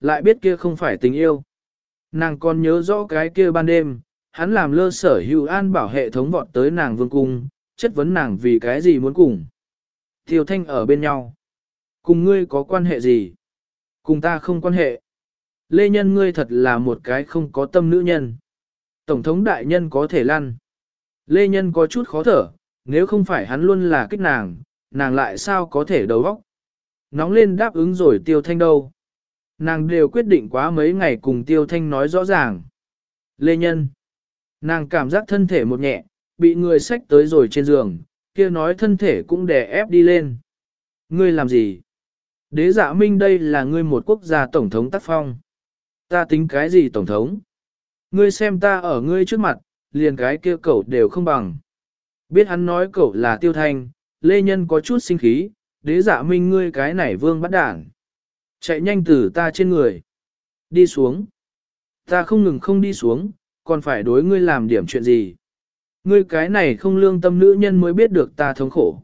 lại biết kia không phải tình yêu. Nàng còn nhớ rõ cái kia ban đêm, hắn làm lơ sở hữu an bảo hệ thống vọt tới nàng vương cung, chất vấn nàng vì cái gì muốn cùng. Tiêu thanh ở bên nhau. Cùng ngươi có quan hệ gì? Cùng ta không quan hệ. Lê Nhân ngươi thật là một cái không có tâm nữ nhân. Tổng thống đại nhân có thể lăn. Lê Nhân có chút khó thở, nếu không phải hắn luôn là kích nàng, nàng lại sao có thể đầu óc. Nóng lên đáp ứng rồi tiêu thanh đâu. Nàng đều quyết định quá mấy ngày cùng tiêu thanh nói rõ ràng. Lê Nhân. Nàng cảm giác thân thể một nhẹ, bị người xách tới rồi trên giường, kia nói thân thể cũng đè ép đi lên. Ngươi làm gì? Đế dạ minh đây là ngươi một quốc gia tổng thống tác phong. Ta tính cái gì tổng thống? Ngươi xem ta ở ngươi trước mặt, liền cái kia cậu đều không bằng. Biết hắn nói cậu là tiêu thanh, lê nhân có chút sinh khí, đế dạ minh ngươi cái này vương bắt đảng. Chạy nhanh từ ta trên người. Đi xuống. Ta không ngừng không đi xuống, còn phải đối ngươi làm điểm chuyện gì. Ngươi cái này không lương tâm nữ nhân mới biết được ta thống khổ.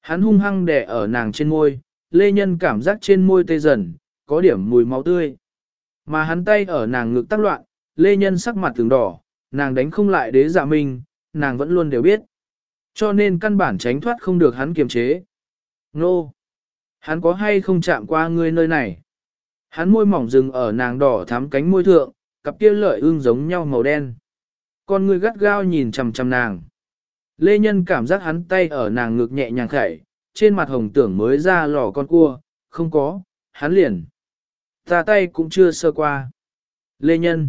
Hắn hung hăng đè ở nàng trên môi, lê nhân cảm giác trên môi tê dần, có điểm mùi máu tươi. Mà hắn tay ở nàng ngực tác loạn, lê nhân sắc mặt từng đỏ, nàng đánh không lại đế giả mình nàng vẫn luôn đều biết. Cho nên căn bản tránh thoát không được hắn kiềm chế. Nô! Hắn có hay không chạm qua ngươi nơi này? Hắn môi mỏng dừng ở nàng đỏ thắm cánh môi thượng, cặp kia lợi ương giống nhau màu đen. Con ngươi gắt gao nhìn chằm chằm nàng. Lê Nhân cảm giác hắn tay ở nàng ngực nhẹ nhàng khẩy, trên mặt hồng tưởng mới ra lò con cua, không có, hắn liền. Ta tay cũng chưa sơ qua. Lê Nhân.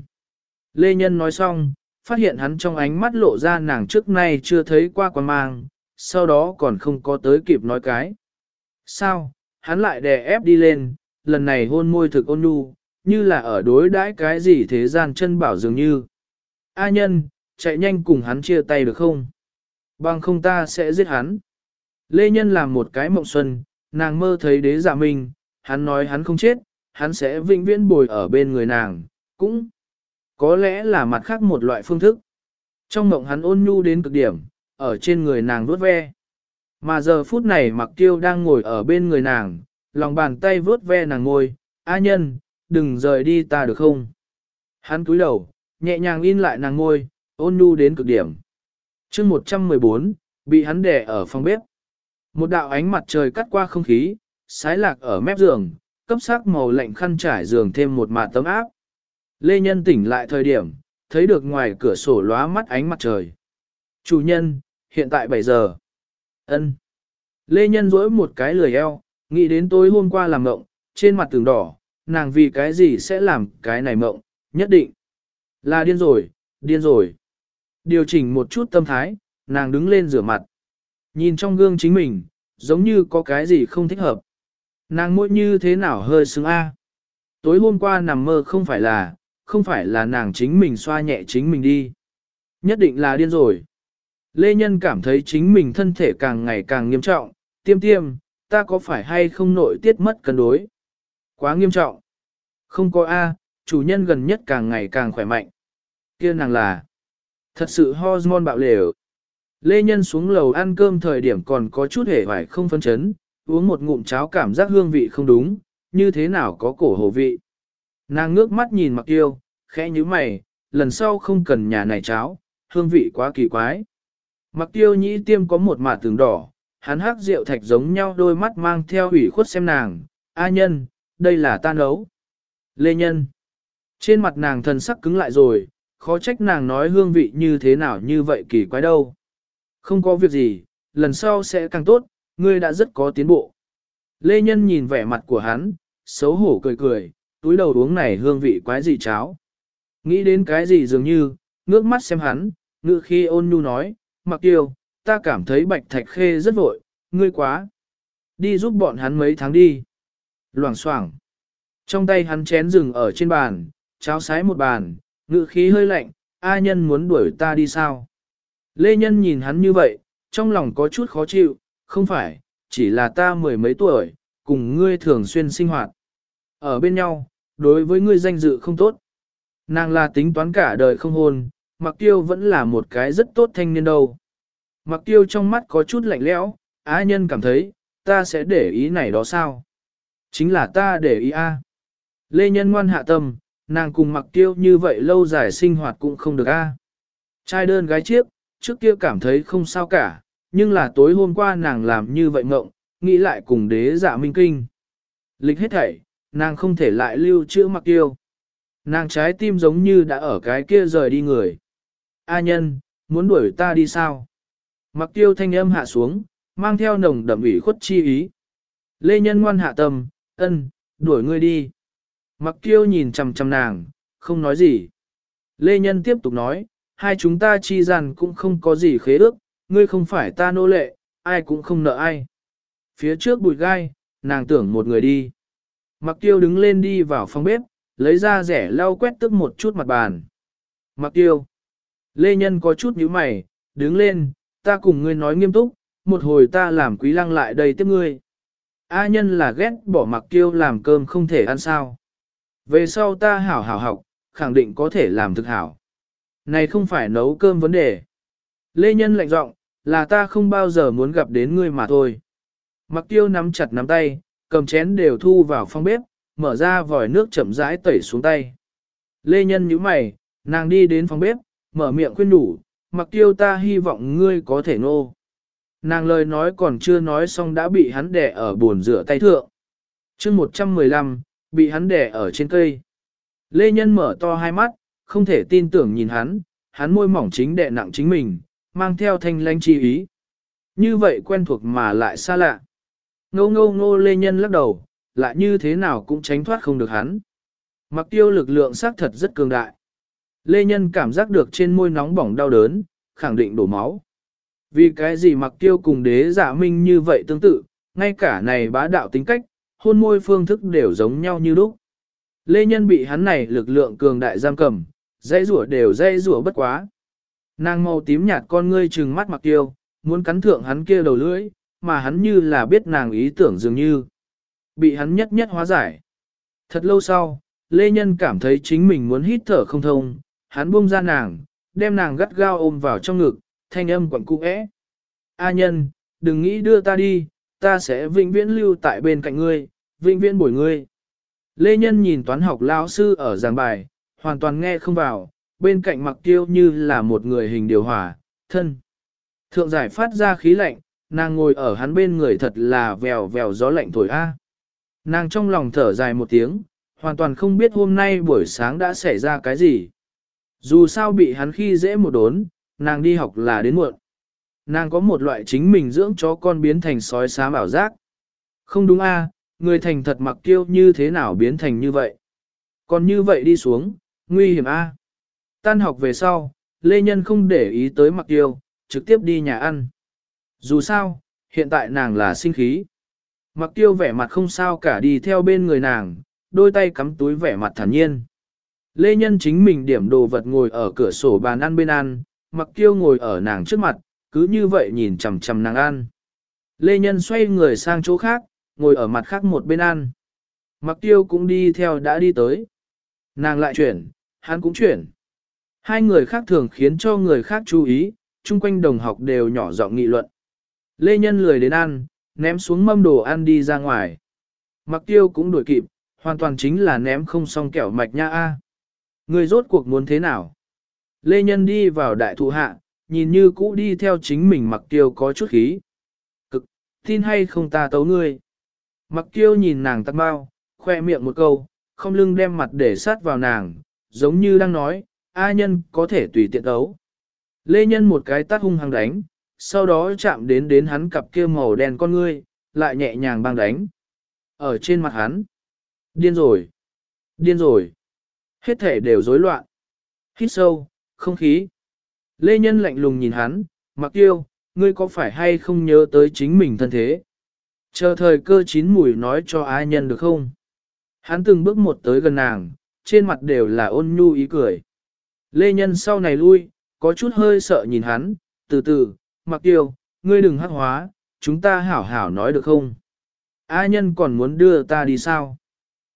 Lê Nhân nói xong, phát hiện hắn trong ánh mắt lộ ra nàng trước nay chưa thấy qua quan mang, sau đó còn không có tới kịp nói cái. Sao, hắn lại đè ép đi lên, lần này hôn môi thực ôn nhu, như là ở đối đãi cái gì thế gian chân bảo dường như. A nhân, chạy nhanh cùng hắn chia tay được không? Bằng không ta sẽ giết hắn. Lê Nhân làm một cái mộng xuân, nàng mơ thấy đế giả mình, hắn nói hắn không chết, hắn sẽ vĩnh viễn bồi ở bên người nàng, cũng có lẽ là mặt khác một loại phương thức. Trong mộng hắn ôn nhu đến cực điểm, ở trên người nàng vuốt ve. Mà giờ phút này mặc tiêu đang ngồi ở bên người nàng, lòng bàn tay vớt ve nàng ngồi, A nhân, đừng rời đi ta được không? Hắn cúi đầu, nhẹ nhàng in lại nàng ngôi, ôn nhu đến cực điểm. chương 114, bị hắn đè ở phòng bếp. Một đạo ánh mặt trời cắt qua không khí, sái lạc ở mép giường, cấp sắc màu lạnh khăn trải giường thêm một mạt tấm áp. Lê Nhân tỉnh lại thời điểm, thấy được ngoài cửa sổ lóa mắt ánh mặt trời. Chủ nhân, hiện tại 7 giờ ân Lê Nhân dỗi một cái lười eo, nghĩ đến tối hôm qua làm mộng, trên mặt tường đỏ, nàng vì cái gì sẽ làm cái này mộng, nhất định. Là điên rồi, điên rồi. Điều chỉnh một chút tâm thái, nàng đứng lên rửa mặt. Nhìn trong gương chính mình, giống như có cái gì không thích hợp. Nàng mỗi như thế nào hơi sướng a. Tối hôm qua nằm mơ không phải là, không phải là nàng chính mình xoa nhẹ chính mình đi. Nhất định là điên rồi. Lê Nhân cảm thấy chính mình thân thể càng ngày càng nghiêm trọng, tiêm tiêm, ta có phải hay không nội tiết mất cân đối? Quá nghiêm trọng. Không có A, chủ nhân gần nhất càng ngày càng khỏe mạnh. kia nàng là, thật sự hormone bạo lều. Lê Nhân xuống lầu ăn cơm thời điểm còn có chút hề hoài không phân chấn, uống một ngụm cháo cảm giác hương vị không đúng, như thế nào có cổ hồ vị. Nàng ngước mắt nhìn mặc yêu, khẽ như mày, lần sau không cần nhà này cháo, hương vị quá kỳ quái. Mặc tiêu nhĩ tiêm có một mả tường đỏ, hắn hắc rượu thạch giống nhau đôi mắt mang theo ủy khuất xem nàng, A nhân, đây là ta nấu. Lê nhân, trên mặt nàng thần sắc cứng lại rồi, khó trách nàng nói hương vị như thế nào như vậy kỳ quái đâu. Không có việc gì, lần sau sẽ càng tốt, ngươi đã rất có tiến bộ. Lê Nhân nhìn vẻ mặt của hắn, xấu hổ cười cười, túi đầu uống này hương vị quái gì cháo. Nghĩ đến cái gì dường như, ngước mắt xem hắn, ngự khi ôn nhu nói, mặc tiêu, ta cảm thấy bạch thạch khê rất vội, ngươi quá. Đi giúp bọn hắn mấy tháng đi. Loảng xoảng. Trong tay hắn chén rừng ở trên bàn, cháo sái một bàn, ngự khí hơi lạnh, A nhân muốn đuổi ta đi sao? Lê Nhân nhìn hắn như vậy, trong lòng có chút khó chịu, không phải, chỉ là ta mười mấy tuổi, cùng ngươi thường xuyên sinh hoạt. Ở bên nhau, đối với ngươi danh dự không tốt. Nàng là tính toán cả đời không hôn, mặc tiêu vẫn là một cái rất tốt thanh niên đâu. Mặc tiêu trong mắt có chút lạnh lẽo, á nhân cảm thấy, ta sẽ để ý này đó sao? Chính là ta để ý a. Lê Nhân ngoan hạ tâm, nàng cùng mặc tiêu như vậy lâu dài sinh hoạt cũng không được a. Trai đơn gái chiếc, trước kia cảm thấy không sao cả, nhưng là tối hôm qua nàng làm như vậy ngộng, nghĩ lại cùng đế dạ minh kinh. Lịch hết thảy, nàng không thể lại lưu trữ mặc tiêu. Nàng trái tim giống như đã ở cái kia rời đi người. A nhân, muốn đuổi ta đi sao? Mặc tiêu thanh âm hạ xuống, mang theo nồng đậm ủy khuất chi ý. Lê nhân ngoan hạ tâm, ân, đuổi ngươi đi. Mặc tiêu nhìn chằm chằm nàng, không nói gì. Lê nhân tiếp tục nói, hai chúng ta chi gian cũng không có gì khế ước, ngươi không phải ta nô lệ, ai cũng không nợ ai. Phía trước bụi gai, nàng tưởng một người đi. Mặc tiêu đứng lên đi vào phòng bếp, lấy ra rẻ lau quét tức một chút mặt bàn. Mặc tiêu. Lê Nhân có chút nhíu mày, đứng lên, ta cùng ngươi nói nghiêm túc, một hồi ta làm quý lăng lại đây tiếp ngươi. A nhân là ghét bỏ mặc tiêu làm cơm không thể ăn sao. Về sau ta hảo hảo học, khẳng định có thể làm thực hảo. Này không phải nấu cơm vấn đề. Lê Nhân lạnh giọng, là ta không bao giờ muốn gặp đến ngươi mà thôi. Mặc tiêu nắm chặt nắm tay, cầm chén đều thu vào phòng bếp, mở ra vòi nước chậm rãi tẩy xuống tay. Lê Nhân nhíu mày, nàng đi đến phòng bếp, mở miệng khuyên đủ, mặc tiêu ta hy vọng ngươi có thể nô. Nàng lời nói còn chưa nói xong đã bị hắn đè ở buồn rửa tay thượng. chương 115, bị hắn đè ở trên cây. Lê Nhân mở to hai mắt, không thể tin tưởng nhìn hắn, hắn môi mỏng chính đè nặng chính mình, mang theo thanh lanh chi ý. Như vậy quen thuộc mà lại xa lạ. Ngô ngô ngô Lê Nhân lắc đầu, lại như thế nào cũng tránh thoát không được hắn. Mặc tiêu lực lượng xác thật rất cường đại. Lê Nhân cảm giác được trên môi nóng bỏng đau đớn, khẳng định đổ máu. Vì cái gì mặc tiêu cùng đế giả minh như vậy tương tự, ngay cả này bá đạo tính cách, hôn môi phương thức đều giống nhau như lúc. Lê Nhân bị hắn này lực lượng cường đại giam cầm, dây rủa đều dây rủa bất quá. Nàng màu tím nhạt con ngươi trừng mắt mặc tiêu, muốn cắn thượng hắn kia đầu lưỡi, mà hắn như là biết nàng ý tưởng dường như. Bị hắn nhất nhất hóa giải. Thật lâu sau, Lê Nhân cảm thấy chính mình muốn hít thở không thông, hắn buông ra nàng, đem nàng gắt gao ôm vào trong ngực, thanh âm quặn cung ẽ. A nhân, đừng nghĩ đưa ta đi, ta sẽ vĩnh viễn lưu tại bên cạnh ngươi, vĩnh viễn bồi ngươi. Lê Nhân nhìn toán học lao sư ở giảng bài, hoàn toàn nghe không vào, bên cạnh mặc tiêu như là một người hình điều hòa, thân. Thượng giải phát ra khí lạnh, nàng ngồi ở hắn bên người thật là vèo vèo gió lạnh thổi a. Nàng trong lòng thở dài một tiếng, hoàn toàn không biết hôm nay buổi sáng đã xảy ra cái gì. Dù sao bị hắn khi dễ một đốn, nàng đi học là đến muộn. Nàng có một loại chính mình dưỡng chó con biến thành sói xám ảo giác. Không đúng a, người thành thật mặc kiêu như thế nào biến thành như vậy. Còn như vậy đi xuống, nguy hiểm a. Tan học về sau, Lê Nhân không để ý tới mặc kiêu, trực tiếp đi nhà ăn. Dù sao, hiện tại nàng là sinh khí. Mặc tiêu vẻ mặt không sao cả đi theo bên người nàng, đôi tay cắm túi vẻ mặt thản nhiên. Lê Nhân chính mình điểm đồ vật ngồi ở cửa sổ bàn ăn bên ăn, mặc tiêu ngồi ở nàng trước mặt, cứ như vậy nhìn chằm chằm nàng ăn. Lê Nhân xoay người sang chỗ khác, ngồi ở mặt khác một bên ăn. Mặc tiêu cũng đi theo đã đi tới. Nàng lại chuyển, hắn cũng chuyển. Hai người khác thường khiến cho người khác chú ý, chung quanh đồng học đều nhỏ giọng nghị luận. Lê Nhân lười đến ăn, ném xuống mâm đồ ăn đi ra ngoài. Mặc tiêu cũng đuổi kịp, hoàn toàn chính là ném không xong kẹo mạch nha a. Người rốt cuộc muốn thế nào? Lê Nhân đi vào đại thụ hạ, nhìn như cũ đi theo chính mình mặc tiêu có chút khí. Cực, tin hay không ta tấu ngươi? Mặc tiêu nhìn nàng tắt bao, khoe miệng một câu, không lưng đem mặt để sát vào nàng, giống như đang nói, A nhân có thể tùy tiện tấu. Lê Nhân một cái tát hung hăng đánh, sau đó chạm đến đến hắn cặp kia màu đen con ngươi, lại nhẹ nhàng băng đánh. Ở trên mặt hắn. Điên rồi. Điên rồi. Hết thể đều rối loạn. Hít sâu, không khí. Lê Nhân lạnh lùng nhìn hắn, mặc yêu, ngươi có phải hay không nhớ tới chính mình thân thế? Chờ thời cơ chín mùi nói cho ai nhân được không? Hắn từng bước một tới gần nàng, trên mặt đều là ôn nhu ý cười. Lê Nhân sau này lui, có chút hơi sợ nhìn hắn, từ từ, mặc tiêu, ngươi đừng hắc hóa, chúng ta hảo hảo nói được không? A nhân còn muốn đưa ta đi sao?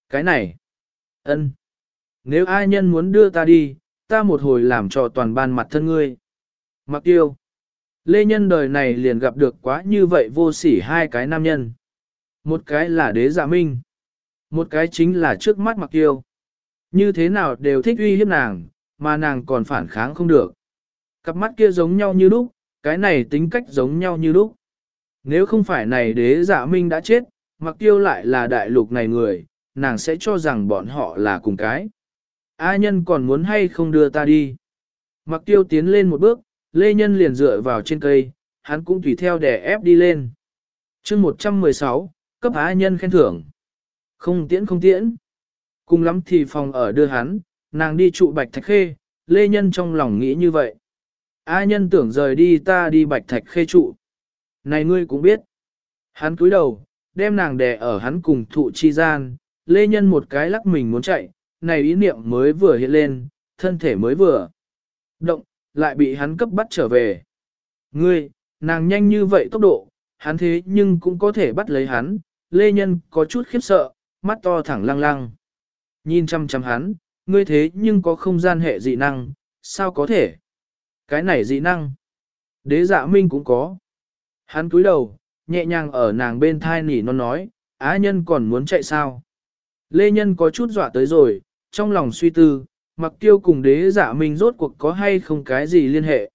Cái này, ân, nếu ai nhân muốn đưa ta đi, ta một hồi làm cho toàn ban mặt thân ngươi. Mặc tiêu, lê nhân đời này liền gặp được quá như vậy vô sỉ hai cái nam nhân. Một cái là đế giả minh, Một cái chính là trước mắt mặc tiêu. Như thế nào đều thích uy hiếp nàng, mà nàng còn phản kháng không được. Cặp mắt kia giống nhau như lúc, cái này tính cách giống nhau như lúc. Nếu không phải này đế dạ minh đã chết, mặc tiêu lại là đại lục này người, nàng sẽ cho rằng bọn họ là cùng cái. A nhân còn muốn hay không đưa ta đi. Mặc tiêu tiến lên một bước, lê nhân liền dựa vào trên cây, hắn cũng tùy theo để ép đi lên. chương 116, cấp A nhân khen thưởng. Không tiễn không tiễn. Cùng lắm thì phòng ở đưa hắn, nàng đi trụ bạch thạch khê, lê nhân trong lòng nghĩ như vậy. A nhân tưởng rời đi ta đi bạch thạch khê trụ. Này ngươi cũng biết. Hắn cúi đầu, đem nàng đè ở hắn cùng thụ chi gian, lê nhân một cái lắc mình muốn chạy, này ý niệm mới vừa hiện lên, thân thể mới vừa động, lại bị hắn cấp bắt trở về. Ngươi, nàng nhanh như vậy tốc độ, hắn thế nhưng cũng có thể bắt lấy hắn, lê nhân có chút khiếp sợ, mắt to thẳng lăng lăng. Nhìn chăm chăm hắn, ngươi thế nhưng có không gian hệ dị năng, sao có thể? Cái này dị năng. Đế dạ minh cũng có. Hắn cúi đầu, nhẹ nhàng ở nàng bên thai nỉ nó nói, á nhân còn muốn chạy sao? Lê nhân có chút dọa tới rồi, trong lòng suy tư, mặc tiêu cùng đế giả minh rốt cuộc có hay không cái gì liên hệ.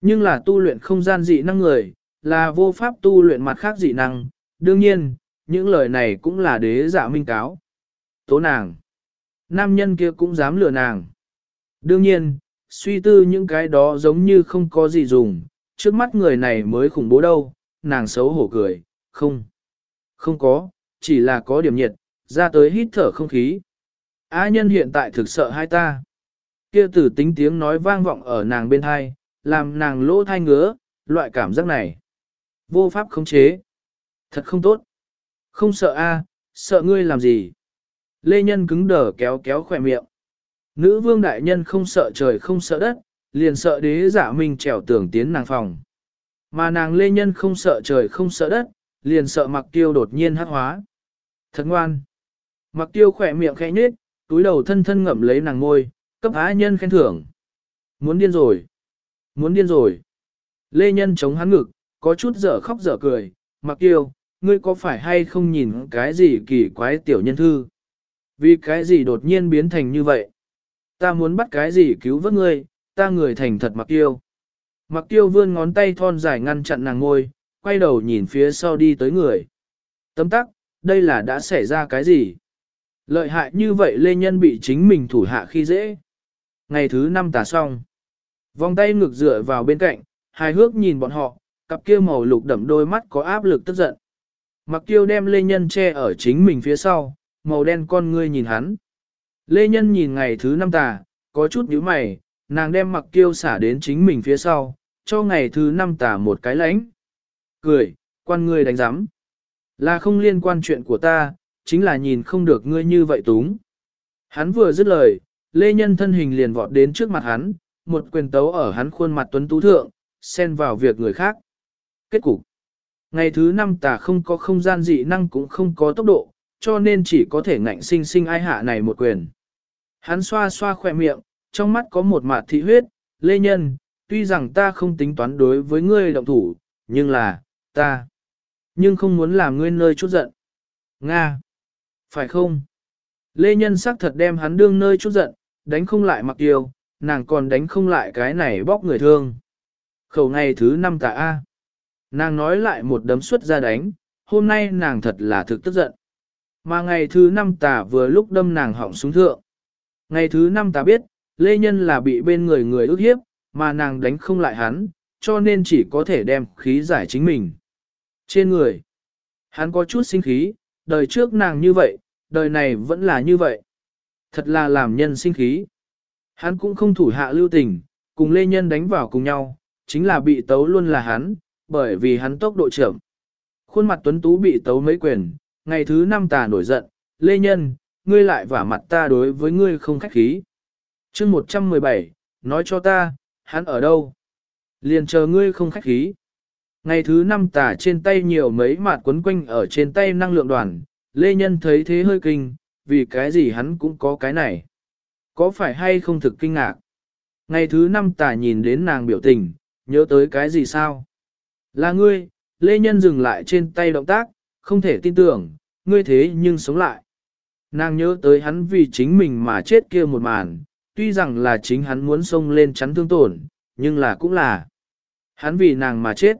Nhưng là tu luyện không gian dị năng người, là vô pháp tu luyện mặt khác dị năng, đương nhiên, những lời này cũng là đế giả minh cáo. Tố nàng. Nam nhân kia cũng dám lừa nàng. Đương nhiên, suy tư những cái đó giống như không có gì dùng, trước mắt người này mới khủng bố đâu, nàng xấu hổ cười, không. Không có, chỉ là có điểm nhiệt, ra tới hít thở không khí. A nhân hiện tại thực sợ hai ta. Kia tử tính tiếng nói vang vọng ở nàng bên hai, làm nàng lỗ thai ngứa, loại cảm giác này. Vô pháp khống chế. Thật không tốt. Không sợ a, sợ ngươi làm gì. Lê Nhân cứng đờ kéo kéo khỏe miệng. Nữ vương đại nhân không sợ trời không sợ đất, liền sợ đế giả mình trèo tường tiến nàng phòng. Mà nàng Lê Nhân không sợ trời không sợ đất, liền sợ mặc tiêu đột nhiên hát hóa. Thật ngoan. Mặc tiêu khỏe miệng khẽ nhếch túi đầu thân thân ngậm lấy nàng ngôi, cấp á nhân khen thưởng. Muốn điên rồi. Muốn điên rồi. Lê Nhân chống hắn ngực, có chút dở khóc dở cười, mặc tiêu, ngươi có phải hay không nhìn cái gì kỳ quái tiểu nhân thư? Vì cái gì đột nhiên biến thành như vậy? Ta muốn bắt cái gì cứu vớt ngươi, ta người thành thật mặc tiêu. Mặc tiêu vươn ngón tay thon dài ngăn chặn nàng ngôi, quay đầu nhìn phía sau đi tới người. Tấm tắc, đây là đã xảy ra cái gì? Lợi hại như vậy Lê Nhân bị chính mình thủ hạ khi dễ. Ngày thứ năm tả xong. Vòng tay ngực dựa vào bên cạnh, hài hước nhìn bọn họ, cặp kia màu lục đậm đôi mắt có áp lực tức giận. Mặc kiêu đem Lê Nhân che ở chính mình phía sau, màu đen con ngươi nhìn hắn. Lê Nhân nhìn ngày thứ năm tà, có chút nhíu mày, nàng đem mặc kiêu xả đến chính mình phía sau, cho ngày thứ năm tà một cái lãnh. Cười, quan ngươi đánh giám. Là không liên quan chuyện của ta, chính là nhìn không được ngươi như vậy túng. Hắn vừa dứt lời, Lê Nhân thân hình liền vọt đến trước mặt hắn, một quyền tấu ở hắn khuôn mặt tuấn tú thượng, xen vào việc người khác. Kết cục Ngày thứ năm tà không có không gian dị năng cũng không có tốc độ, cho nên chỉ có thể ngạnh sinh sinh ai hạ này một quyền. Hắn xoa xoa khỏe miệng, trong mắt có một mạt thị huyết, lê nhân, tuy rằng ta không tính toán đối với ngươi động thủ, nhưng là, ta, nhưng không muốn làm ngươi nơi chút giận. Nga, phải không? Lê nhân sắc thật đem hắn đương nơi chút giận, đánh không lại mặc tiêu, nàng còn đánh không lại cái này bóc người thương. Khẩu ngày thứ năm tà A. Nàng nói lại một đấm xuất ra đánh, hôm nay nàng thật là thực tức giận. Mà ngày thứ năm tà vừa lúc đâm nàng họng xuống thượng. Ngày thứ năm tà biết, Lê Nhân là bị bên người người ức hiếp, mà nàng đánh không lại hắn, cho nên chỉ có thể đem khí giải chính mình. Trên người, hắn có chút sinh khí, đời trước nàng như vậy, đời này vẫn là như vậy. Thật là làm nhân sinh khí. Hắn cũng không thủ hạ lưu tình, cùng Lê Nhân đánh vào cùng nhau, chính là bị tấu luôn là hắn, bởi vì hắn tốc độ chậm. Khuôn mặt tuấn tú bị tấu mấy quyền, ngày thứ năm tà nổi giận, Lê Nhân, ngươi lại vả mặt ta đối với ngươi không khách khí. chương 117, nói cho ta, hắn ở đâu? Liền chờ ngươi không khách khí. Ngày thứ năm tà trên tay nhiều mấy mặt quấn quanh ở trên tay năng lượng đoàn, Lê Nhân thấy thế hơi kinh, vì cái gì hắn cũng có cái này. Có phải hay không thực kinh ngạc? Ngày thứ năm tả nhìn đến nàng biểu tình, nhớ tới cái gì sao? Là ngươi, Lê Nhân dừng lại trên tay động tác, không thể tin tưởng, ngươi thế nhưng sống lại. Nàng nhớ tới hắn vì chính mình mà chết kia một màn, tuy rằng là chính hắn muốn xông lên chắn thương tổn, nhưng là cũng là hắn vì nàng mà chết.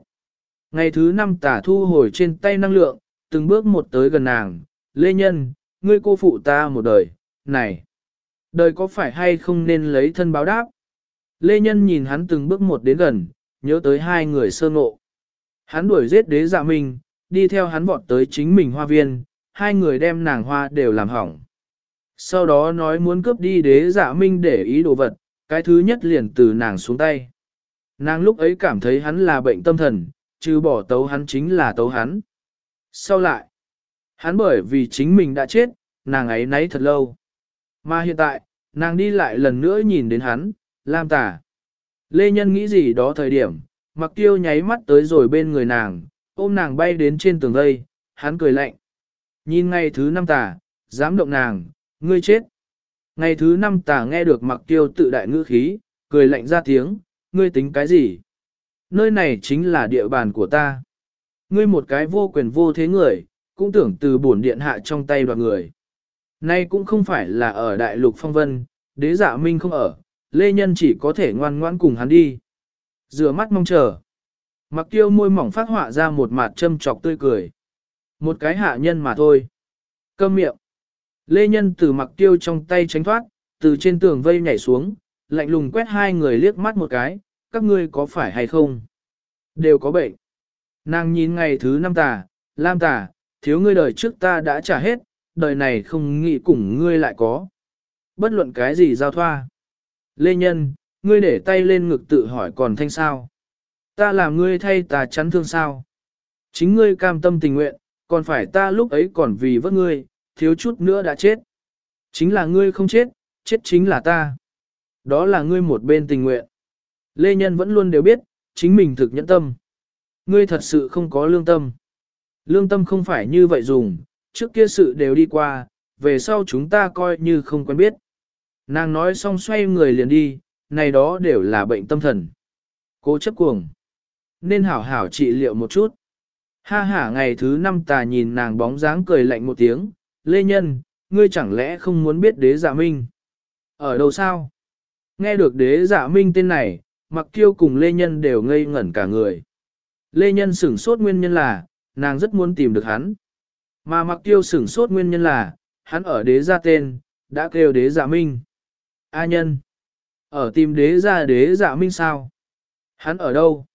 Ngày thứ năm tả thu hồi trên tay năng lượng, từng bước một tới gần nàng, Lê Nhân, ngươi cô phụ ta một đời, này, đời có phải hay không nên lấy thân báo đáp? Lê Nhân nhìn hắn từng bước một đến gần, nhớ tới hai người sơ ngộ. Hắn đuổi giết đế dạ mình, đi theo hắn vọt tới chính mình hoa viên, hai người đem nàng hoa đều làm hỏng. Sau đó nói muốn cướp đi đế dạ minh để ý đồ vật, cái thứ nhất liền từ nàng xuống tay. Nàng lúc ấy cảm thấy hắn là bệnh tâm thần, trừ bỏ tấu hắn chính là tấu hắn. Sau lại, hắn bởi vì chính mình đã chết, nàng ấy nấy thật lâu. Mà hiện tại, nàng đi lại lần nữa nhìn đến hắn, lam tả. Lê Nhân nghĩ gì đó thời điểm, mặc tiêu nháy mắt tới rồi bên người nàng, ôm nàng bay đến trên tường vây, hắn cười lạnh. Nhìn ngày thứ năm tả, dám động nàng, ngươi chết. Ngày thứ năm tả nghe được mặc tiêu tự đại ngữ khí, cười lạnh ra tiếng, ngươi tính cái gì? Nơi này chính là địa bàn của ta. Ngươi một cái vô quyền vô thế người, cũng tưởng từ bổn điện hạ trong tay đoạt người. Nay cũng không phải là ở đại lục phong vân, đế giả minh không ở, lê nhân chỉ có thể ngoan ngoãn cùng hắn đi. Rửa mắt mong chờ. Mặc tiêu môi mỏng phát họa ra một mặt châm trọc tươi cười. Một cái hạ nhân mà thôi. Câm miệng. Lê nhân từ mặc tiêu trong tay tránh thoát, từ trên tường vây nhảy xuống, lạnh lùng quét hai người liếc mắt một cái, các ngươi có phải hay không? Đều có bệnh. Nàng nhìn ngày thứ năm tà, lam tà, thiếu ngươi đời trước ta đã trả hết, đời này không nghĩ cùng ngươi lại có. Bất luận cái gì giao thoa. Lê Nhân, ngươi để tay lên ngực tự hỏi còn thanh sao. Ta làm ngươi thay ta chắn thương sao. Chính ngươi cam tâm tình nguyện, còn phải ta lúc ấy còn vì vất ngươi, thiếu chút nữa đã chết. Chính là ngươi không chết, chết chính là ta. Đó là ngươi một bên tình nguyện. Lê Nhân vẫn luôn đều biết, chính mình thực nhẫn tâm. Ngươi thật sự không có lương tâm. Lương tâm không phải như vậy dùng, trước kia sự đều đi qua, về sau chúng ta coi như không quen biết. Nàng nói xong xoay người liền đi, này đó đều là bệnh tâm thần. Cố chấp cuồng. Nên hảo hảo trị liệu một chút. Ha ha ngày thứ năm tà nhìn nàng bóng dáng cười lạnh một tiếng, Lê Nhân, ngươi chẳng lẽ không muốn biết đế giả minh? Ở đâu sao? Nghe được đế giả minh tên này, mặc kiêu cùng Lê Nhân đều ngây ngẩn cả người. Lê Nhân sửng sốt nguyên nhân là, nàng rất muốn tìm được hắn. Mà mặc tiêu sửng sốt nguyên nhân là, hắn ở đế gia tên, đã kêu đế giả minh. A nhân, ở tìm đế gia đế giả minh sao? Hắn ở đâu?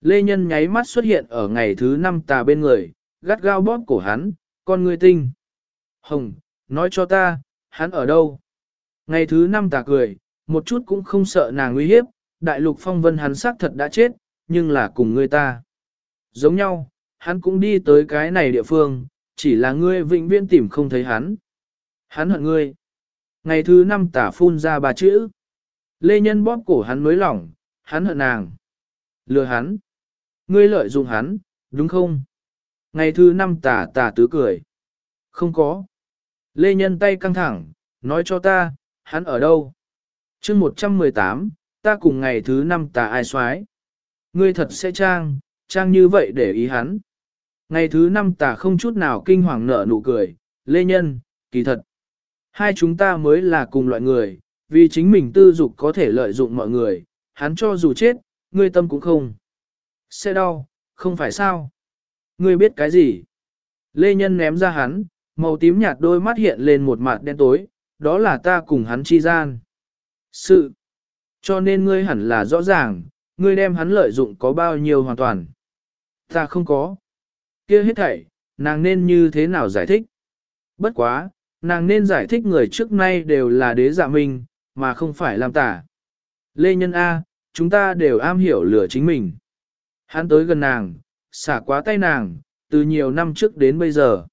Lê Nhân nháy mắt xuất hiện ở ngày thứ năm tà bên người, gắt gao bóp cổ hắn, con người tinh. Hồng, nói cho ta, hắn ở đâu? Ngày thứ năm tà cười, một chút cũng không sợ nàng nguy hiếp, đại lục phong vân hắn xác thật đã chết, nhưng là cùng người ta. Giống nhau, hắn cũng đi tới cái này địa phương, chỉ là ngươi vĩnh viễn tìm không thấy hắn. Hắn hận ngươi. Ngày thứ năm tả phun ra ba chữ. Lê Nhân bóp cổ hắn mới lỏng, hắn hận nàng. Lừa hắn. Ngươi lợi dụng hắn, đúng không? Ngày thứ năm tả tả tứ cười. Không có. Lê Nhân tay căng thẳng, nói cho ta, hắn ở đâu? chương 118, ta cùng ngày thứ năm tả ai xoái. Ngươi thật sẽ trang, trang như vậy để ý hắn. Ngày thứ năm tà không chút nào kinh hoàng nở nụ cười, lê nhân, kỳ thật. Hai chúng ta mới là cùng loại người, vì chính mình tư dục có thể lợi dụng mọi người, hắn cho dù chết, ngươi tâm cũng không. Sẽ đau, không phải sao? Ngươi biết cái gì? Lê Nhân ném ra hắn, màu tím nhạt đôi mắt hiện lên một mặt đen tối, đó là ta cùng hắn chi gian. Sự. Cho nên ngươi hẳn là rõ ràng, ngươi đem hắn lợi dụng có bao nhiêu hoàn toàn. Ta không có kia hết thảy, nàng nên như thế nào giải thích? Bất quá, nàng nên giải thích người trước nay đều là đế dạ mình mà không phải làm tả. Lê Nhân A, chúng ta đều am hiểu lửa chính mình. Hắn tới gần nàng, xả quá tay nàng, từ nhiều năm trước đến bây giờ.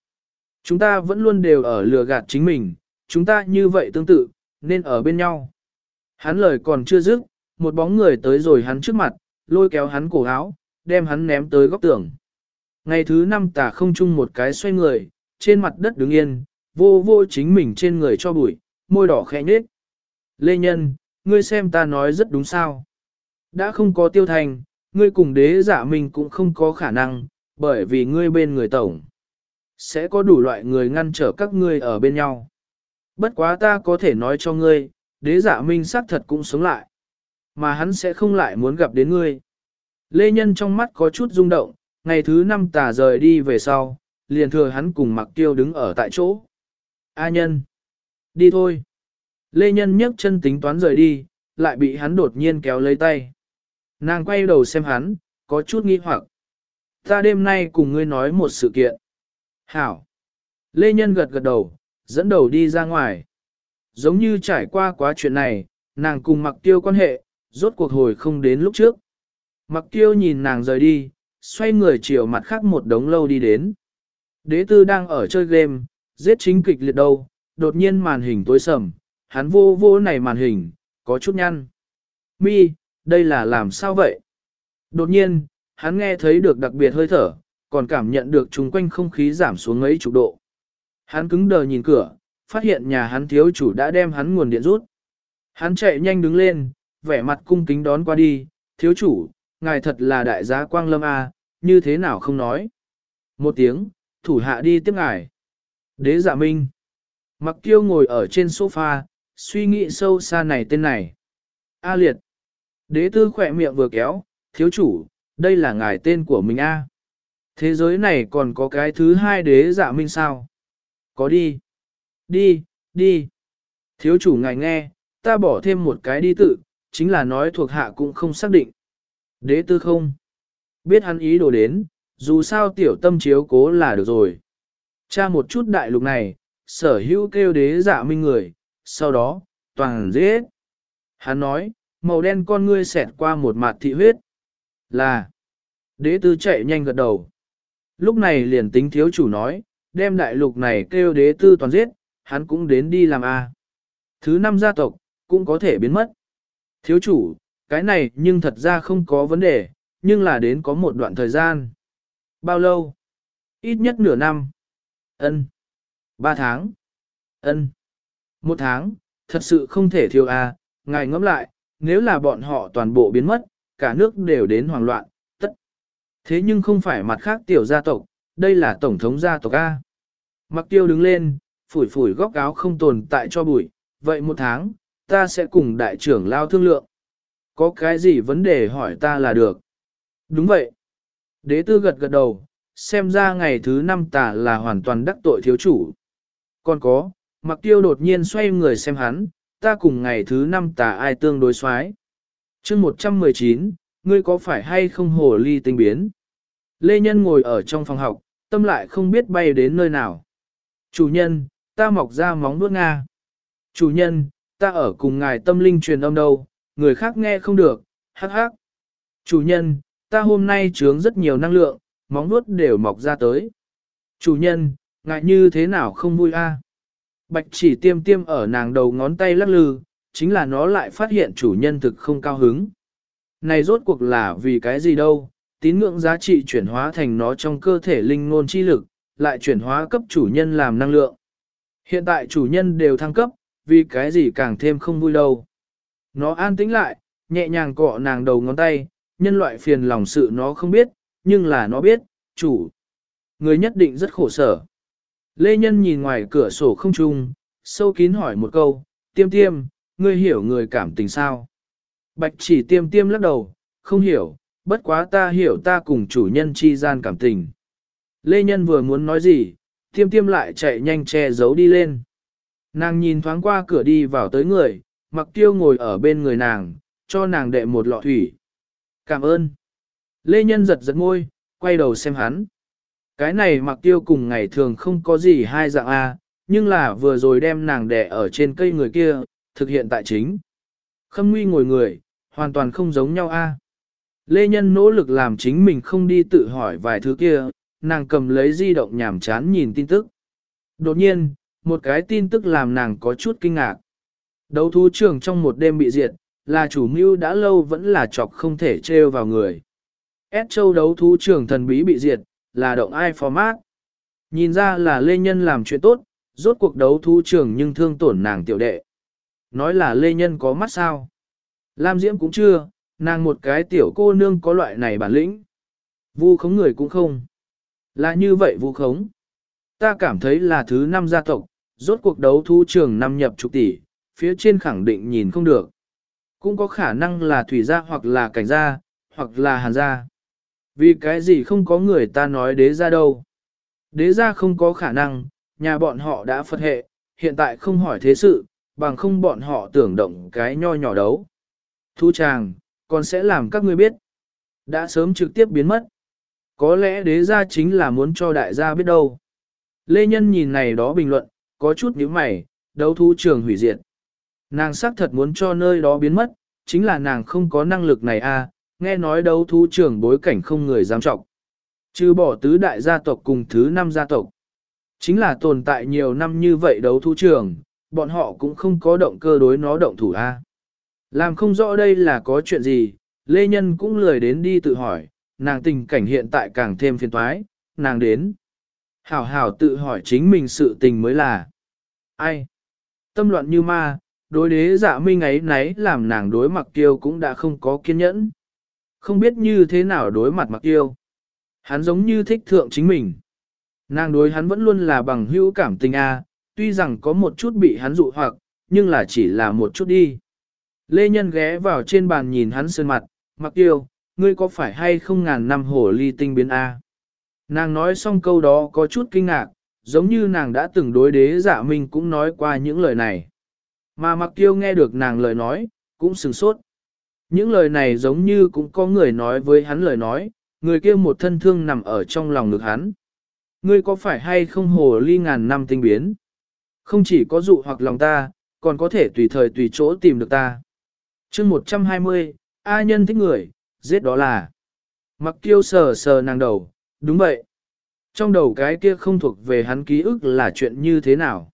Chúng ta vẫn luôn đều ở lừa gạt chính mình, chúng ta như vậy tương tự, nên ở bên nhau. Hắn lời còn chưa dứt, một bóng người tới rồi hắn trước mặt, lôi kéo hắn cổ áo, đem hắn ném tới góc tường. Ngày thứ năm tà không chung một cái xoay người, trên mặt đất đứng yên, vô vô chính mình trên người cho bụi, môi đỏ khẽ nhếch. Lê Nhân, ngươi xem ta nói rất đúng sao. Đã không có tiêu thành, ngươi cùng đế giả mình cũng không có khả năng, bởi vì ngươi bên người tổng. Sẽ có đủ loại người ngăn trở các ngươi ở bên nhau. Bất quá ta có thể nói cho ngươi, đế giả minh xác thật cũng sống lại. Mà hắn sẽ không lại muốn gặp đến ngươi. Lê Nhân trong mắt có chút rung động, ngày thứ năm tà rời đi về sau, liền thừa hắn cùng mặc tiêu đứng ở tại chỗ. A nhân, đi thôi. Lê Nhân nhấc chân tính toán rời đi, lại bị hắn đột nhiên kéo lấy tay. Nàng quay đầu xem hắn, có chút nghi hoặc. Ta đêm nay cùng ngươi nói một sự kiện. Hảo. Lê Nhân gật gật đầu, dẫn đầu đi ra ngoài. Giống như trải qua quá chuyện này, nàng cùng mặc tiêu quan hệ, rốt cuộc hồi không đến lúc trước. Mặc tiêu nhìn nàng rời đi, xoay người chiều mặt khác một đống lâu đi đến. Đế tư đang ở chơi game, giết chính kịch liệt đâu, đột nhiên màn hình tối sầm, hắn vô vô này màn hình, có chút nhăn. Mi, đây là làm sao vậy? Đột nhiên, hắn nghe thấy được đặc biệt hơi thở, còn cảm nhận được chung quanh không khí giảm xuống mấy chục độ. Hắn cứng đờ nhìn cửa, phát hiện nhà hắn thiếu chủ đã đem hắn nguồn điện rút. Hắn chạy nhanh đứng lên, vẻ mặt cung kính đón qua đi, thiếu chủ, ngài thật là đại giá quang lâm a, như thế nào không nói. Một tiếng, thủ hạ đi tiếp ngài. Đế giả minh. Mặc tiêu ngồi ở trên sofa, suy nghĩ sâu xa này tên này. A liệt. Đế tư khỏe miệng vừa kéo, thiếu chủ, đây là ngài tên của mình a. Thế giới này còn có cái thứ hai đế giả minh sao? Có đi. Đi, đi. Thiếu chủ ngài nghe, ta bỏ thêm một cái đi tự, chính là nói thuộc hạ cũng không xác định. Đế tư không. Biết hắn ý đồ đến, dù sao tiểu tâm chiếu cố là được rồi. Cha một chút đại lục này, sở hữu kêu đế giả minh người, sau đó, toàn giết. Hắn nói, màu đen con ngươi xẹt qua một mặt thị huyết. Là, đế tư chạy nhanh gật đầu. Lúc này liền tính thiếu chủ nói, đem đại lục này kêu đế tư toàn giết, hắn cũng đến đi làm A. Thứ năm gia tộc, cũng có thể biến mất. Thiếu chủ, cái này nhưng thật ra không có vấn đề, nhưng là đến có một đoạn thời gian. Bao lâu? Ít nhất nửa năm. Ân. Ba tháng. Ân. Một tháng, thật sự không thể thiếu a. ngài ngẫm lại, nếu là bọn họ toàn bộ biến mất, cả nước đều đến hoảng loạn, tất. Thế nhưng không phải mặt khác tiểu gia tộc, đây là tổng thống gia tộc A. Mặc tiêu đứng lên, phủi phủi góc áo không tồn tại cho bụi, vậy một tháng, ta sẽ cùng đại trưởng lao thương lượng. Có cái gì vấn đề hỏi ta là được. Đúng vậy. Đế tư gật gật đầu, xem ra ngày thứ năm tả là hoàn toàn đắc tội thiếu chủ. Còn có, mặc tiêu đột nhiên xoay người xem hắn, ta cùng ngày thứ năm tả ai tương đối xoái. chương 119, ngươi có phải hay không hồ ly tinh biến? Lê Nhân ngồi ở trong phòng học, tâm lại không biết bay đến nơi nào. Chủ nhân, ta mọc ra móng nuốt Nga. Chủ nhân, ta ở cùng ngài tâm linh truyền âm đâu, người khác nghe không được, hắc hắc. Chủ nhân, ta hôm nay trướng rất nhiều năng lượng, móng nuốt đều mọc ra tới. Chủ nhân, ngại như thế nào không vui a? Bạch chỉ tiêm tiêm ở nàng đầu ngón tay lắc lư, chính là nó lại phát hiện chủ nhân thực không cao hứng. Này rốt cuộc là vì cái gì đâu, tín ngưỡng giá trị chuyển hóa thành nó trong cơ thể linh ngôn chi lực, lại chuyển hóa cấp chủ nhân làm năng lượng. Hiện tại chủ nhân đều thăng cấp, vì cái gì càng thêm không vui đâu. Nó an tĩnh lại, nhẹ nhàng cọ nàng đầu ngón tay, nhân loại phiền lòng sự nó không biết, nhưng là nó biết, chủ. Người nhất định rất khổ sở. Lê Nhân nhìn ngoài cửa sổ không trung, sâu kín hỏi một câu, tiêm tiêm, ngươi hiểu người cảm tình sao? Bạch chỉ tiêm tiêm lắc đầu, không hiểu, bất quá ta hiểu ta cùng chủ nhân chi gian cảm tình. Lê Nhân vừa muốn nói gì, tiêm tiêm lại chạy nhanh che giấu đi lên. Nàng nhìn thoáng qua cửa đi vào tới người, mặc tiêu ngồi ở bên người nàng, cho nàng đệ một lọ thủy. Cảm ơn. Lê Nhân giật giật ngôi, quay đầu xem hắn. Cái này mặc tiêu cùng ngày thường không có gì hai dạng A, nhưng là vừa rồi đem nàng đẻ ở trên cây người kia, thực hiện tại chính. Khâm nguy ngồi người, hoàn toàn không giống nhau A. Lê Nhân nỗ lực làm chính mình không đi tự hỏi vài thứ kia, nàng cầm lấy di động nhảm chán nhìn tin tức. Đột nhiên, một cái tin tức làm nàng có chút kinh ngạc. Đấu thú trường trong một đêm bị diệt, là chủ mưu đã lâu vẫn là chọc không thể trêu vào người. S châu đấu thú trường thần bí bị diệt, là động ai format. Nhìn ra là Lê Nhân làm chuyện tốt, rốt cuộc đấu thú trường nhưng thương tổn nàng tiểu đệ. Nói là Lê Nhân có mắt sao. Lam Diễm cũng chưa, nàng một cái tiểu cô nương có loại này bản lĩnh. Vu khống người cũng không. Là như vậy vu khống. Ta cảm thấy là thứ năm gia tộc, rốt cuộc đấu thú trường năm nhập chục tỷ, phía trên khẳng định nhìn không được. Cũng có khả năng là thủy gia hoặc là cảnh gia, hoặc là hàn gia. Vì cái gì không có người ta nói đế gia đâu. Đế gia không có khả năng, nhà bọn họ đã phật hệ, hiện tại không hỏi thế sự, bằng không bọn họ tưởng động cái nho nhỏ đấu. Thu chàng, còn sẽ làm các ngươi biết. Đã sớm trực tiếp biến mất. Có lẽ đế gia chính là muốn cho đại gia biết đâu. Lê Nhân nhìn này đó bình luận, có chút nhíu mày, đấu thú trường hủy diệt. Nàng xác thật muốn cho nơi đó biến mất, chính là nàng không có năng lực này a. À, nghe nói đấu thú trường bối cảnh không người dám trọng. Trừ bỏ tứ đại gia tộc cùng thứ năm gia tộc. Chính là tồn tại nhiều năm như vậy đấu thú trường, bọn họ cũng không có động cơ đối nó động thủ a. Làm không rõ đây là có chuyện gì, Lê Nhân cũng lười đến đi tự hỏi, nàng tình cảnh hiện tại càng thêm phiền toái, nàng đến. Hảo hảo tự hỏi chính mình sự tình mới là. Ai? Tâm loạn như ma, đối đế dạ minh ấy nấy làm nàng đối mặt tiêu cũng đã không có kiên nhẫn. Không biết như thế nào đối mặt mặc tiêu. Hắn giống như thích thượng chính mình. Nàng đối hắn vẫn luôn là bằng hữu cảm tình a, tuy rằng có một chút bị hắn dụ hoặc, nhưng là chỉ là một chút đi. Lê Nhân ghé vào trên bàn nhìn hắn sơn mặt, mặc tiêu, ngươi có phải hay không ngàn năm hổ ly tinh biến A? Nàng nói xong câu đó có chút kinh ngạc, giống như nàng đã từng đối đế giả minh cũng nói qua những lời này. Mà mặc tiêu nghe được nàng lời nói, cũng sừng sốt. Những lời này giống như cũng có người nói với hắn lời nói, người kia một thân thương nằm ở trong lòng ngực hắn. Ngươi có phải hay không hồ ly ngàn năm tinh biến? Không chỉ có dụ hoặc lòng ta, còn có thể tùy thời tùy chỗ tìm được ta. chương 120, A nhân thích người, giết đó là. Mặc tiêu sờ sờ nàng đầu, đúng vậy. Trong đầu cái kia không thuộc về hắn ký ức là chuyện như thế nào.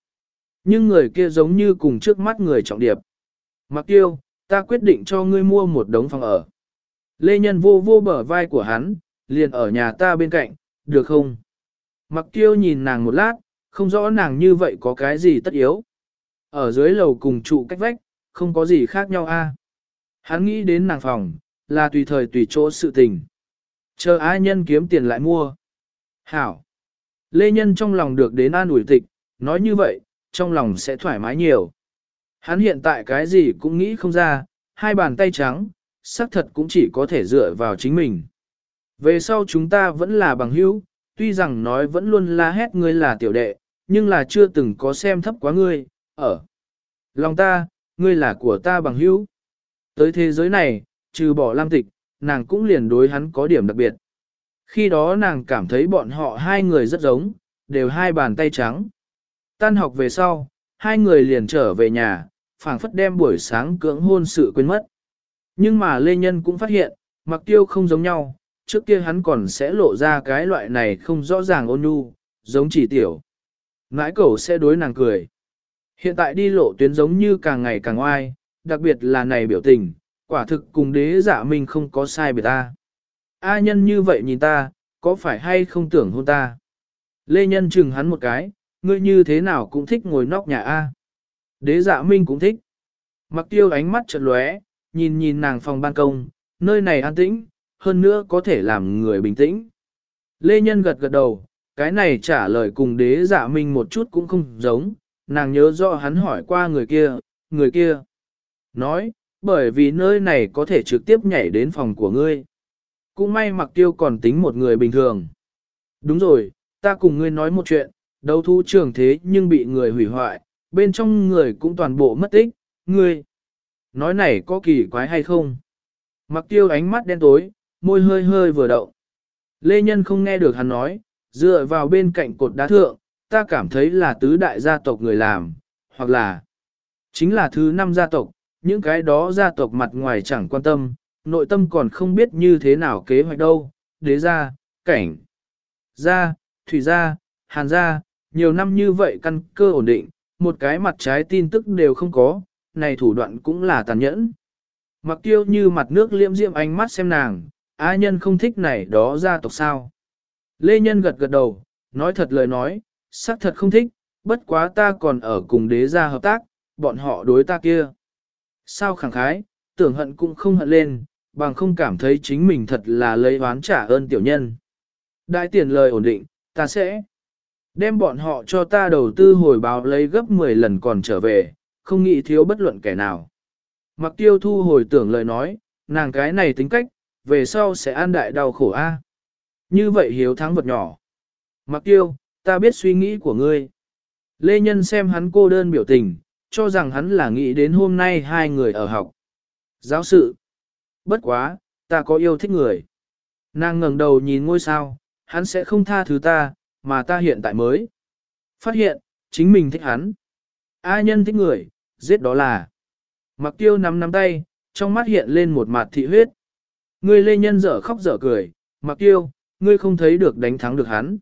Nhưng người kia giống như cùng trước mắt người trọng điệp. Mặc tiêu, ta quyết định cho ngươi mua một đống phòng ở. Lê Nhân vô vô bờ vai của hắn, liền ở nhà ta bên cạnh, được không? Mặc tiêu nhìn nàng một lát, không rõ nàng như vậy có cái gì tất yếu. Ở dưới lầu cùng trụ cách vách, không có gì khác nhau a. Hắn nghĩ đến nàng phòng, là tùy thời tùy chỗ sự tình. Chờ ai nhân kiếm tiền lại mua. Hảo. Lê Nhân trong lòng được đến an ủi tịch, nói như vậy, trong lòng sẽ thoải mái nhiều. Hắn hiện tại cái gì cũng nghĩ không ra, hai bàn tay trắng, xác thật cũng chỉ có thể dựa vào chính mình. Về sau chúng ta vẫn là bằng hữu, tuy rằng nói vẫn luôn la hét ngươi là tiểu đệ, nhưng là chưa từng có xem thấp quá ngươi, ở. Lòng ta, ngươi là của ta bằng hữu. Tới thế giới này, trừ bỏ lam tịch, nàng cũng liền đối hắn có điểm đặc biệt. Khi đó nàng cảm thấy bọn họ hai người rất giống, đều hai bàn tay trắng. Tan học về sau, hai người liền trở về nhà, phảng phất đem buổi sáng cưỡng hôn sự quên mất. Nhưng mà Lê Nhân cũng phát hiện, mặc tiêu không giống nhau, trước kia hắn còn sẽ lộ ra cái loại này không rõ ràng ôn nhu, giống chỉ tiểu. Ngãi cẩu sẽ đối nàng cười. Hiện tại đi lộ tuyến giống như càng ngày càng oai, đặc biệt là này biểu tình, quả thực cùng đế giả mình không có sai biệt ta. A nhân như vậy nhìn ta, có phải hay không tưởng hôn ta? Lê nhân chừng hắn một cái, ngươi như thế nào cũng thích ngồi nóc nhà A. Đế dạ minh cũng thích. Mặc tiêu ánh mắt chợt lóe, nhìn nhìn nàng phòng ban công, nơi này an tĩnh, hơn nữa có thể làm người bình tĩnh. Lê Nhân gật gật đầu, cái này trả lời cùng đế dạ minh một chút cũng không giống, nàng nhớ rõ hắn hỏi qua người kia, người kia. Nói, bởi vì nơi này có thể trực tiếp nhảy đến phòng của ngươi. Cũng may mặc tiêu còn tính một người bình thường. Đúng rồi, ta cùng ngươi nói một chuyện, đấu thu trường thế nhưng bị người hủy hoại, bên trong người cũng toàn bộ mất tích, ngươi. Nói này có kỳ quái hay không? Mặc tiêu ánh mắt đen tối, môi hơi hơi vừa động. Lê Nhân không nghe được hắn nói, dựa vào bên cạnh cột đá thượng, ta cảm thấy là tứ đại gia tộc người làm, hoặc là chính là thứ năm gia tộc, những cái đó gia tộc mặt ngoài chẳng quan tâm, nội tâm còn không biết như thế nào kế hoạch đâu, đế gia, cảnh, gia, thủy gia, hàn gia, nhiều năm như vậy căn cơ ổn định, một cái mặt trái tin tức đều không có, này thủ đoạn cũng là tàn nhẫn. Mặc tiêu như mặt nước liễm diễm ánh mắt xem nàng, á nhân không thích này đó gia tộc sao. Lê Nhân gật gật đầu, nói thật lời nói, xác thật không thích, bất quá ta còn ở cùng đế gia hợp tác, bọn họ đối ta kia. Sao khẳng khái, tưởng hận cũng không hận lên, bằng không cảm thấy chính mình thật là lấy oán trả ơn tiểu nhân. Đại tiền lời ổn định, ta sẽ. Đem bọn họ cho ta đầu tư hồi báo lấy gấp 10 lần còn trở về, không nghĩ thiếu bất luận kẻ nào. Mặc tiêu thu hồi tưởng lời nói, nàng cái này tính cách, về sau sẽ an đại đau khổ a. Như vậy hiếu thắng vật nhỏ. Mặc tiêu, ta biết suy nghĩ của ngươi. Lê Nhân xem hắn cô đơn biểu tình, cho rằng hắn là nghĩ đến hôm nay hai người ở học. Giáo sự. Bất quá, ta có yêu thích người. Nàng ngẩng đầu nhìn ngôi sao, hắn sẽ không tha thứ ta, mà ta hiện tại mới. Phát hiện, chính mình thích hắn. A nhân thích người, giết đó là. Mặc tiêu nắm nắm tay, trong mắt hiện lên một mặt thị huyết. Ngươi lê nhân dở khóc dở cười, mặc tiêu, ngươi không thấy được đánh thắng được hắn.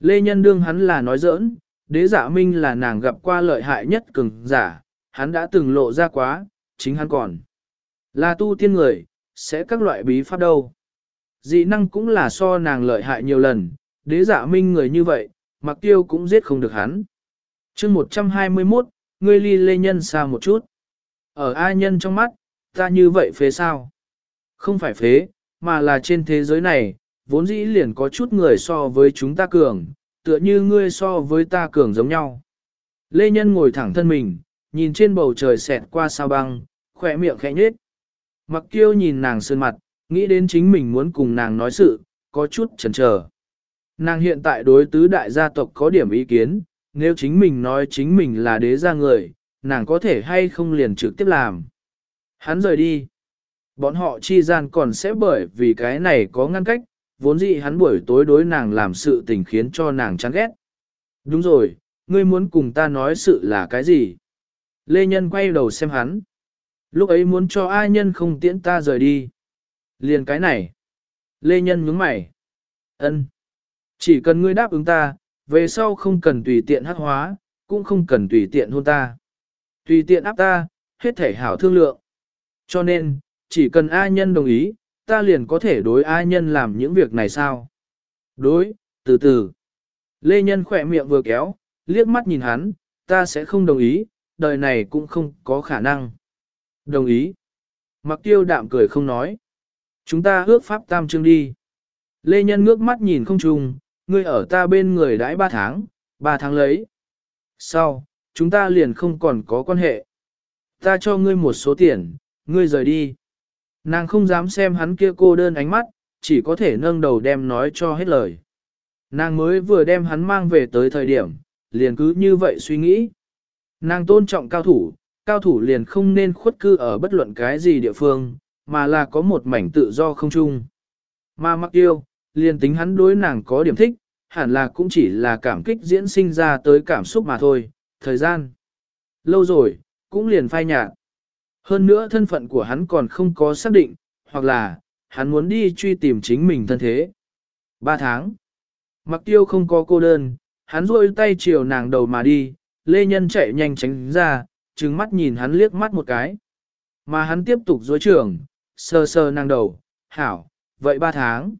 Lê nhân đương hắn là nói giỡn, đế giả minh là nàng gặp qua lợi hại nhất cường giả, hắn đã từng lộ ra quá, chính hắn còn. Là tu tiên người, sẽ các loại bí pháp đâu. Dị năng cũng là so nàng lợi hại nhiều lần, đế giả minh người như vậy, mặc tiêu cũng giết không được hắn. chương 121, ngươi ly lê nhân xa một chút. Ở ai nhân trong mắt, ta như vậy phế sao? Không phải phế, mà là trên thế giới này, vốn dĩ liền có chút người so với chúng ta cường, tựa như ngươi so với ta cường giống nhau. Lê Nhân ngồi thẳng thân mình, nhìn trên bầu trời xẹt qua sao băng, khỏe miệng khẽ nhếch. Mặc kiêu nhìn nàng sơn mặt, nghĩ đến chính mình muốn cùng nàng nói sự, có chút chần chờ. Nàng hiện tại đối tứ đại gia tộc có điểm ý kiến, nếu chính mình nói chính mình là đế gia người, nàng có thể hay không liền trực tiếp làm. Hắn rời đi. Bọn họ chi gian còn sẽ bởi vì cái này có ngăn cách, vốn dĩ hắn buổi tối đối nàng làm sự tình khiến cho nàng chán ghét. Đúng rồi, ngươi muốn cùng ta nói sự là cái gì? Lê Nhân quay đầu xem hắn. Lúc ấy muốn cho ai nhân không tiễn ta rời đi. Liền cái này. Lê Nhân nhướng mày. ân chỉ cần ngươi đáp ứng ta, về sau không cần tùy tiện hát hóa, cũng không cần tùy tiện hôn ta. Tùy tiện áp ta, hết thể hảo thương lượng. Cho nên, chỉ cần ai nhân đồng ý, ta liền có thể đối ai nhân làm những việc này sao? Đối, từ từ. Lê Nhân khỏe miệng vừa kéo, liếc mắt nhìn hắn, ta sẽ không đồng ý, đời này cũng không có khả năng. Đồng ý. Mặc tiêu đạm cười không nói. Chúng ta ước pháp tam chương đi. Lê Nhân ngước mắt nhìn không trùng, ngươi ở ta bên người đãi ba tháng, ba tháng lấy. Sau, chúng ta liền không còn có quan hệ. Ta cho ngươi một số tiền, ngươi rời đi. Nàng không dám xem hắn kia cô đơn ánh mắt, chỉ có thể nâng đầu đem nói cho hết lời. Nàng mới vừa đem hắn mang về tới thời điểm, liền cứ như vậy suy nghĩ. Nàng tôn trọng cao thủ, cao thủ liền không nên khuất cư ở bất luận cái gì địa phương, mà là có một mảnh tự do không chung. Mà mặc yêu, liền tính hắn đối nàng có điểm thích, hẳn là cũng chỉ là cảm kích diễn sinh ra tới cảm xúc mà thôi, thời gian. Lâu rồi, cũng liền phai nhạt. Hơn nữa thân phận của hắn còn không có xác định, hoặc là, hắn muốn đi truy tìm chính mình thân thế. Ba tháng. Mặc tiêu không có cô đơn, hắn rôi tay chiều nàng đầu mà đi, lê nhân chạy nhanh tránh ra, trừng mắt nhìn hắn liếc mắt một cái. Mà hắn tiếp tục dối trưởng, sơ sơ nàng đầu, hảo, vậy ba tháng.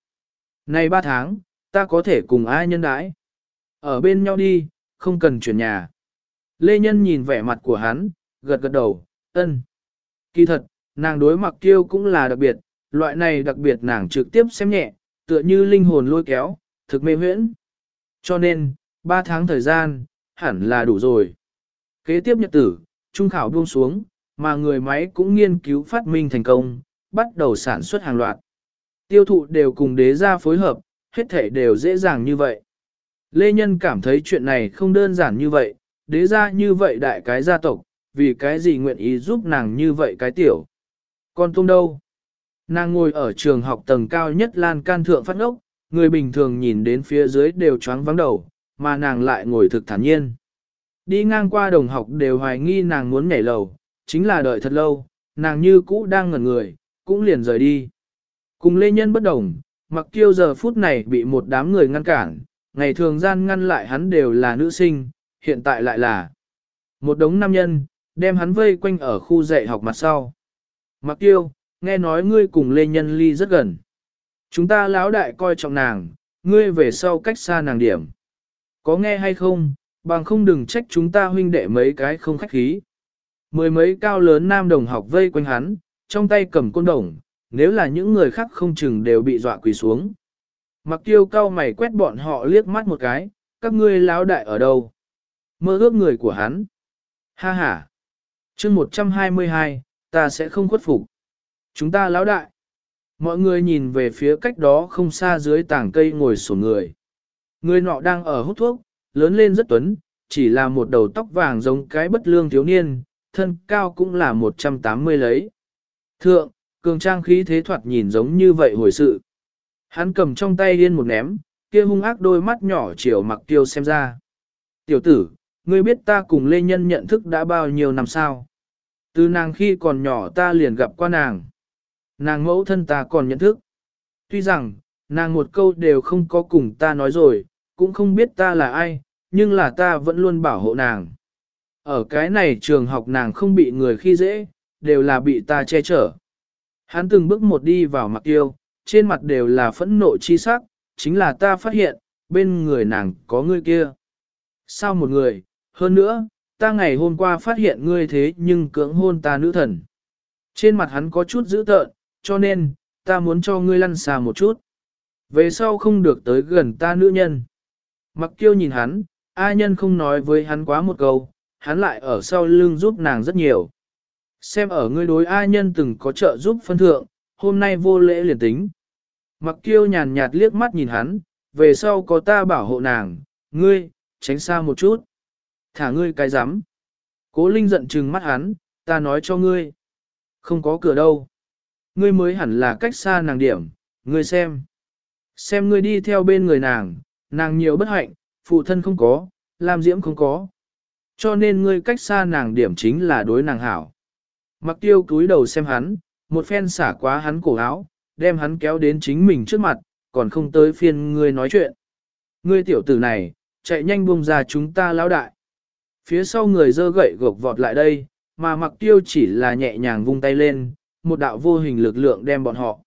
Này ba tháng, ta có thể cùng ai nhân đãi. Ở bên nhau đi, không cần chuyển nhà. Lê Nhân nhìn vẻ mặt của hắn, gật gật đầu, ân. Kỳ thật, nàng đối mặc kiêu cũng là đặc biệt, loại này đặc biệt nàng trực tiếp xem nhẹ, tựa như linh hồn lôi kéo, thực mê huyễn. Cho nên, ba tháng thời gian, hẳn là đủ rồi. Kế tiếp nhật tử, trung khảo buông xuống, mà người máy cũng nghiên cứu phát minh thành công, bắt đầu sản xuất hàng loạt. Tiêu thụ đều cùng đế gia phối hợp, hết thể đều dễ dàng như vậy. Lê Nhân cảm thấy chuyện này không đơn giản như vậy, đế gia như vậy đại cái gia tộc, vì cái gì nguyện ý giúp nàng như vậy cái tiểu. Còn tôm đâu? Nàng ngồi ở trường học tầng cao nhất lan can thượng phát ngốc, người bình thường nhìn đến phía dưới đều choáng vắng đầu, mà nàng lại ngồi thực thản nhiên. Đi ngang qua đồng học đều hoài nghi nàng muốn nhảy lầu, chính là đợi thật lâu, nàng như cũ đang ngẩn người, cũng liền rời đi. Cùng lê nhân bất đồng, mặc kiêu giờ phút này bị một đám người ngăn cản, ngày thường gian ngăn lại hắn đều là nữ sinh, hiện tại lại là một đống nam nhân, đem hắn vây quanh ở khu dạy học mặt sau. Mặc tiêu, nghe nói ngươi cùng Lê Nhân Ly rất gần. Chúng ta lão đại coi trọng nàng, ngươi về sau cách xa nàng điểm. Có nghe hay không, bằng không đừng trách chúng ta huynh đệ mấy cái không khách khí. Mười mấy cao lớn nam đồng học vây quanh hắn, trong tay cầm côn đồng, nếu là những người khác không chừng đều bị dọa quỳ xuống. Mặc tiêu cao mày quét bọn họ liếc mắt một cái, các ngươi lão đại ở đâu? Mơ ước người của hắn. Ha ha. chương 122, ta sẽ không khuất phục. Chúng ta lão đại. Mọi người nhìn về phía cách đó không xa dưới tảng cây ngồi sổ người. Người nọ đang ở hút thuốc, lớn lên rất tuấn, chỉ là một đầu tóc vàng giống cái bất lương thiếu niên, thân cao cũng là 180 lấy. Thượng, cường trang khí thế thoạt nhìn giống như vậy hồi sự. Hắn cầm trong tay điên một ném, kia hung ác đôi mắt nhỏ chiều mặc tiêu xem ra. Tiểu tử, ngươi biết ta cùng Lê Nhân nhận thức đã bao nhiêu năm sao? Từ nàng khi còn nhỏ ta liền gặp qua nàng. Nàng mẫu thân ta còn nhận thức. Tuy rằng, nàng một câu đều không có cùng ta nói rồi, cũng không biết ta là ai, nhưng là ta vẫn luôn bảo hộ nàng. Ở cái này trường học nàng không bị người khi dễ, đều là bị ta che chở. Hắn từng bước một đi vào mặt tiêu, trên mặt đều là phẫn nộ chi sắc, chính là ta phát hiện, bên người nàng có người kia. Sao một người, hơn nữa, ta ngày hôm qua phát hiện ngươi thế nhưng cưỡng hôn ta nữ thần. Trên mặt hắn có chút dữ tợn, cho nên, ta muốn cho ngươi lăn xa một chút. Về sau không được tới gần ta nữ nhân. Mặc kiêu nhìn hắn, A nhân không nói với hắn quá một câu, hắn lại ở sau lưng giúp nàng rất nhiều. Xem ở ngươi đối ai nhân từng có trợ giúp phân thượng, hôm nay vô lễ liền tính. Mặc kiêu nhàn nhạt liếc mắt nhìn hắn, về sau có ta bảo hộ nàng, ngươi, tránh xa một chút. Thả ngươi cái rắm Cố Linh giận trừng mắt hắn, ta nói cho ngươi. Không có cửa đâu. Ngươi mới hẳn là cách xa nàng điểm, ngươi xem. Xem ngươi đi theo bên người nàng, nàng nhiều bất hạnh, phụ thân không có, làm diễm không có. Cho nên ngươi cách xa nàng điểm chính là đối nàng hảo. Mặc tiêu cúi đầu xem hắn, một phen xả quá hắn cổ áo, đem hắn kéo đến chính mình trước mặt, còn không tới phiên ngươi nói chuyện. Ngươi tiểu tử này, chạy nhanh buông ra chúng ta lão đại. Phía sau người dơ gậy gộc vọt lại đây, mà mặc tiêu chỉ là nhẹ nhàng vung tay lên, một đạo vô hình lực lượng đem bọn họ.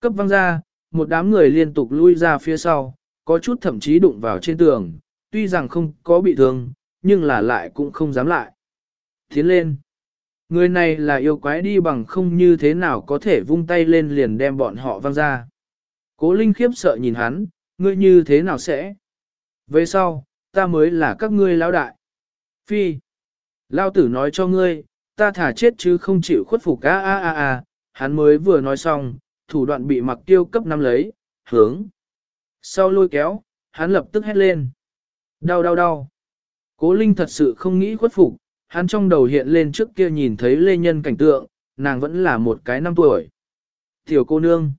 Cấp văng ra, một đám người liên tục lui ra phía sau, có chút thậm chí đụng vào trên tường, tuy rằng không có bị thương, nhưng là lại cũng không dám lại. Tiến lên. Người này là yêu quái đi bằng không như thế nào có thể vung tay lên liền đem bọn họ văng ra. Cố Linh khiếp sợ nhìn hắn, ngươi như thế nào sẽ? Về sau, ta mới là các ngươi lão đại. Phi. Lao tử nói cho ngươi, ta thả chết chứ không chịu khuất phục a a a a, hắn mới vừa nói xong, thủ đoạn bị mặc tiêu cấp năm lấy, hướng. Sau lôi kéo, hắn lập tức hét lên. Đau đau đau. Cố Linh thật sự không nghĩ khuất phục, hắn trong đầu hiện lên trước kia nhìn thấy lê nhân cảnh tượng, nàng vẫn là một cái năm tuổi. Tiểu cô nương.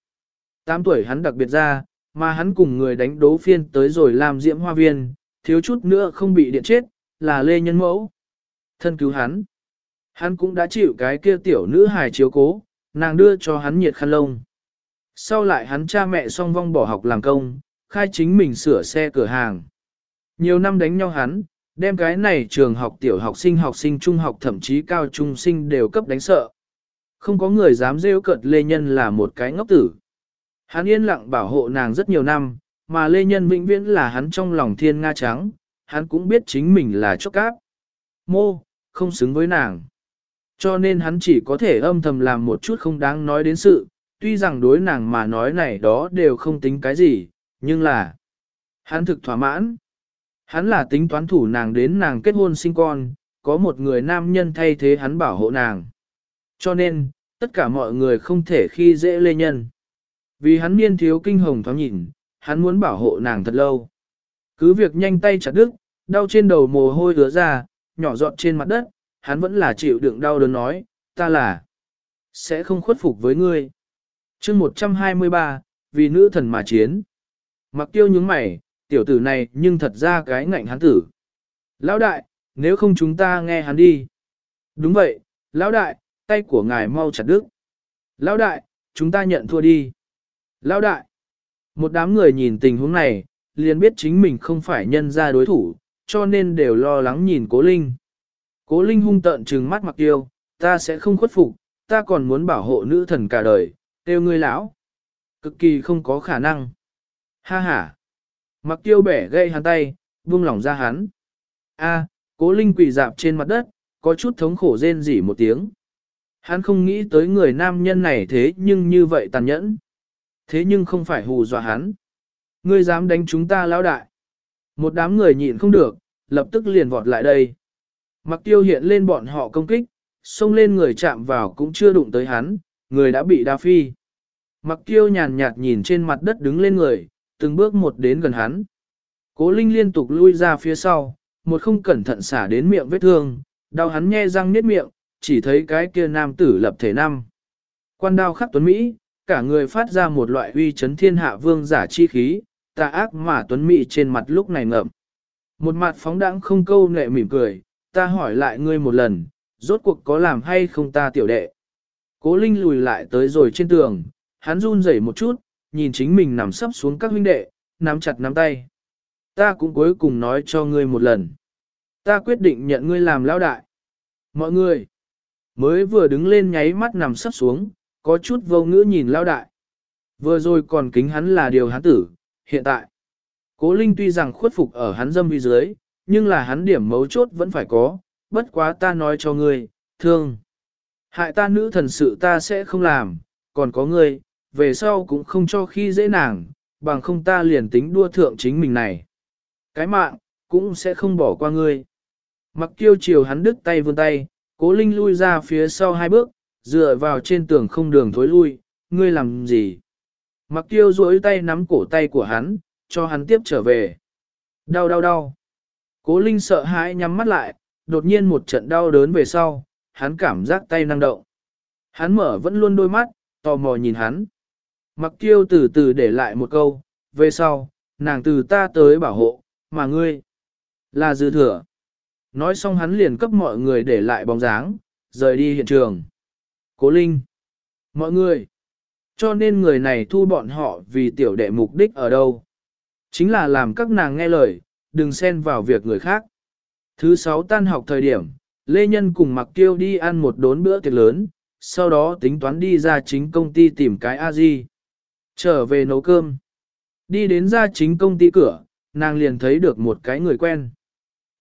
Tám tuổi hắn đặc biệt ra, mà hắn cùng người đánh đố phiên tới rồi làm diễm hoa viên, thiếu chút nữa không bị điện chết, là lê nhân mẫu. Thân cứu hắn. Hắn cũng đã chịu cái kia tiểu nữ hài chiếu cố, nàng đưa cho hắn nhiệt khăn lông. Sau lại hắn cha mẹ song vong bỏ học làm công, khai chính mình sửa xe cửa hàng. Nhiều năm đánh nhau hắn, đem cái này trường học tiểu học sinh học sinh trung học thậm chí cao trung sinh đều cấp đánh sợ. Không có người dám rêu cợt Lê Nhân là một cái ngốc tử. Hắn yên lặng bảo hộ nàng rất nhiều năm, mà Lê Nhân vĩnh viễn là hắn trong lòng thiên nga trắng, hắn cũng biết chính mình là chốc cáp. Mô, không xứng với nàng. Cho nên hắn chỉ có thể âm thầm làm một chút không đáng nói đến sự, tuy rằng đối nàng mà nói này đó đều không tính cái gì, nhưng là hắn thực thỏa mãn. Hắn là tính toán thủ nàng đến nàng kết hôn sinh con, có một người nam nhân thay thế hắn bảo hộ nàng. Cho nên, tất cả mọi người không thể khi dễ lê nhân. Vì hắn niên thiếu kinh hồng thoáng nhìn, hắn muốn bảo hộ nàng thật lâu. Cứ việc nhanh tay chặt đứt, đau trên đầu mồ hôi ứa ra, nhỏ giọt trên mặt đất, hắn vẫn là chịu đựng đau đớn nói, ta là sẽ không khuất phục với ngươi. chương 123, vì nữ thần mà chiến. Mặc tiêu nhướng mày, tiểu tử này nhưng thật ra cái ngạnh hắn tử. Lão đại, nếu không chúng ta nghe hắn đi. Đúng vậy, lão đại, tay của ngài mau chặt đứt. Lão đại, chúng ta nhận thua đi. Lão đại, một đám người nhìn tình huống này, liền biết chính mình không phải nhân ra đối thủ, cho nên đều lo lắng nhìn cố linh. Cố linh hung tợn trừng mắt mặc yêu, ta sẽ không khuất phục, ta còn muốn bảo hộ nữ thần cả đời, tiêu ngươi lão. Cực kỳ không có khả năng. Ha ha. Mặc tiêu bẻ gây hắn tay, vung lòng ra hắn. A, cố linh quỳ dạp trên mặt đất, có chút thống khổ rên rỉ một tiếng. Hắn không nghĩ tới người nam nhân này thế nhưng như vậy tàn nhẫn. Thế nhưng không phải hù dọa hắn. Ngươi dám đánh chúng ta lão đại. Một đám người nhịn không được, lập tức liền vọt lại đây. Mặc tiêu hiện lên bọn họ công kích, xông lên người chạm vào cũng chưa đụng tới hắn, người đã bị đa phi. Mặc tiêu nhàn nhạt nhìn trên mặt đất đứng lên người, từng bước một đến gần hắn. Cố Linh liên tục lui ra phía sau, một không cẩn thận xả đến miệng vết thương, đau hắn nhe răng niết miệng, chỉ thấy cái kia nam tử lập thể năm. Quan đao khắc tuấn Mỹ, cả người phát ra một loại uy chấn thiên hạ vương giả chi khí, tà ác mà tuấn Mỹ trên mặt lúc này ngậm. Một mặt phóng đãng không câu nệ mỉm cười, ta hỏi lại ngươi một lần, rốt cuộc có làm hay không ta tiểu đệ. Cố Linh lùi lại tới rồi trên tường, hắn run rẩy một chút, nhìn chính mình nằm sấp xuống các huynh đệ, nắm chặt nắm tay. Ta cũng cuối cùng nói cho ngươi một lần. Ta quyết định nhận ngươi làm lão đại. Mọi người, mới vừa đứng lên nháy mắt nằm sấp xuống, có chút vô ngữ nhìn lão đại. Vừa rồi còn kính hắn là điều hắn tử, hiện tại. Cố Linh tuy rằng khuất phục ở hắn dâm vi dưới, nhưng là hắn điểm mấu chốt vẫn phải có, bất quá ta nói cho ngươi, thương. Hại ta nữ thần sự ta sẽ không làm, còn có ngươi, về sau cũng không cho khi dễ nàng, bằng không ta liền tính đua thượng chính mình này. Cái mạng, cũng sẽ không bỏ qua ngươi. Mặc kiêu chiều hắn đứt tay vươn tay, cố linh lui ra phía sau hai bước, dựa vào trên tường không đường thối lui, ngươi làm gì? Mặc kiêu duỗi tay nắm cổ tay của hắn, cho hắn tiếp trở về. Đau đau đau. Cố linh sợ hãi nhắm mắt lại, đột nhiên một trận đau đớn về sau, hắn cảm giác tay năng động. Hắn mở vẫn luôn đôi mắt, tò mò nhìn hắn. Mặc tiêu từ từ để lại một câu, về sau, nàng từ ta tới bảo hộ, mà ngươi là dư thừa. Nói xong hắn liền cấp mọi người để lại bóng dáng, rời đi hiện trường. Cố Linh. Mọi người. Cho nên người này thu bọn họ vì tiểu đệ mục đích ở đâu. Chính là làm các nàng nghe lời, đừng xen vào việc người khác. Thứ sáu tan học thời điểm, Lê Nhân cùng Mặc Tiêu đi ăn một đốn bữa tiệc lớn, sau đó tính toán đi ra chính công ty tìm cái A-di. Trở về nấu cơm. Đi đến ra chính công ty cửa, nàng liền thấy được một cái người quen.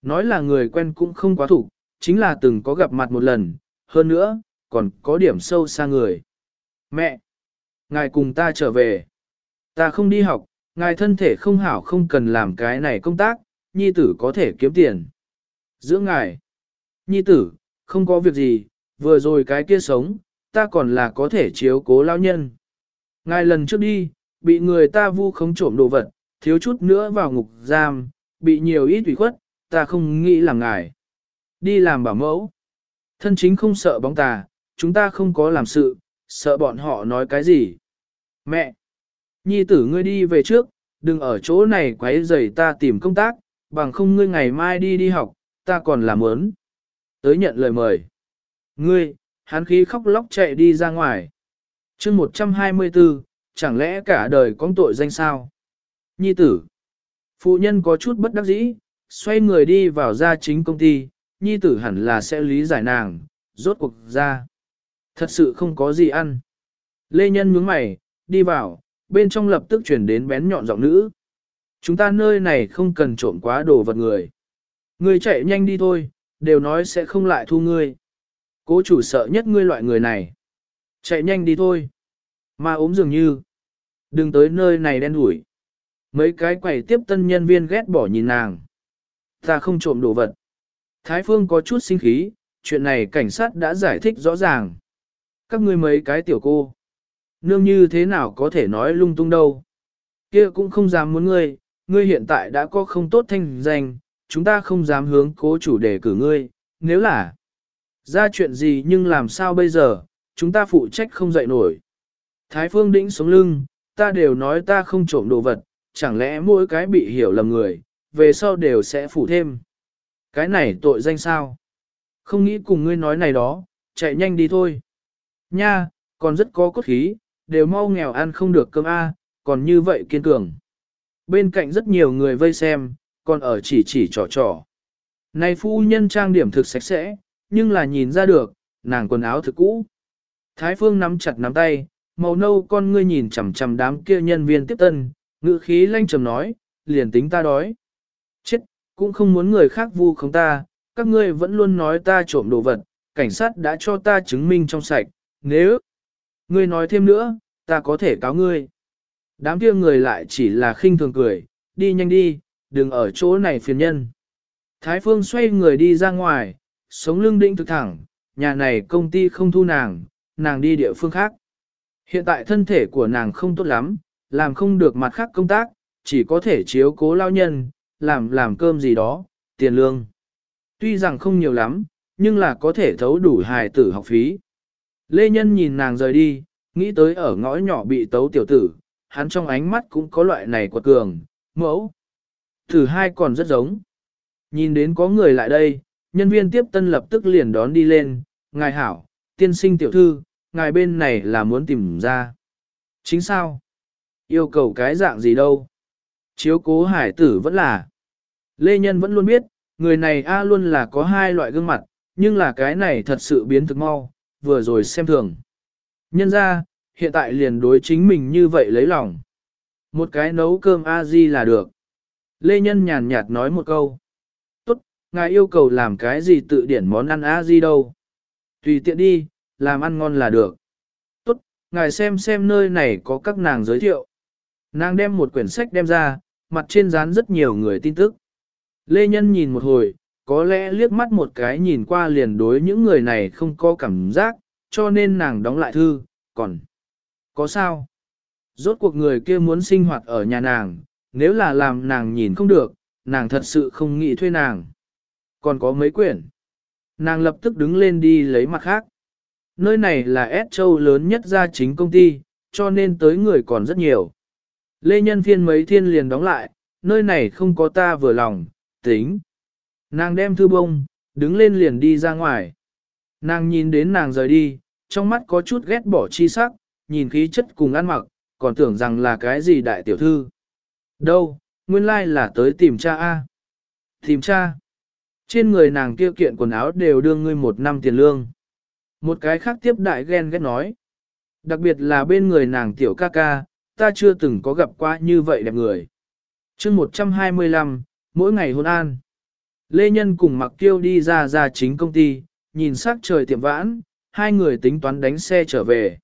Nói là người quen cũng không quá thủ, chính là từng có gặp mặt một lần, hơn nữa, còn có điểm sâu xa người. Mẹ! Ngài cùng ta trở về. Ta không đi học, ngài thân thể không hảo không cần làm cái này công tác, nhi tử có thể kiếm tiền. Giữa ngài, nhi tử, không có việc gì, vừa rồi cái kia sống, ta còn là có thể chiếu cố lao nhân. Ngài lần trước đi, bị người ta vu khống trộm đồ vật, thiếu chút nữa vào ngục giam, bị nhiều ít ủy khuất, ta không nghĩ là ngài. Đi làm bảo mẫu. Thân chính không sợ bóng tà, chúng ta không có làm sự, sợ bọn họ nói cái gì. Mẹ! Nhi tử ngươi đi về trước, đừng ở chỗ này quấy rầy ta tìm công tác, bằng không ngươi ngày mai đi đi học, ta còn làm ớn. Tới nhận lời mời. Ngươi, hắn khí khóc lóc chạy đi ra ngoài chương 124, chẳng lẽ cả đời có tội danh sao? Nhi tử. Phụ nhân có chút bất đắc dĩ, xoay người đi vào gia chính công ty, nhi tử hẳn là sẽ lý giải nàng, rốt cuộc ra. Thật sự không có gì ăn. Lê Nhân nhướng mày, đi vào, bên trong lập tức chuyển đến bén nhọn giọng nữ. Chúng ta nơi này không cần trộm quá đồ vật người. người chạy nhanh đi thôi, đều nói sẽ không lại thu ngươi. Cố chủ sợ nhất ngươi loại người này. Chạy nhanh đi thôi. Mà ốm dường như. Đừng tới nơi này đen đủi. Mấy cái quầy tiếp tân nhân viên ghét bỏ nhìn nàng. Ta không trộm đồ vật. Thái Phương có chút sinh khí, chuyện này cảnh sát đã giải thích rõ ràng. Các ngươi mấy cái tiểu cô. Nương như thế nào có thể nói lung tung đâu. Kia cũng không dám muốn ngươi, ngươi hiện tại đã có không tốt thanh danh, chúng ta không dám hướng cố chủ đề cử ngươi, nếu là ra chuyện gì nhưng làm sao bây giờ, chúng ta phụ trách không dậy nổi. Thái Phương đĩnh sống lưng, ta đều nói ta không trộm đồ vật, chẳng lẽ mỗi cái bị hiểu lầm người, về sau đều sẽ phụ thêm. Cái này tội danh sao? Không nghĩ cùng ngươi nói này đó, chạy nhanh đi thôi. Nha, còn rất có cốt khí, đều mau nghèo ăn không được cơm A, còn như vậy kiên cường. Bên cạnh rất nhiều người vây xem, còn ở chỉ chỉ trò trò. Này phu nhân trang điểm thực sạch sẽ, nhưng là nhìn ra được, nàng quần áo thực cũ. Thái phương nắm chặt nắm tay, màu nâu con ngươi nhìn chằm chằm đám kia nhân viên tiếp tân, ngữ khí lanh trầm nói, liền tính ta đói. Chết, cũng không muốn người khác vu không ta, các ngươi vẫn luôn nói ta trộm đồ vật, cảnh sát đã cho ta chứng minh trong sạch, nếu ngươi nói thêm nữa, ta có thể cáo ngươi. Đám kia người lại chỉ là khinh thường cười, đi nhanh đi, đừng ở chỗ này phiền nhân. Thái Phương xoay người đi ra ngoài, sống lưng định thực thẳng, nhà này công ty không thu nàng, nàng đi địa phương khác. Hiện tại thân thể của nàng không tốt lắm, làm không được mặt khác công tác, chỉ có thể chiếu cố lao nhân, làm làm cơm gì đó, tiền lương. Tuy rằng không nhiều lắm, nhưng là có thể thấu đủ hài tử học phí. Lê Nhân nhìn nàng rời đi, nghĩ tới ở ngõ nhỏ bị tấu tiểu tử, hắn trong ánh mắt cũng có loại này quật cường, mẫu. Thử hai còn rất giống. Nhìn đến có người lại đây, nhân viên tiếp tân lập tức liền đón đi lên, ngài hảo, tiên sinh tiểu thư, ngài bên này là muốn tìm ra. Chính sao? Yêu cầu cái dạng gì đâu? Chiếu cố hải tử vẫn là. Lê Nhân vẫn luôn biết, người này A luôn là có hai loại gương mặt, nhưng là cái này thật sự biến thực mau, vừa rồi xem thường. Nhân ra, hiện tại liền đối chính mình như vậy lấy lòng. Một cái nấu cơm A-di là được. Lê Nhân nhàn nhạt nói một câu. Tốt, ngài yêu cầu làm cái gì tự điển món ăn A-di đâu. Tùy tiện đi, làm ăn ngon là được. Tốt, ngài xem xem nơi này có các nàng giới thiệu. Nàng đem một quyển sách đem ra, mặt trên dán rất nhiều người tin tức. Lê Nhân nhìn một hồi, có lẽ liếc mắt một cái nhìn qua liền đối những người này không có cảm giác, cho nên nàng đóng lại thư, còn có sao? Rốt cuộc người kia muốn sinh hoạt ở nhà nàng, nếu là làm nàng nhìn không được, nàng thật sự không nghĩ thuê nàng. Còn có mấy quyển. Nàng lập tức đứng lên đi lấy mặt khác. Nơi này là S châu lớn nhất gia chính công ty, cho nên tới người còn rất nhiều. Lê Nhân Phiên mấy thiên liền đóng lại, nơi này không có ta vừa lòng, tính. Nàng đem thư bông, đứng lên liền đi ra ngoài. Nàng nhìn đến nàng rời đi, trong mắt có chút ghét bỏ chi sắc, nhìn khí chất cùng ăn mặc, còn tưởng rằng là cái gì đại tiểu thư. Đâu, nguyên lai là tới tìm cha A. Tìm cha. Trên người nàng kia kiện quần áo đều đưa ngươi một năm tiền lương. Một cái khác tiếp đại ghen ghét nói. Đặc biệt là bên người nàng tiểu ca ca, ta chưa từng có gặp qua như vậy đẹp người. chương 125, mỗi ngày hôn an. Lê Nhân cùng Mặc Kiêu đi ra ra chính công ty, nhìn sắc trời tiệm vãn, hai người tính toán đánh xe trở về.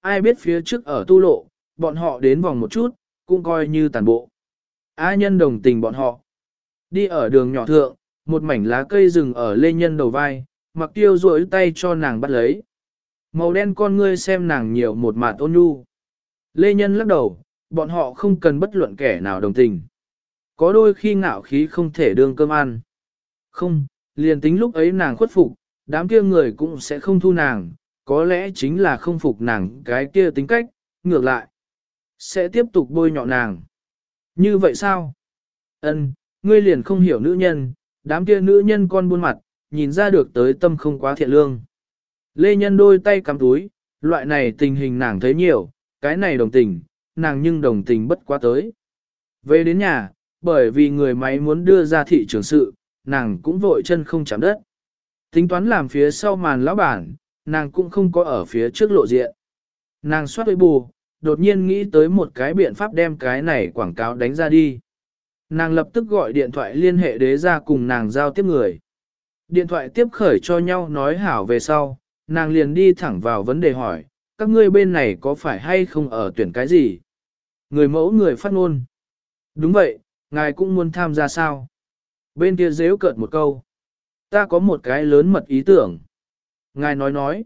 Ai biết phía trước ở tu lộ, bọn họ đến vòng một chút, cũng coi như tàn bộ. A nhân đồng tình bọn họ. Đi ở đường nhỏ thượng, một mảnh lá cây rừng ở Lê Nhân đầu vai, Mặc tiêu duỗi tay cho nàng bắt lấy. Màu đen con ngươi xem nàng nhiều một mạt ôn nhu. Lê Nhân lắc đầu, bọn họ không cần bất luận kẻ nào đồng tình. Có đôi khi ngạo khí không thể đương cơm ăn. Không, liền tính lúc ấy nàng khuất phục, đám kia người cũng sẽ không thu nàng, có lẽ chính là không phục nàng cái kia tính cách, ngược lại. Sẽ tiếp tục bôi nhọ nàng. Như vậy sao? Ân, ngươi liền không hiểu nữ nhân, đám kia nữ nhân con buôn mặt, nhìn ra được tới tâm không quá thiện lương. Lê Nhân đôi tay cắm túi, loại này tình hình nàng thấy nhiều, cái này đồng tình, nàng nhưng đồng tình bất quá tới. Về đến nhà, bởi vì người máy muốn đưa ra thị trường sự, nàng cũng vội chân không chạm đất. Tính toán làm phía sau màn lão bản, nàng cũng không có ở phía trước lộ diện. Nàng soát với bù, đột nhiên nghĩ tới một cái biện pháp đem cái này quảng cáo đánh ra đi. Nàng lập tức gọi điện thoại liên hệ đế ra cùng nàng giao tiếp người. Điện thoại tiếp khởi cho nhau nói hảo về sau, nàng liền đi thẳng vào vấn đề hỏi, các ngươi bên này có phải hay không ở tuyển cái gì? Người mẫu người phát ngôn. Đúng vậy, ngài cũng muốn tham gia sao? Bên kia dễu cợt một câu. Ta có một cái lớn mật ý tưởng. Ngài nói nói.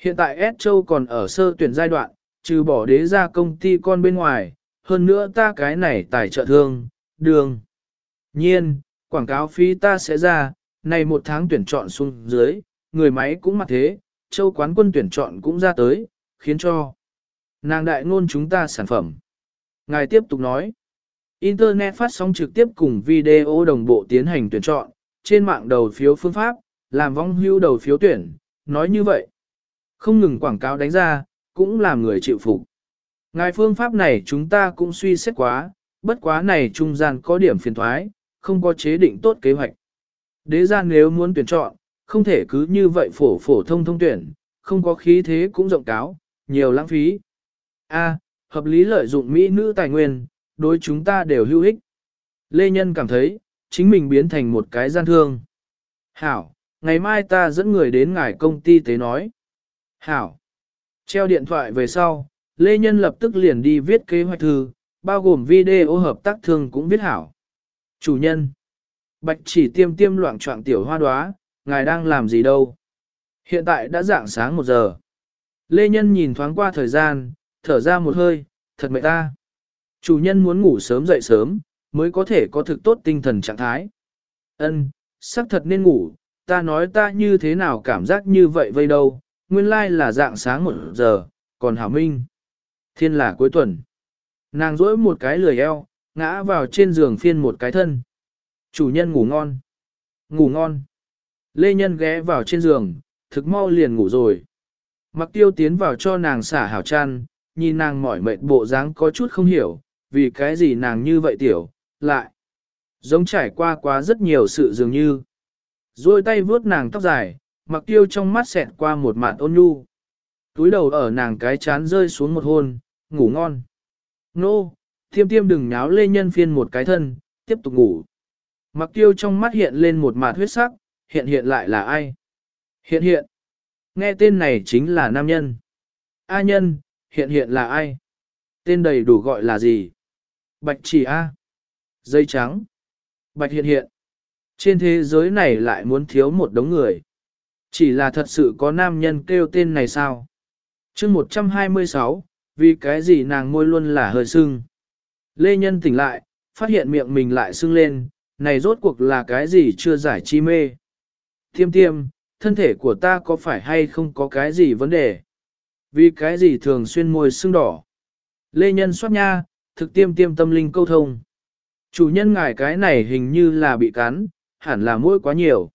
Hiện tại S Châu còn ở sơ tuyển giai đoạn, trừ bỏ đế ra công ty con bên ngoài, hơn nữa ta cái này tài trợ thương, đường. Nhiên, quảng cáo phí ta sẽ ra, này một tháng tuyển chọn xuống dưới, người máy cũng mặt thế, châu quán quân tuyển chọn cũng ra tới, khiến cho nàng đại ngôn chúng ta sản phẩm. Ngài tiếp tục nói, Internet phát sóng trực tiếp cùng video đồng bộ tiến hành tuyển chọn, trên mạng đầu phiếu phương pháp, làm vong hưu đầu phiếu tuyển, nói như vậy. Không ngừng quảng cáo đánh ra, cũng làm người chịu phục. Ngài phương pháp này chúng ta cũng suy xét quá, bất quá này trung gian có điểm phiền thoái, không có chế định tốt kế hoạch. Đế ra nếu muốn tuyển chọn, không thể cứ như vậy phổ phổ thông thông tuyển, không có khí thế cũng rộng cáo, nhiều lãng phí. A, hợp lý lợi dụng mỹ nữ tài nguyên, đối chúng ta đều hữu ích. Lê Nhân cảm thấy, chính mình biến thành một cái gian thương. Hảo, ngày mai ta dẫn người đến ngài công ty tế nói. Hảo. Treo điện thoại về sau, Lê Nhân lập tức liền đi viết kế hoạch thư, bao gồm video hợp tác thương cũng viết hảo. Chủ nhân. Bạch chỉ tiêm tiêm loạn trọng tiểu hoa đoá, ngài đang làm gì đâu? Hiện tại đã dạng sáng một giờ. Lê Nhân nhìn thoáng qua thời gian, thở ra một hơi, thật mệt ta. Chủ nhân muốn ngủ sớm dậy sớm, mới có thể có thực tốt tinh thần trạng thái. Ân, xác thật nên ngủ, ta nói ta như thế nào cảm giác như vậy vây đâu, nguyên lai là dạng sáng một giờ, còn hảo minh. Thiên là cuối tuần. Nàng rỗi một cái lười eo, ngã vào trên giường phiên một cái thân. Chủ nhân ngủ ngon. Ngủ ngon. Lê Nhân ghé vào trên giường, thực mau liền ngủ rồi. Mặc tiêu tiến vào cho nàng xả hảo chăn, nhìn nàng mỏi mệt bộ dáng có chút không hiểu, vì cái gì nàng như vậy tiểu, lại. Giống trải qua quá rất nhiều sự dường như. Rồi tay vuốt nàng tóc dài, mặc tiêu trong mắt xẹt qua một mạn ôn nhu. Túi đầu ở nàng cái chán rơi xuống một hôn, ngủ ngon. Nô, tiêm tiêm đừng nháo lê nhân phiên một cái thân, tiếp tục ngủ. Mặc tiêu trong mắt hiện lên một mạt huyết sắc, hiện hiện lại là ai? Hiện hiện. Nghe tên này chính là nam nhân. A nhân, hiện hiện là ai? Tên đầy đủ gọi là gì? Bạch chỉ A. Dây trắng. Bạch hiện hiện. Trên thế giới này lại muốn thiếu một đống người. Chỉ là thật sự có nam nhân kêu tên này sao? chương 126, vì cái gì nàng môi luôn là hơi sưng. Lê Nhân tỉnh lại, phát hiện miệng mình lại sưng lên, này rốt cuộc là cái gì chưa giải chi mê. Tiêm tiêm, thân thể của ta có phải hay không có cái gì vấn đề? Vì cái gì thường xuyên môi sưng đỏ? Lê Nhân soát nha, thực tiêm tiêm tâm linh câu thông. Chủ nhân ngài cái này hình như là bị cắn, hẳn là mũi quá nhiều.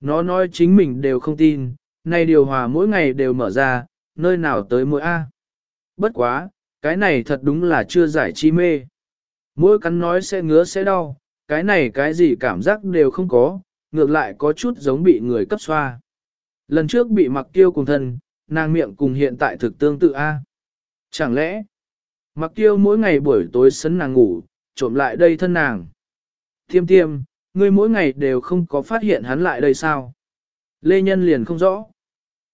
Nó nói chính mình đều không tin, nay điều hòa mỗi ngày đều mở ra, nơi nào tới mũi A. Bất quá, cái này thật đúng là chưa giải chi mê. Mỗi cắn nói sẽ ngứa sẽ đau, cái này cái gì cảm giác đều không có, ngược lại có chút giống bị người cấp xoa. Lần trước bị mặc tiêu cùng thân, nàng miệng cùng hiện tại thực tương tự A. Chẳng lẽ, mặc tiêu mỗi ngày buổi tối sấn nàng ngủ, trộm lại đây thân nàng. Tiêm tiêm, ngươi mỗi ngày đều không có phát hiện hắn lại đây sao? Lê Nhân liền không rõ.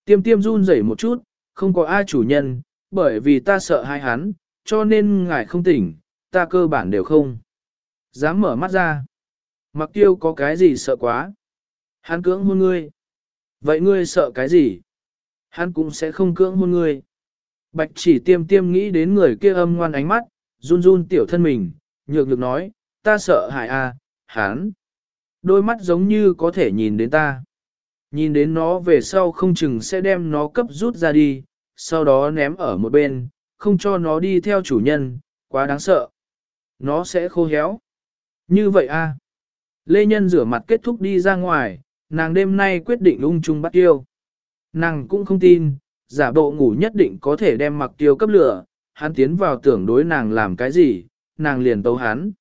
Tiêm tiêm run rẩy một chút, không có ai chủ nhân, bởi vì ta sợ hai hắn, cho nên ngài không tỉnh, ta cơ bản đều không. Dám mở mắt ra. Mặc tiêu có cái gì sợ quá. Hắn cưỡng hôn ngươi. Vậy ngươi sợ cái gì? Hắn cũng sẽ không cưỡng hôn ngươi. Bạch chỉ tiêm tiêm nghĩ đến người kia âm ngoan ánh mắt, run run tiểu thân mình, nhược nhược nói, ta sợ hại à, hắn. Đôi mắt giống như có thể nhìn đến ta. Nhìn đến nó về sau không chừng sẽ đem nó cấp rút ra đi, sau đó ném ở một bên, không cho nó đi theo chủ nhân, quá đáng sợ. Nó sẽ khô héo. Như vậy a à. Lê Nhân rửa mặt kết thúc đi ra ngoài, nàng đêm nay quyết định ung chung bắt tiêu. Nàng cũng không tin, giả bộ ngủ nhất định có thể đem mặc tiêu cấp lửa, hắn tiến vào tưởng đối nàng làm cái gì, nàng liền tấu hắn.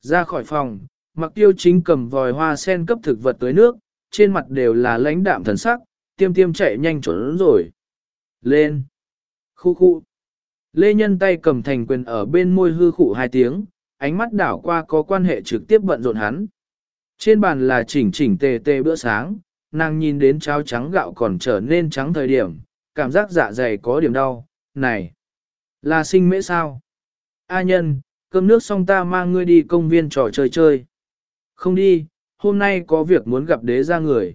Ra khỏi phòng, mặc tiêu chính cầm vòi hoa sen cấp thực vật tới nước, trên mặt đều là lãnh đạm thần sắc, tiêm tiêm chạy nhanh trốn rồi. Lên! Khu khu! Lê Nhân tay cầm thành quyền ở bên môi hư khụ hai tiếng, ánh mắt đảo qua có quan hệ trực tiếp bận rộn hắn. Trên bàn là chỉnh chỉnh tề tề bữa sáng, nàng nhìn đến cháo trắng gạo còn trở nên trắng thời điểm, cảm giác dạ dày có điểm đau, này, là sinh mễ sao? A nhân, cơm nước xong ta mang ngươi đi công viên trò chơi chơi. Không đi, hôm nay có việc muốn gặp đế ra người.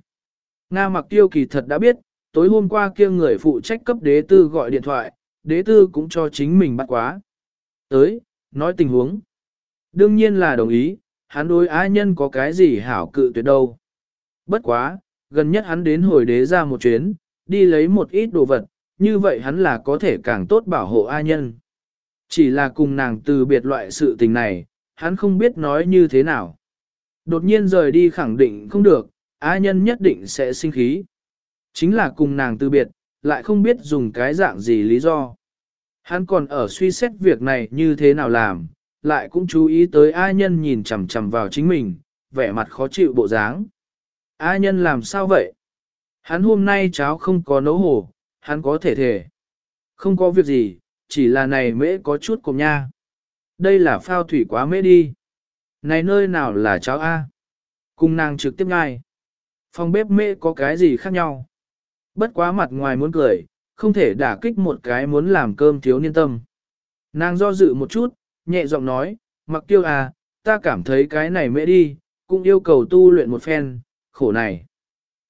Nga mặc tiêu kỳ thật đã biết, tối hôm qua kia người phụ trách cấp đế tư gọi điện thoại, đế tư cũng cho chính mình bắt quá. Tới, nói tình huống. Đương nhiên là đồng ý, hắn đối á nhân có cái gì hảo cự tuyệt đâu. Bất quá, gần nhất hắn đến hồi đế ra một chuyến, đi lấy một ít đồ vật, như vậy hắn là có thể càng tốt bảo hộ A nhân. Chỉ là cùng nàng từ biệt loại sự tình này, hắn không biết nói như thế nào. Đột nhiên rời đi khẳng định không được, A nhân nhất định sẽ sinh khí. Chính là cùng nàng từ biệt, lại không biết dùng cái dạng gì lý do. Hắn còn ở suy xét việc này như thế nào làm, lại cũng chú ý tới A nhân nhìn chằm chằm vào chính mình, vẻ mặt khó chịu bộ dáng. A nhân làm sao vậy? Hắn hôm nay cháu không có nấu hổ, hắn có thể thể. Không có việc gì, chỉ là này mễ có chút cùng nha. Đây là phao thủy quá mễ đi. Này nơi nào là cháu A? Cùng nàng trực tiếp ngay. Phòng bếp mễ có cái gì khác nhau? Bất quá mặt ngoài muốn cười, không thể đả kích một cái muốn làm cơm thiếu niên tâm. Nàng do dự một chút, nhẹ giọng nói, mặc tiêu à, ta cảm thấy cái này mẹ đi, cũng yêu cầu tu luyện một phen, khổ này.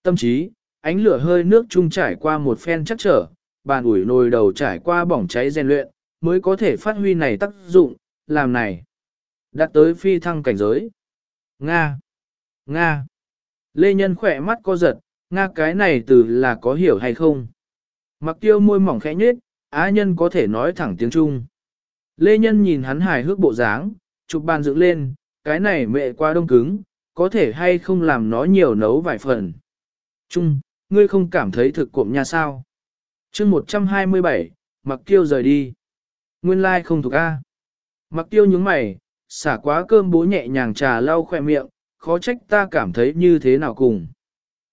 Tâm trí, ánh lửa hơi nước chung trải qua một phen chắc trở, bàn ủi nồi đầu trải qua bỏng cháy rèn luyện, mới có thể phát huy này tác dụng, làm này. Đạt tới phi thăng cảnh giới. Nga. Nga. Lê Nhân khỏe mắt co giật, Nga cái này từ là có hiểu hay không? Mặc tiêu môi mỏng khẽ nhếch, á nhân có thể nói thẳng tiếng Trung. Lê Nhân nhìn hắn hài hước bộ dáng, chụp bàn dựng lên, cái này mẹ quá đông cứng, có thể hay không làm nó nhiều nấu vài phần. Trung, ngươi không cảm thấy thực cụm nhà sao? chương 127, mặc tiêu rời đi. Nguyên lai like không thuộc A. Mặc tiêu nhướng mày, xả quá cơm bố nhẹ nhàng trà lau khỏe miệng, khó trách ta cảm thấy như thế nào cùng.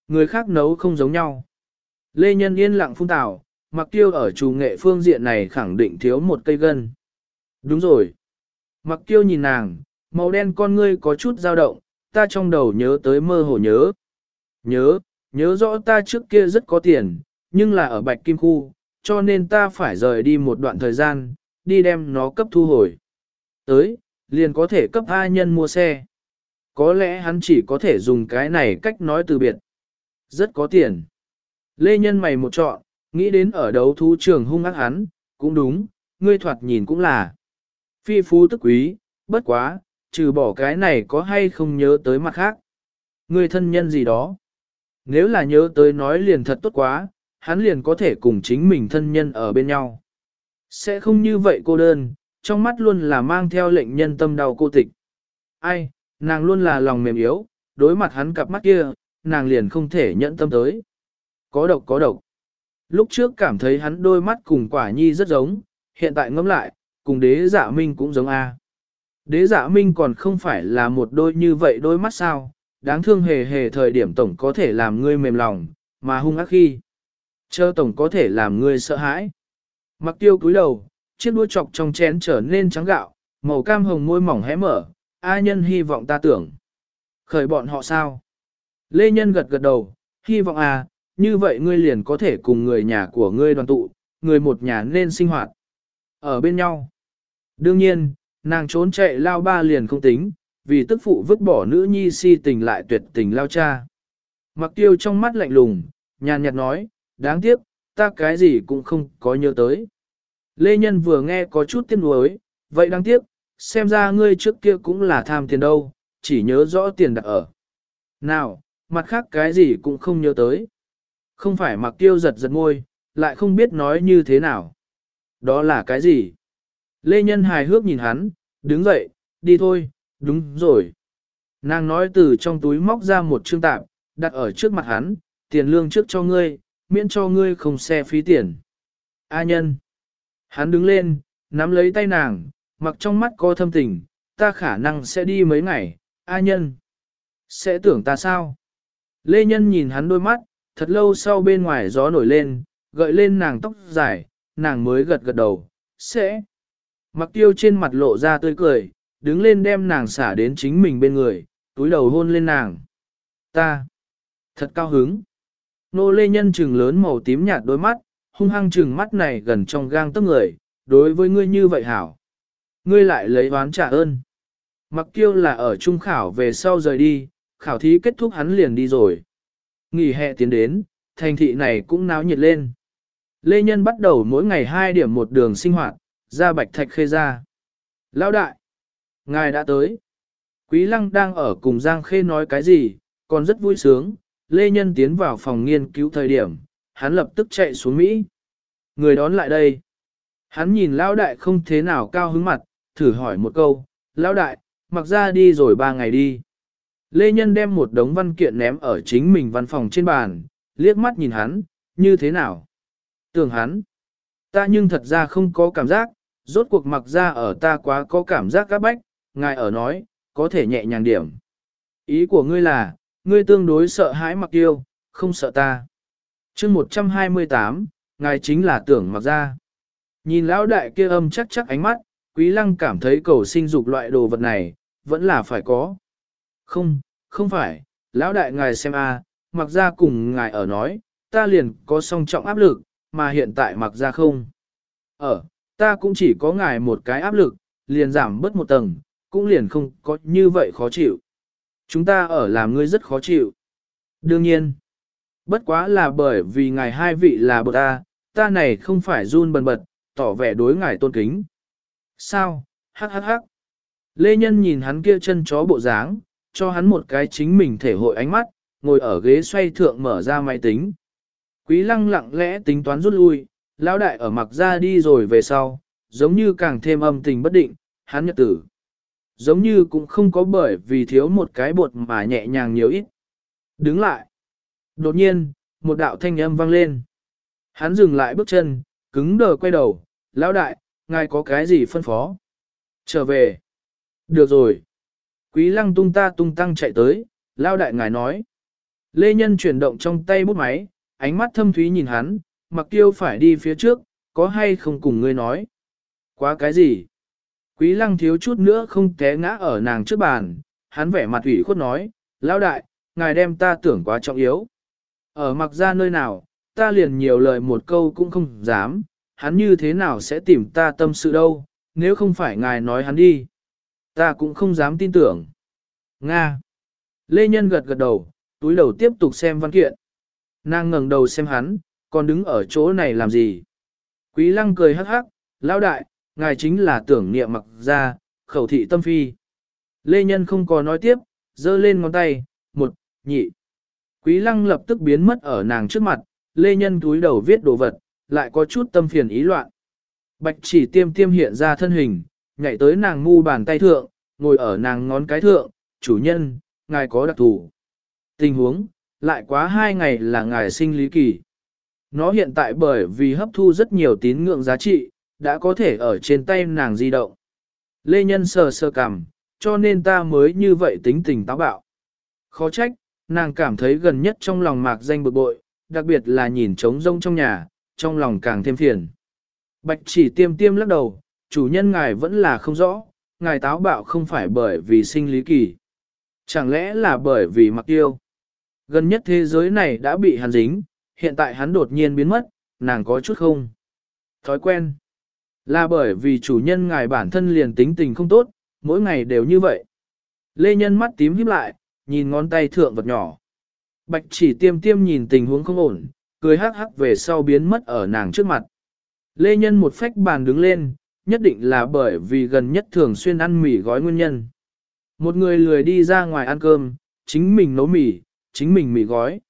Người khác nấu không giống nhau. Lê Nhân yên lặng phun tảo, mặc tiêu ở chủ nghệ phương diện này khẳng định thiếu một cây gân. Đúng rồi. Mặc tiêu nhìn nàng, màu đen con ngươi có chút dao động, ta trong đầu nhớ tới mơ hồ nhớ. Nhớ, nhớ rõ ta trước kia rất có tiền, nhưng là ở Bạch Kim Khu, cho nên ta phải rời đi một đoạn thời gian, đi đem nó cấp thu hồi. Tới, liền có thể cấp A nhân mua xe. Có lẽ hắn chỉ có thể dùng cái này cách nói từ biệt. Rất có tiền. Lê Nhân mày một chọn, nghĩ đến ở đấu thú trường hung ác hắn, cũng đúng, ngươi thoạt nhìn cũng là. Phi phú tức quý, bất quá, trừ bỏ cái này có hay không nhớ tới mặt khác. người thân nhân gì đó. Nếu là nhớ tới nói liền thật tốt quá, hắn liền có thể cùng chính mình thân nhân ở bên nhau. Sẽ không như vậy cô đơn, trong mắt luôn là mang theo lệnh nhân tâm đau cô tịch. Ai, nàng luôn là lòng mềm yếu, đối mặt hắn cặp mắt kia, nàng liền không thể nhận tâm tới. Có độc có độc. Lúc trước cảm thấy hắn đôi mắt cùng quả nhi rất giống, hiện tại ngẫm lại, cùng đế dạ minh cũng giống A. Đế dạ minh còn không phải là một đôi như vậy đôi mắt sao, đáng thương hề hề thời điểm tổng có thể làm ngươi mềm lòng, mà hung ác khi. Chờ tổng có thể làm ngươi sợ hãi. Mặc tiêu cúi đầu, chiếc đuôi chọc trong chén trở nên trắng gạo, màu cam hồng môi mỏng hé mở, A nhân hy vọng ta tưởng. Khởi bọn họ sao? Lê Nhân gật gật đầu, hy vọng à, như vậy ngươi liền có thể cùng người nhà của ngươi đoàn tụ, người một nhà nên sinh hoạt. Ở bên nhau. Đương nhiên, nàng trốn chạy lao ba liền không tính, vì tức phụ vứt bỏ nữ nhi si tình lại tuyệt tình lao cha. Mặc tiêu trong mắt lạnh lùng, nhàn nhạt nói, đáng tiếc, ta cái gì cũng không có nhớ tới. Lê Nhân vừa nghe có chút tiếc nuối, vậy đáng tiếc, xem ra ngươi trước kia cũng là tham tiền đâu, chỉ nhớ rõ tiền đặt ở. Nào, mặt khác cái gì cũng không nhớ tới. Không phải mặc tiêu giật giật môi, lại không biết nói như thế nào. Đó là cái gì? Lê Nhân hài hước nhìn hắn, đứng dậy, đi thôi, đúng rồi. Nàng nói từ trong túi móc ra một trương tạm, đặt ở trước mặt hắn, tiền lương trước cho ngươi, miễn cho ngươi không xe phí tiền. A nhân. Hắn đứng lên, nắm lấy tay nàng, mặc trong mắt có thâm tình, ta khả năng sẽ đi mấy ngày, A nhân. Sẽ tưởng ta sao? Lê Nhân nhìn hắn đôi mắt, thật lâu sau bên ngoài gió nổi lên, gợi lên nàng tóc dài, nàng mới gật gật đầu, sẽ. Mặc tiêu trên mặt lộ ra tươi cười, đứng lên đem nàng xả đến chính mình bên người, túi đầu hôn lên nàng. Ta, thật cao hứng. Nô lê nhân trừng lớn màu tím nhạt đôi mắt, hung hăng trừng mắt này gần trong gang tấc người, đối với ngươi như vậy hảo. Ngươi lại lấy oán trả ơn. Mặc tiêu là ở trung khảo về sau rời đi, khảo thí kết thúc hắn liền đi rồi. Nghỉ hè tiến đến, thành thị này cũng náo nhiệt lên. Lê Nhân bắt đầu mỗi ngày hai điểm một đường sinh hoạt, ra bạch thạch khê ra. Lão đại, ngài đã tới. Quý Lăng đang ở cùng Giang Khê nói cái gì, còn rất vui sướng. Lê Nhân tiến vào phòng nghiên cứu thời điểm, hắn lập tức chạy xuống Mỹ. Người đón lại đây. Hắn nhìn Lão đại không thế nào cao hứng mặt, thử hỏi một câu, Lão đại, mặc ra đi rồi ba ngày đi. Lê Nhân đem một đống văn kiện ném ở chính mình văn phòng trên bàn, liếc mắt nhìn hắn, như thế nào? Tưởng hắn, ta nhưng thật ra không có cảm giác, rốt cuộc mặc ra ở ta quá có cảm giác các bách, ngài ở nói, có thể nhẹ nhàng điểm. Ý của ngươi là, ngươi tương đối sợ hãi mặc yêu, không sợ ta. chương 128, ngài chính là tưởng mặc ra. Nhìn lão đại kia âm chắc chắc ánh mắt, quý lăng cảm thấy cầu sinh dục loại đồ vật này, vẫn là phải có. Không, không phải, lão đại ngài xem a, mặc ra cùng ngài ở nói, ta liền có song trọng áp lực, mà hiện tại mặc ra không. Ở, ta cũng chỉ có ngài một cái áp lực, liền giảm bớt một tầng, cũng liền không có như vậy khó chịu. Chúng ta ở làm ngươi rất khó chịu. Đương nhiên, bất quá là bởi vì ngài hai vị là bậc ta, ta này không phải run bần bật, tỏ vẻ đối ngài tôn kính. Sao, hắc hắc hắc. Lê Nhân nhìn hắn kia chân chó bộ dáng, cho hắn một cái chính mình thể hội ánh mắt, ngồi ở ghế xoay thượng mở ra máy tính. Quý lăng lặng lẽ tính toán rút lui, lão đại ở mặc ra đi rồi về sau, giống như càng thêm âm tình bất định, hắn nhật tử. Giống như cũng không có bởi vì thiếu một cái bột mà nhẹ nhàng nhiều ít. Đứng lại. Đột nhiên, một đạo thanh âm vang lên. Hắn dừng lại bước chân, cứng đờ quay đầu, lão đại, ngài có cái gì phân phó? Trở về. Được rồi. Quý lăng tung ta tung tăng chạy tới, lão đại ngài nói. Lê Nhân chuyển động trong tay bút máy, ánh mắt thâm thúy nhìn hắn, mặc tiêu phải đi phía trước, có hay không cùng ngươi nói. Quá cái gì? Quý lăng thiếu chút nữa không té ngã ở nàng trước bàn, hắn vẻ mặt ủy khuất nói, lão đại, ngài đem ta tưởng quá trọng yếu. Ở mặc ra nơi nào, ta liền nhiều lời một câu cũng không dám, hắn như thế nào sẽ tìm ta tâm sự đâu, nếu không phải ngài nói hắn đi. Ta cũng không dám tin tưởng. Nga. Lê Nhân gật gật đầu, túi đầu tiếp tục xem văn kiện. Nàng ngẩng đầu xem hắn, còn đứng ở chỗ này làm gì? Quý lăng cười hắc hắc, lão đại, ngài chính là tưởng niệm mặc ra, khẩu thị tâm phi. Lê Nhân không có nói tiếp, giơ lên ngón tay, một, nhị. Quý lăng lập tức biến mất ở nàng trước mặt, Lê Nhân túi đầu viết đồ vật, lại có chút tâm phiền ý loạn. Bạch chỉ tiêm tiêm hiện ra thân hình, nhảy tới nàng ngu bàn tay thượng, ngồi ở nàng ngón cái thượng, chủ nhân, ngài có đặc thù. Tình huống, lại quá hai ngày là ngài sinh lý kỳ. Nó hiện tại bởi vì hấp thu rất nhiều tín ngưỡng giá trị, đã có thể ở trên tay nàng di động. Lê Nhân sờ sờ cằm, cho nên ta mới như vậy tính tình táo bạo. Khó trách, nàng cảm thấy gần nhất trong lòng mạc danh bực bội, đặc biệt là nhìn trống rông trong nhà, trong lòng càng thêm phiền. Bạch chỉ tiêm tiêm lắc đầu, chủ nhân ngài vẫn là không rõ, ngài táo bạo không phải bởi vì sinh lý kỳ. Chẳng lẽ là bởi vì mặc yêu? Gần nhất thế giới này đã bị hàn dính, hiện tại hắn đột nhiên biến mất, nàng có chút không? Thói quen. Là bởi vì chủ nhân ngài bản thân liền tính tình không tốt, mỗi ngày đều như vậy. Lê Nhân mắt tím híp lại, nhìn ngón tay thượng vật nhỏ. Bạch chỉ tiêm tiêm nhìn tình huống không ổn, cười hắc hắc về sau biến mất ở nàng trước mặt. Lê Nhân một phách bàn đứng lên, nhất định là bởi vì gần nhất thường xuyên ăn mì gói nguyên nhân. Một người lười đi ra ngoài ăn cơm, chính mình nấu mì, chính mình mì gói.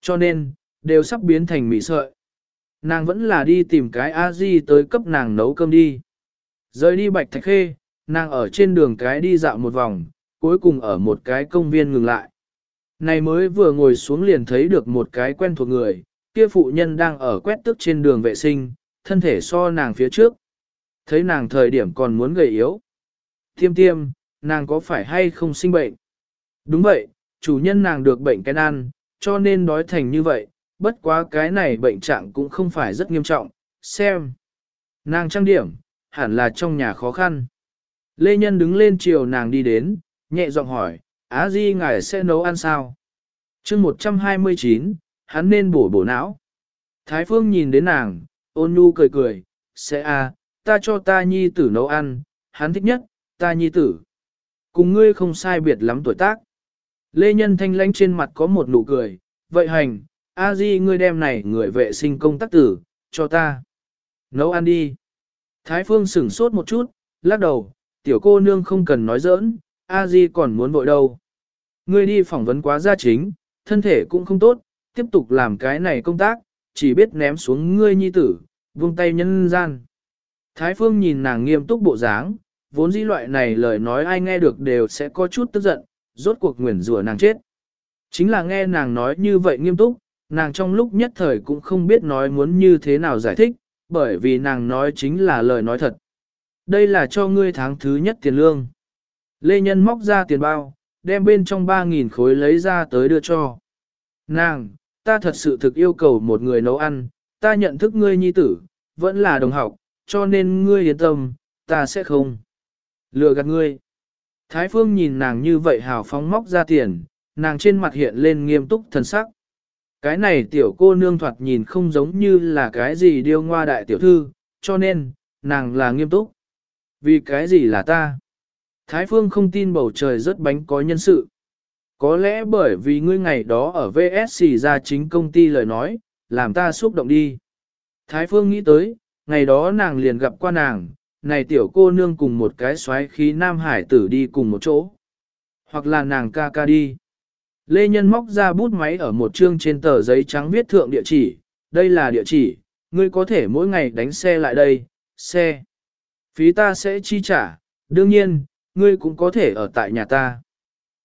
Cho nên, đều sắp biến thành mì sợi. Nàng vẫn là đi tìm cái a di tới cấp nàng nấu cơm đi. Rời đi bạch thạch khê, nàng ở trên đường cái đi dạo một vòng, cuối cùng ở một cái công viên ngừng lại. Này mới vừa ngồi xuống liền thấy được một cái quen thuộc người, kia phụ nhân đang ở quét tức trên đường vệ sinh, thân thể so nàng phía trước. Thấy nàng thời điểm còn muốn gầy yếu. Tiêm tiêm, nàng có phải hay không sinh bệnh? Đúng vậy, chủ nhân nàng được bệnh cái ăn, cho nên đói thành như vậy, bất quá cái này bệnh trạng cũng không phải rất nghiêm trọng, xem. Nàng trang điểm, hẳn là trong nhà khó khăn. Lê Nhân đứng lên chiều nàng đi đến, nhẹ giọng hỏi, Á Di ngài sẽ nấu ăn sao? chương 129, hắn nên bổ bổ não. Thái Phương nhìn đến nàng, ôn nhu cười cười, sẽ à, ta cho ta nhi tử nấu ăn, hắn thích nhất, ta nhi tử. Cùng ngươi không sai biệt lắm tuổi tác. Lê Nhân thanh lãnh trên mặt có một nụ cười, vậy hành, A Di ngươi đem này người vệ sinh công tác tử, cho ta. Nấu ăn đi. Thái Phương sửng sốt một chút, lắc đầu, tiểu cô nương không cần nói giỡn, A Di còn muốn vội đâu. Ngươi đi phỏng vấn quá gia chính, thân thể cũng không tốt, tiếp tục làm cái này công tác, chỉ biết ném xuống ngươi nhi tử, vung tay nhân gian. Thái Phương nhìn nàng nghiêm túc bộ dáng, vốn dĩ loại này lời nói ai nghe được đều sẽ có chút tức giận, rốt cuộc nguyền rủa nàng chết. Chính là nghe nàng nói như vậy nghiêm túc, nàng trong lúc nhất thời cũng không biết nói muốn như thế nào giải thích, bởi vì nàng nói chính là lời nói thật. Đây là cho ngươi tháng thứ nhất tiền lương. Lê Nhân móc ra tiền bao, đem bên trong 3.000 khối lấy ra tới đưa cho. Nàng, ta thật sự thực yêu cầu một người nấu ăn, ta nhận thức ngươi nhi tử, vẫn là đồng học, cho nên ngươi yên tâm, ta sẽ không. Lừa gạt ngươi. Thái Phương nhìn nàng như vậy hào phóng móc ra tiền, nàng trên mặt hiện lên nghiêm túc thần sắc. Cái này tiểu cô nương thoạt nhìn không giống như là cái gì điêu ngoa đại tiểu thư, cho nên, nàng là nghiêm túc. Vì cái gì là ta? Thái Phương không tin bầu trời rất bánh có nhân sự. Có lẽ bởi vì ngươi ngày đó ở VSC ra chính công ty lời nói, làm ta xúc động đi. Thái Phương nghĩ tới, ngày đó nàng liền gặp qua nàng, này tiểu cô nương cùng một cái xoáy khí nam hải tử đi cùng một chỗ. Hoặc là nàng ca ca đi. Lê Nhân móc ra bút máy ở một chương trên tờ giấy trắng viết thượng địa chỉ, đây là địa chỉ, ngươi có thể mỗi ngày đánh xe lại đây, xe. Phí ta sẽ chi trả, đương nhiên, ngươi cũng có thể ở tại nhà ta.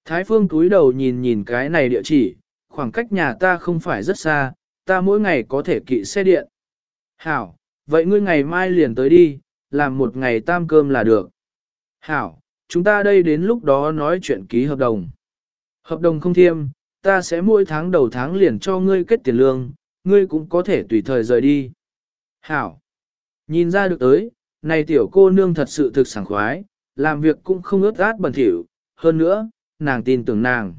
Thái Phương túi đầu nhìn nhìn cái này địa chỉ, khoảng cách nhà ta không phải rất xa, ta mỗi ngày có thể kỵ xe điện. Hảo, vậy ngươi ngày mai liền tới đi, làm một ngày tam cơm là được. Hảo, chúng ta đây đến lúc đó nói chuyện ký hợp đồng. Hợp đồng không thiêm, ta sẽ mỗi tháng đầu tháng liền cho ngươi kết tiền lương, ngươi cũng có thể tùy thời rời đi. Hảo, nhìn ra được tới, này tiểu cô nương thật sự thực sảng khoái, làm việc cũng không ướt át bẩn thỉu, hơn nữa, nàng tin tưởng nàng.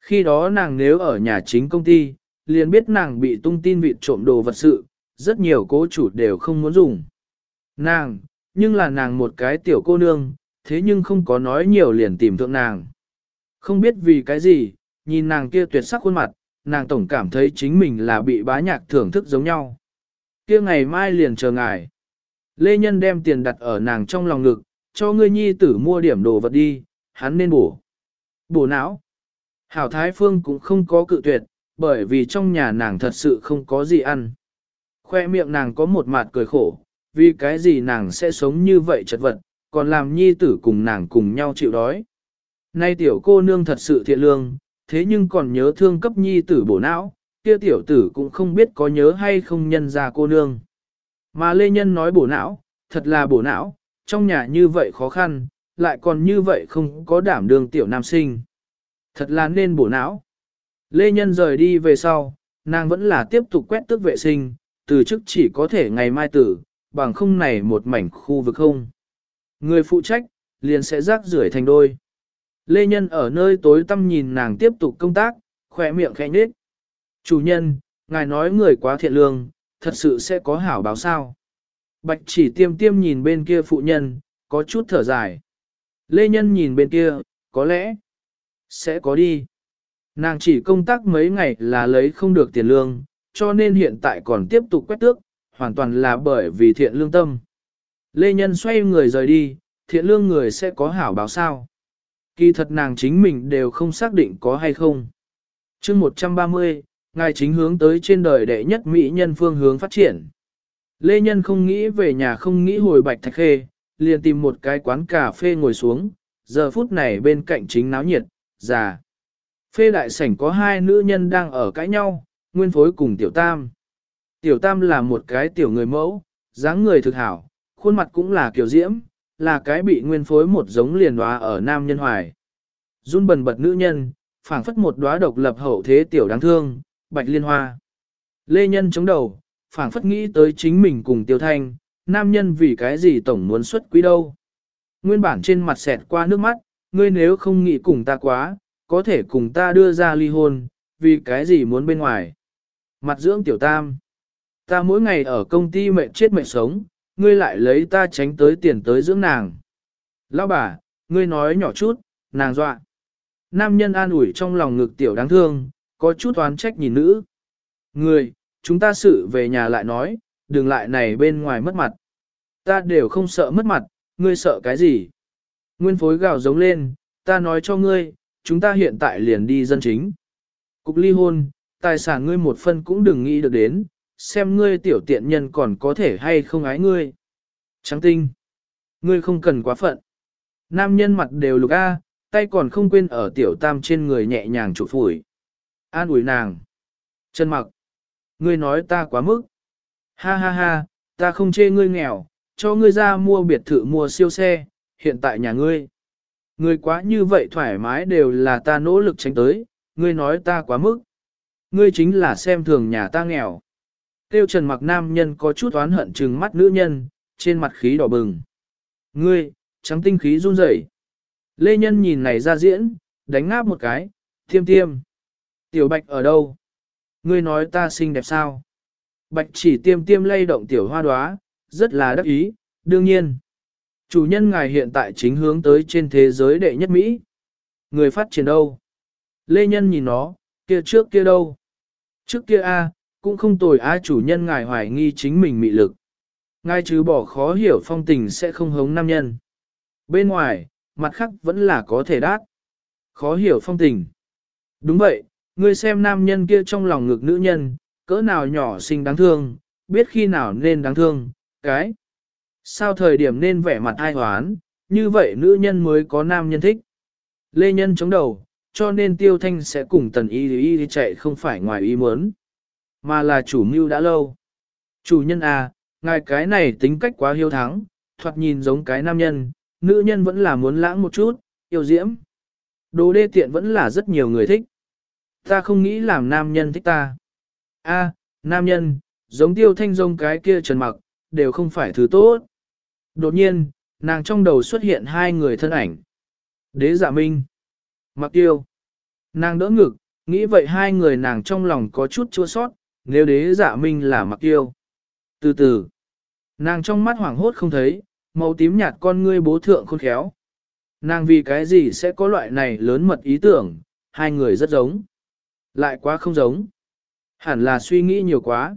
Khi đó nàng nếu ở nhà chính công ty, liền biết nàng bị tung tin vịt trộm đồ vật sự, rất nhiều cố chủ đều không muốn dùng. Nàng, nhưng là nàng một cái tiểu cô nương, thế nhưng không có nói nhiều liền tìm thượng nàng. Không biết vì cái gì, nhìn nàng kia tuyệt sắc khuôn mặt, nàng tổng cảm thấy chính mình là bị bá nhạc thưởng thức giống nhau. Kia ngày mai liền chờ ngài. Lê Nhân đem tiền đặt ở nàng trong lòng ngực, cho ngươi nhi tử mua điểm đồ vật đi, hắn nên bổ. Bổ não. Hảo Thái Phương cũng không có cự tuyệt, bởi vì trong nhà nàng thật sự không có gì ăn. Khoe miệng nàng có một mặt cười khổ, vì cái gì nàng sẽ sống như vậy chật vật, còn làm nhi tử cùng nàng cùng nhau chịu đói. Nay tiểu cô nương thật sự thiện lương, thế nhưng còn nhớ thương cấp nhi tử bổ não, kia tiểu tử cũng không biết có nhớ hay không nhân ra cô nương. Mà Lê Nhân nói bổ não, thật là bổ não, trong nhà như vậy khó khăn, lại còn như vậy không có đảm đương tiểu nam sinh. Thật là nên bổ não. Lê Nhân rời đi về sau, nàng vẫn là tiếp tục quét tước vệ sinh, từ chức chỉ có thể ngày mai tử, bằng không này một mảnh khu vực không. Người phụ trách, liền sẽ rác rưởi thành đôi. Lê Nhân ở nơi tối tăm nhìn nàng tiếp tục công tác, khỏe miệng khẽ nhếch. Chủ nhân, ngài nói người quá thiện lương, thật sự sẽ có hảo báo sao. Bạch chỉ tiêm tiêm nhìn bên kia phụ nhân, có chút thở dài. Lê Nhân nhìn bên kia, có lẽ, sẽ có đi. Nàng chỉ công tác mấy ngày là lấy không được tiền lương, cho nên hiện tại còn tiếp tục quét tước, hoàn toàn là bởi vì thiện lương tâm. Lê Nhân xoay người rời đi, thiện lương người sẽ có hảo báo sao. Kỳ thật nàng chính mình đều không xác định có hay không. chương 130, ngài chính hướng tới trên đời đệ nhất mỹ nhân phương hướng phát triển. Lê Nhân không nghĩ về nhà không nghĩ hồi bạch thạch khê, liền tìm một cái quán cà phê ngồi xuống, giờ phút này bên cạnh chính náo nhiệt, già. Phê đại sảnh có hai nữ nhân đang ở cãi nhau, nguyên phối cùng tiểu tam. Tiểu tam là một cái tiểu người mẫu, dáng người thực hảo, khuôn mặt cũng là kiểu diễm, là cái bị nguyên phối một giống liền hóa ở nam nhân hoài. Run bần bật nữ nhân, phảng phất một đóa độc lập hậu thế tiểu đáng thương, bạch liên hoa. Lê nhân chống đầu, phảng phất nghĩ tới chính mình cùng tiêu thanh, nam nhân vì cái gì tổng muốn xuất quý đâu. Nguyên bản trên mặt xẹt qua nước mắt, ngươi nếu không nghĩ cùng ta quá, có thể cùng ta đưa ra ly hôn, vì cái gì muốn bên ngoài. Mặt dưỡng tiểu tam. Ta mỗi ngày ở công ty mệt chết mệt sống, ngươi lại lấy ta tránh tới tiền tới dưỡng nàng. Lão bà, ngươi nói nhỏ chút, nàng dọa. Nam nhân an ủi trong lòng ngực tiểu đáng thương, có chút oán trách nhìn nữ. Ngươi, chúng ta sự về nhà lại nói, đừng lại này bên ngoài mất mặt. Ta đều không sợ mất mặt, ngươi sợ cái gì? Nguyên phối gào giống lên, ta nói cho ngươi, chúng ta hiện tại liền đi dân chính. Cục ly hôn, tài sản ngươi một phân cũng đừng nghĩ được đến, xem ngươi tiểu tiện nhân còn có thể hay không ái ngươi. Trắng tinh, ngươi không cần quá phận. Nam nhân mặt đều lục a, tay còn không quên ở tiểu tam trên người nhẹ nhàng trụ phủi. An ủi nàng. Chân mặc, ngươi nói ta quá mức. Ha ha ha, ta không chê ngươi nghèo, cho ngươi ra mua biệt thự mua siêu xe, hiện tại nhà ngươi. Ngươi quá như vậy thoải mái đều là ta nỗ lực tránh tới, ngươi nói ta quá mức. Ngươi chính là xem thường nhà ta nghèo. Tiêu trần mặc nam nhân có chút oán hận trừng mắt nữ nhân, trên mặt khí đỏ bừng. Ngươi, trắng tinh khí run rẩy. Lê nhân nhìn này ra diễn, đánh ngáp một cái, thiêm tiêm. Tiểu bạch ở đâu? Ngươi nói ta xinh đẹp sao? Bạch chỉ tiêm tiêm lay động tiểu hoa đóa, rất là đắc ý, đương nhiên. Chủ nhân ngài hiện tại chính hướng tới trên thế giới đệ nhất Mỹ. Người phát triển đâu? Lê Nhân nhìn nó, kia trước kia đâu? Trước kia a cũng không tồi a chủ nhân ngài hoài nghi chính mình mị lực. Ngài trừ bỏ khó hiểu phong tình sẽ không hống nam nhân. Bên ngoài, mặt khác vẫn là có thể đát. Khó hiểu phong tình. Đúng vậy, ngươi xem nam nhân kia trong lòng ngực nữ nhân, cỡ nào nhỏ xinh đáng thương, biết khi nào nên đáng thương, cái. Sao thời điểm nên vẻ mặt ai hoán, như vậy nữ nhân mới có nam nhân thích. Lê Nhân chống đầu, cho nên Tiêu Thanh sẽ cùng tần y y chạy không phải ngoài ý muốn, mà là chủ mưu đã lâu. Chủ nhân à, ngài cái này tính cách quá hiếu thắng, thoạt nhìn giống cái nam nhân, nữ nhân vẫn là muốn lãng một chút, yêu diễm. Đồ đê tiện vẫn là rất nhiều người thích. Ta không nghĩ làm nam nhân thích ta. A, nam nhân, giống tiêu thanh rông cái kia trần mặc, đều không phải thứ tốt. Đột nhiên, nàng trong đầu xuất hiện hai người thân ảnh. Đế giả minh. Mặc tiêu. Nàng đỡ ngực, nghĩ vậy hai người nàng trong lòng có chút chua sót, nếu đế giả minh là mặc tiêu. Từ từ, nàng trong mắt hoảng hốt không thấy, màu tím nhạt con ngươi bố thượng khôn khéo. Nàng vì cái gì sẽ có loại này lớn mật ý tưởng, hai người rất giống. Lại quá không giống. Hẳn là suy nghĩ nhiều quá.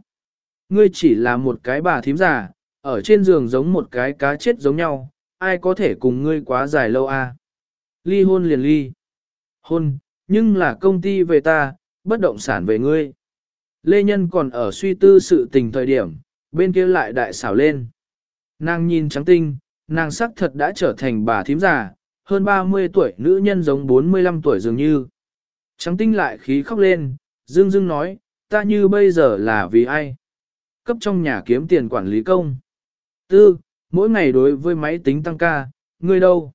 Ngươi chỉ là một cái bà thím già, ở trên giường giống một cái cá chết giống nhau, ai có thể cùng ngươi quá dài lâu à? Ly hôn liền ly. Hôn, nhưng là công ty về ta, bất động sản về ngươi. Lê Nhân còn ở suy tư sự tình thời điểm, bên kia lại đại xảo lên. Nàng nhìn trắng tinh, nàng sắc thật đã trở thành bà thím già, hơn 30 tuổi nữ nhân giống 45 tuổi dường như. Trắng tinh lại khí khóc lên, dương dương nói, ta như bây giờ là vì ai? Cấp trong nhà kiếm tiền quản lý công. Tư, mỗi ngày đối với máy tính tăng ca, ngươi đâu?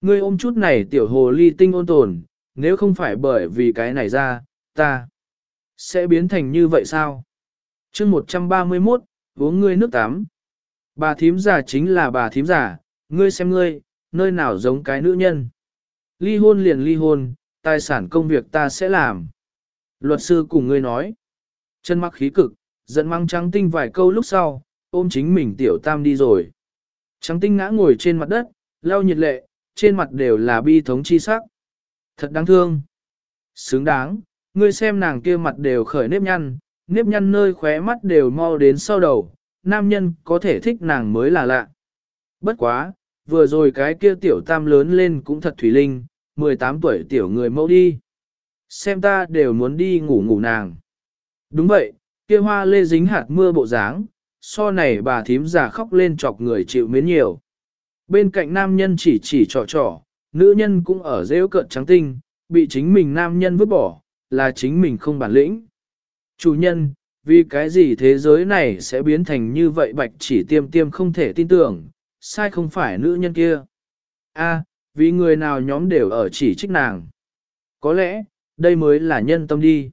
Ngươi ôm chút này tiểu hồ ly tinh ôn tồn, nếu không phải bởi vì cái này ra, ta sẽ biến thành như vậy sao? chương 131, uống ngươi nước tắm. Bà thím giả chính là bà thím giả, ngươi xem ngươi, nơi nào giống cái nữ nhân. Ly hôn liền ly hôn, tài sản công việc ta sẽ làm. Luật sư cùng ngươi nói. Chân mắc khí cực, giận mang trắng tinh vài câu lúc sau, ôm chính mình tiểu tam đi rồi. Trắng tinh ngã ngồi trên mặt đất, lau nhiệt lệ, trên mặt đều là bi thống chi sắc. Thật đáng thương. Xứng đáng, ngươi xem nàng kia mặt đều khởi nếp nhăn, nếp nhăn nơi khóe mắt đều mau đến sau đầu, nam nhân có thể thích nàng mới là lạ. Bất quá, vừa rồi cái kia tiểu tam lớn lên cũng thật thủy linh, 18 tuổi tiểu người mẫu đi. Xem ta đều muốn đi ngủ ngủ nàng. Đúng vậy, kia hoa lê dính hạt mưa bộ dáng, so này bà thím già khóc lên chọc người chịu mến nhiều. Bên cạnh nam nhân chỉ chỉ trò trò, nữ nhân cũng ở rêu cận trắng tinh, bị chính mình nam nhân vứt bỏ, là chính mình không bản lĩnh. Chủ nhân, vì cái gì thế giới này sẽ biến thành như vậy bạch chỉ tiêm tiêm không thể tin tưởng, sai không phải nữ nhân kia. A, vì người nào nhóm đều ở chỉ trích nàng. Có lẽ, đây mới là nhân tâm đi.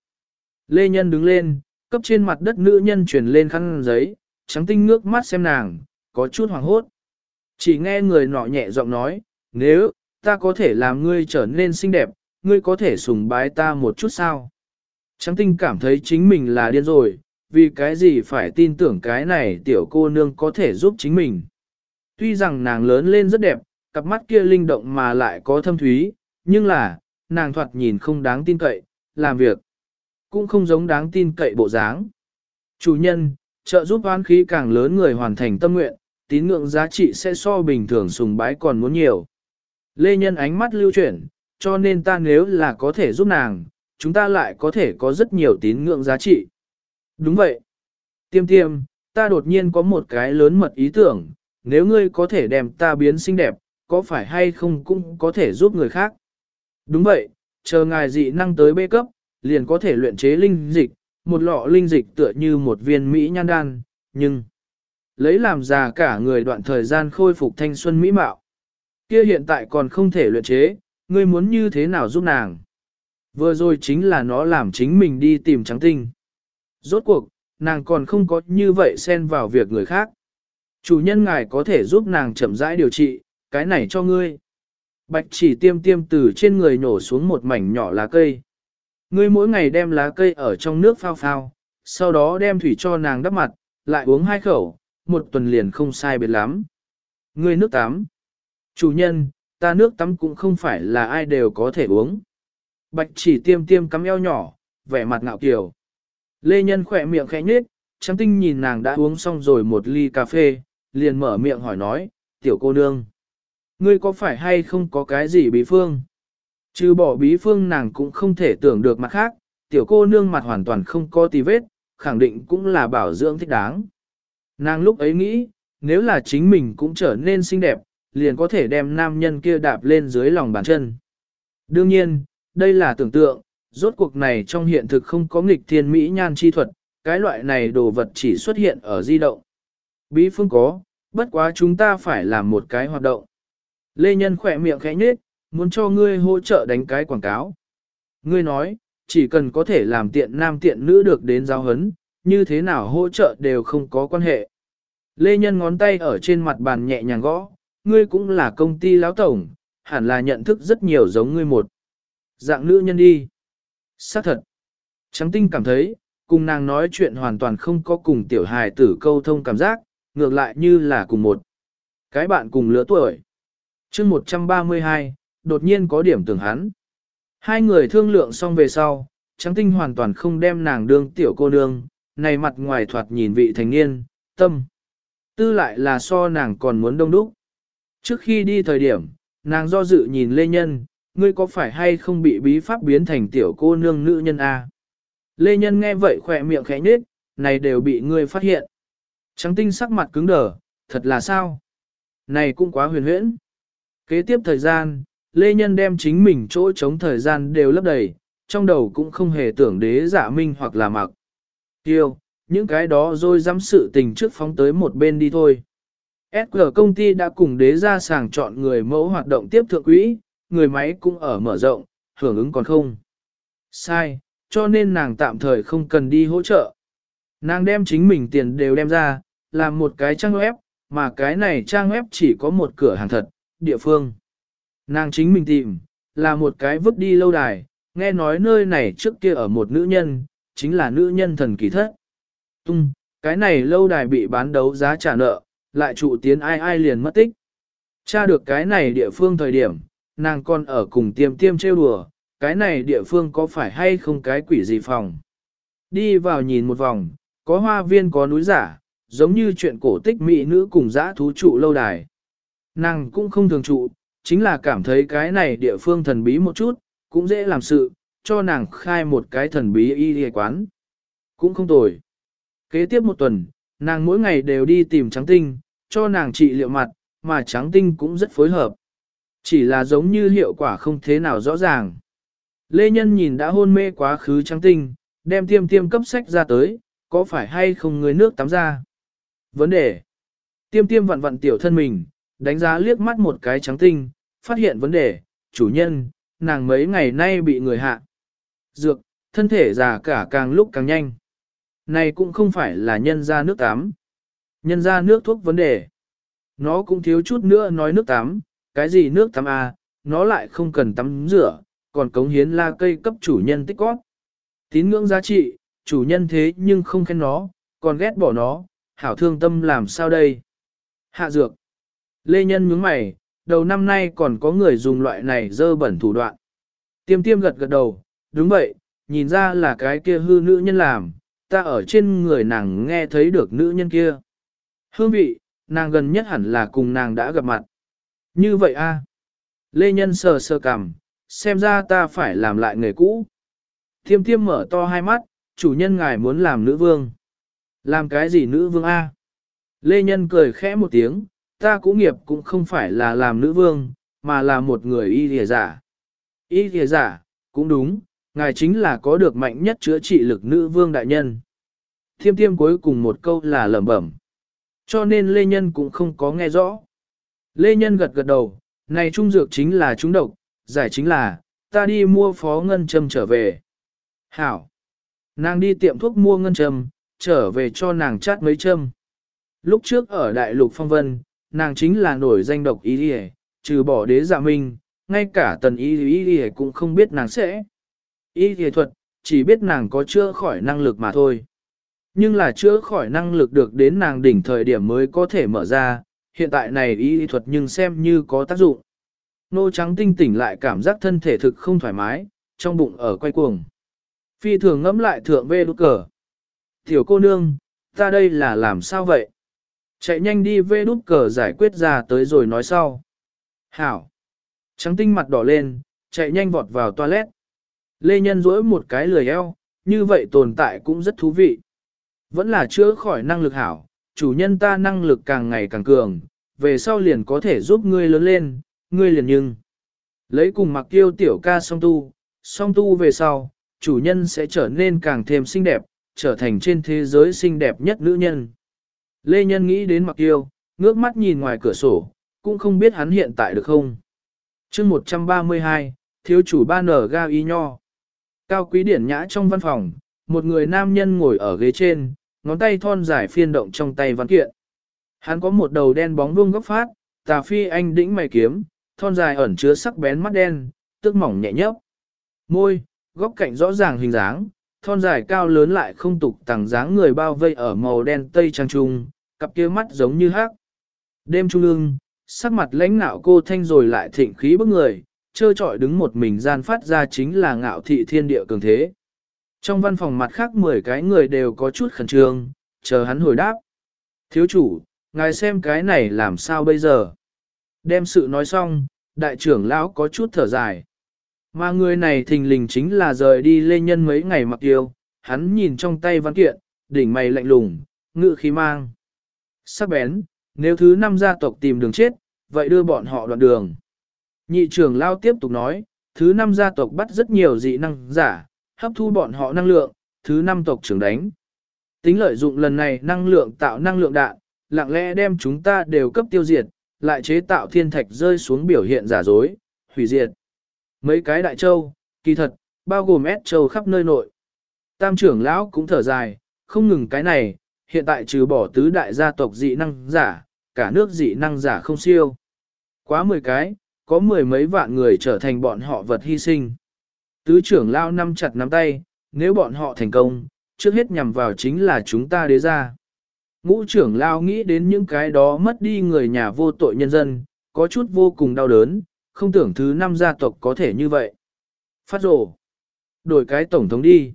Lê Nhân đứng lên, cấp trên mặt đất nữ nhân chuyển lên khăn giấy, trắng tinh ngước mắt xem nàng, có chút hoàng hốt. Chỉ nghe người nọ nhẹ giọng nói, nếu, ta có thể làm ngươi trở nên xinh đẹp, ngươi có thể sùng bái ta một chút sao? Trắng tinh cảm thấy chính mình là điên rồi, vì cái gì phải tin tưởng cái này tiểu cô nương có thể giúp chính mình. Tuy rằng nàng lớn lên rất đẹp, cặp mắt kia linh động mà lại có thâm thúy, nhưng là, nàng thoạt nhìn không đáng tin cậy, làm việc cũng không giống đáng tin cậy bộ dáng. Chủ nhân, trợ giúp oán khí càng lớn người hoàn thành tâm nguyện, tín ngưỡng giá trị sẽ so bình thường sùng bái còn muốn nhiều. Lê Nhân ánh mắt lưu chuyển, cho nên ta nếu là có thể giúp nàng, chúng ta lại có thể có rất nhiều tín ngưỡng giá trị. Đúng vậy. Tiêm tiêm, ta đột nhiên có một cái lớn mật ý tưởng, nếu ngươi có thể đem ta biến xinh đẹp, có phải hay không cũng có thể giúp người khác. Đúng vậy, chờ ngài dị năng tới bê cấp, liền có thể luyện chế linh dịch, một lọ linh dịch tựa như một viên Mỹ nhan đan, nhưng lấy làm già cả người đoạn thời gian khôi phục thanh xuân mỹ mạo. Kia hiện tại còn không thể luyện chế, ngươi muốn như thế nào giúp nàng? Vừa rồi chính là nó làm chính mình đi tìm trắng tinh. Rốt cuộc, nàng còn không có như vậy xen vào việc người khác. Chủ nhân ngài có thể giúp nàng chậm rãi điều trị, cái này cho ngươi. Bạch chỉ tiêm tiêm từ trên người nhổ xuống một mảnh nhỏ lá cây. Ngươi mỗi ngày đem lá cây ở trong nước phao phao, sau đó đem thủy cho nàng đắp mặt, lại uống hai khẩu, một tuần liền không sai biệt lắm. Ngươi nước tắm. Chủ nhân, ta nước tắm cũng không phải là ai đều có thể uống. Bạch chỉ tiêm tiêm cắm eo nhỏ, vẻ mặt ngạo kiều. Lê Nhân khỏe miệng khẽ nhếch, trắng tinh nhìn nàng đã uống xong rồi một ly cà phê, liền mở miệng hỏi nói, tiểu cô nương. Ngươi có phải hay không có cái gì bí phương? Trừ bỏ bí phương nàng cũng không thể tưởng được mặt khác, tiểu cô nương mặt hoàn toàn không có tì vết, khẳng định cũng là bảo dưỡng thích đáng. Nàng lúc ấy nghĩ, nếu là chính mình cũng trở nên xinh đẹp, liền có thể đem nam nhân kia đạp lên dưới lòng bàn chân. Đương nhiên, đây là tưởng tượng, rốt cuộc này trong hiện thực không có nghịch thiên mỹ nhan chi thuật, cái loại này đồ vật chỉ xuất hiện ở di động. Bí phương có, bất quá chúng ta phải làm một cái hoạt động. Lê Nhân khỏe miệng khẽ nhếch, muốn cho ngươi hỗ trợ đánh cái quảng cáo. Ngươi nói, chỉ cần có thể làm tiện nam tiện nữ được đến giáo hấn, như thế nào hỗ trợ đều không có quan hệ. Lê Nhân ngón tay ở trên mặt bàn nhẹ nhàng gõ, ngươi cũng là công ty lão tổng, hẳn là nhận thức rất nhiều giống ngươi một. Dạng nữ nhân đi. Xác thật. Trắng tinh cảm thấy, cùng nàng nói chuyện hoàn toàn không có cùng tiểu hài tử câu thông cảm giác, ngược lại như là cùng một. Cái bạn cùng lứa tuổi. chương 132, đột nhiên có điểm tưởng hắn. Hai người thương lượng xong về sau, trắng tinh hoàn toàn không đem nàng đương tiểu cô nương, này mặt ngoài thoạt nhìn vị thành niên, tâm. Tư lại là so nàng còn muốn đông đúc. Trước khi đi thời điểm, nàng do dự nhìn Lê Nhân, ngươi có phải hay không bị bí pháp biến thành tiểu cô nương nữ nhân A? Lê Nhân nghe vậy khỏe miệng khẽ nhếch, này đều bị ngươi phát hiện. Trắng tinh sắc mặt cứng đờ, thật là sao? Này cũng quá huyền huyễn. Kế tiếp thời gian, Lê Nhân đem chính mình chỗ chống thời gian đều lấp đầy, trong đầu cũng không hề tưởng đế giả minh hoặc là mặc. Tiêu, những cái đó rồi dám sự tình trước phóng tới một bên đi thôi. SG công ty đã cùng đế ra sàng chọn người mẫu hoạt động tiếp thượng quỹ, người máy cũng ở mở rộng, hưởng ứng còn không. Sai, cho nên nàng tạm thời không cần đi hỗ trợ. Nàng đem chính mình tiền đều đem ra, làm một cái trang web, mà cái này trang web chỉ có một cửa hàng thật, địa phương. Nàng chính mình tìm, là một cái vứt đi lâu đài, nghe nói nơi này trước kia ở một nữ nhân, chính là nữ nhân thần kỳ thất. Tung, cái này lâu đài bị bán đấu giá trả nợ, lại trụ tiến ai ai liền mất tích. Tra được cái này địa phương thời điểm, nàng còn ở cùng tiêm tiêm trêu đùa, cái này địa phương có phải hay không cái quỷ gì phòng. Đi vào nhìn một vòng, có hoa viên có núi giả, giống như chuyện cổ tích mỹ nữ cùng dã thú trụ lâu đài. Nàng cũng không thường trụ, chính là cảm thấy cái này địa phương thần bí một chút, cũng dễ làm sự, cho nàng khai một cái thần bí y y quán. Cũng không tồi. Kế tiếp một tuần, nàng mỗi ngày đều đi tìm trắng tinh, cho nàng trị liệu mặt, mà trắng tinh cũng rất phối hợp. Chỉ là giống như hiệu quả không thế nào rõ ràng. Lê Nhân nhìn đã hôn mê quá khứ trắng tinh, đem tiêm tiêm cấp sách ra tới, có phải hay không người nước tắm ra? Vấn đề. Tiêm tiêm vặn vặn tiểu thân mình, đánh giá liếc mắt một cái trắng tinh, phát hiện vấn đề, chủ nhân, nàng mấy ngày nay bị người hạ. Dược, thân thể già cả càng lúc càng nhanh. Này cũng không phải là nhân ra nước tắm. Nhân ra nước thuốc vấn đề. Nó cũng thiếu chút nữa nói nước tắm, cái gì nước tắm à, nó lại không cần tắm rửa, còn cống hiến la cây cấp chủ nhân tích cót. Tín ngưỡng giá trị, chủ nhân thế nhưng không khen nó, còn ghét bỏ nó, hảo thương tâm làm sao đây? Hạ dược. Lê Nhân nhướng mày, đầu năm nay còn có người dùng loại này dơ bẩn thủ đoạn. Tiêm tiêm gật gật đầu, đúng vậy, nhìn ra là cái kia hư nữ nhân làm, ta ở trên người nàng nghe thấy được nữ nhân kia. Hương vị, nàng gần nhất hẳn là cùng nàng đã gặp mặt. Như vậy a Lê Nhân sờ sờ cằm, xem ra ta phải làm lại nghề cũ. thiêm thiêm mở to hai mắt, chủ nhân ngài muốn làm nữ vương. Làm cái gì nữ vương A? Lê Nhân cười khẽ một tiếng, ta cũng nghiệp cũng không phải là làm nữ vương, mà là một người y thìa giả. Y thìa giả, cũng đúng, ngài chính là có được mạnh nhất chữa trị lực nữ vương đại nhân. Thiêm tiêm cuối cùng một câu là lẩm bẩm. Cho nên Lê Nhân cũng không có nghe rõ. Lê Nhân gật gật đầu, này trung dược chính là trung độc, giải chính là, ta đi mua phó ngân châm trở về. Hảo! Nàng đi tiệm thuốc mua ngân châm, trở về cho nàng chát mấy châm. Lúc trước ở Đại lục Phong Vân, nàng chính là nổi danh độc ý đi trừ bỏ đế dạ minh, ngay cả tần ý ý đi cũng không biết nàng sẽ. Y y thuật, chỉ biết nàng có chữa khỏi năng lực mà thôi. Nhưng là chữa khỏi năng lực được đến nàng đỉnh thời điểm mới có thể mở ra, hiện tại này y thuật nhưng xem như có tác dụng. Nô trắng tinh tỉnh lại cảm giác thân thể thực không thoải mái, trong bụng ở quay cuồng. Phi thường ngẫm lại thượng vê đút cờ. Tiểu cô nương, ta đây là làm sao vậy? Chạy nhanh đi vê đút cờ giải quyết ra tới rồi nói sau. Hảo. Trắng tinh mặt đỏ lên, chạy nhanh vọt vào toilet. Lê Nhân duỗi một cái lười eo, như vậy tồn tại cũng rất thú vị. Vẫn là chữa khỏi năng lực hảo, chủ nhân ta năng lực càng ngày càng cường, về sau liền có thể giúp ngươi lớn lên, ngươi liền nhưng. Lấy cùng mặc kiêu tiểu ca song tu, song tu về sau, chủ nhân sẽ trở nên càng thêm xinh đẹp, trở thành trên thế giới xinh đẹp nhất nữ nhân. Lê Nhân nghĩ đến mặc kiêu, ngước mắt nhìn ngoài cửa sổ, cũng không biết hắn hiện tại được không. chương 132, thiếu chủ ba nở ga y nho. Cao quý điển nhã trong văn phòng, một người nam nhân ngồi ở ghế trên, ngón tay thon dài phiên động trong tay văn kiện. Hắn có một đầu đen bóng vuông góc phát, tà phi anh đĩnh mày kiếm, thon dài ẩn chứa sắc bén mắt đen, tức mỏng nhẹ nhấp. Môi, góc cạnh rõ ràng hình dáng, thon dài cao lớn lại không tục tàng dáng người bao vây ở màu đen tây trang trung, cặp kia mắt giống như hắc. Đêm trung ương, sắc mặt lãnh nạo cô thanh rồi lại thịnh khí bức người, trơ trọi đứng một mình gian phát ra chính là ngạo thị thiên địa cường thế. Trong văn phòng mặt khác 10 cái người đều có chút khẩn trương, chờ hắn hồi đáp. Thiếu chủ, ngài xem cái này làm sao bây giờ? Đem sự nói xong, đại trưởng lão có chút thở dài. Mà người này thình lình chính là rời đi lê nhân mấy ngày mặc yêu, hắn nhìn trong tay văn kiện, đỉnh mày lạnh lùng, ngự khí mang. Sắc bén, nếu thứ năm gia tộc tìm đường chết, vậy đưa bọn họ đoạn đường. Nhị trưởng lao tiếp tục nói, thứ năm gia tộc bắt rất nhiều dị năng giả, hấp thu bọn họ năng lượng, thứ năm tộc trưởng đánh. Tính lợi dụng lần này năng lượng tạo năng lượng đạn, lặng lẽ đem chúng ta đều cấp tiêu diệt, lại chế tạo thiên thạch rơi xuống biểu hiện giả dối, hủy diệt. Mấy cái đại châu, kỳ thật, bao gồm S châu khắp nơi nội. Tam trưởng lão cũng thở dài, không ngừng cái này, hiện tại trừ bỏ tứ đại gia tộc dị năng giả, cả nước dị năng giả không siêu. Quá 10 cái, có mười mấy vạn người trở thành bọn họ vật hy sinh. Tứ trưởng lao năm chặt nắm tay, nếu bọn họ thành công, trước hết nhằm vào chính là chúng ta đế ra. Ngũ trưởng lao nghĩ đến những cái đó mất đi người nhà vô tội nhân dân, có chút vô cùng đau đớn, không tưởng thứ năm gia tộc có thể như vậy. Phát rổ. Đổi cái tổng thống đi.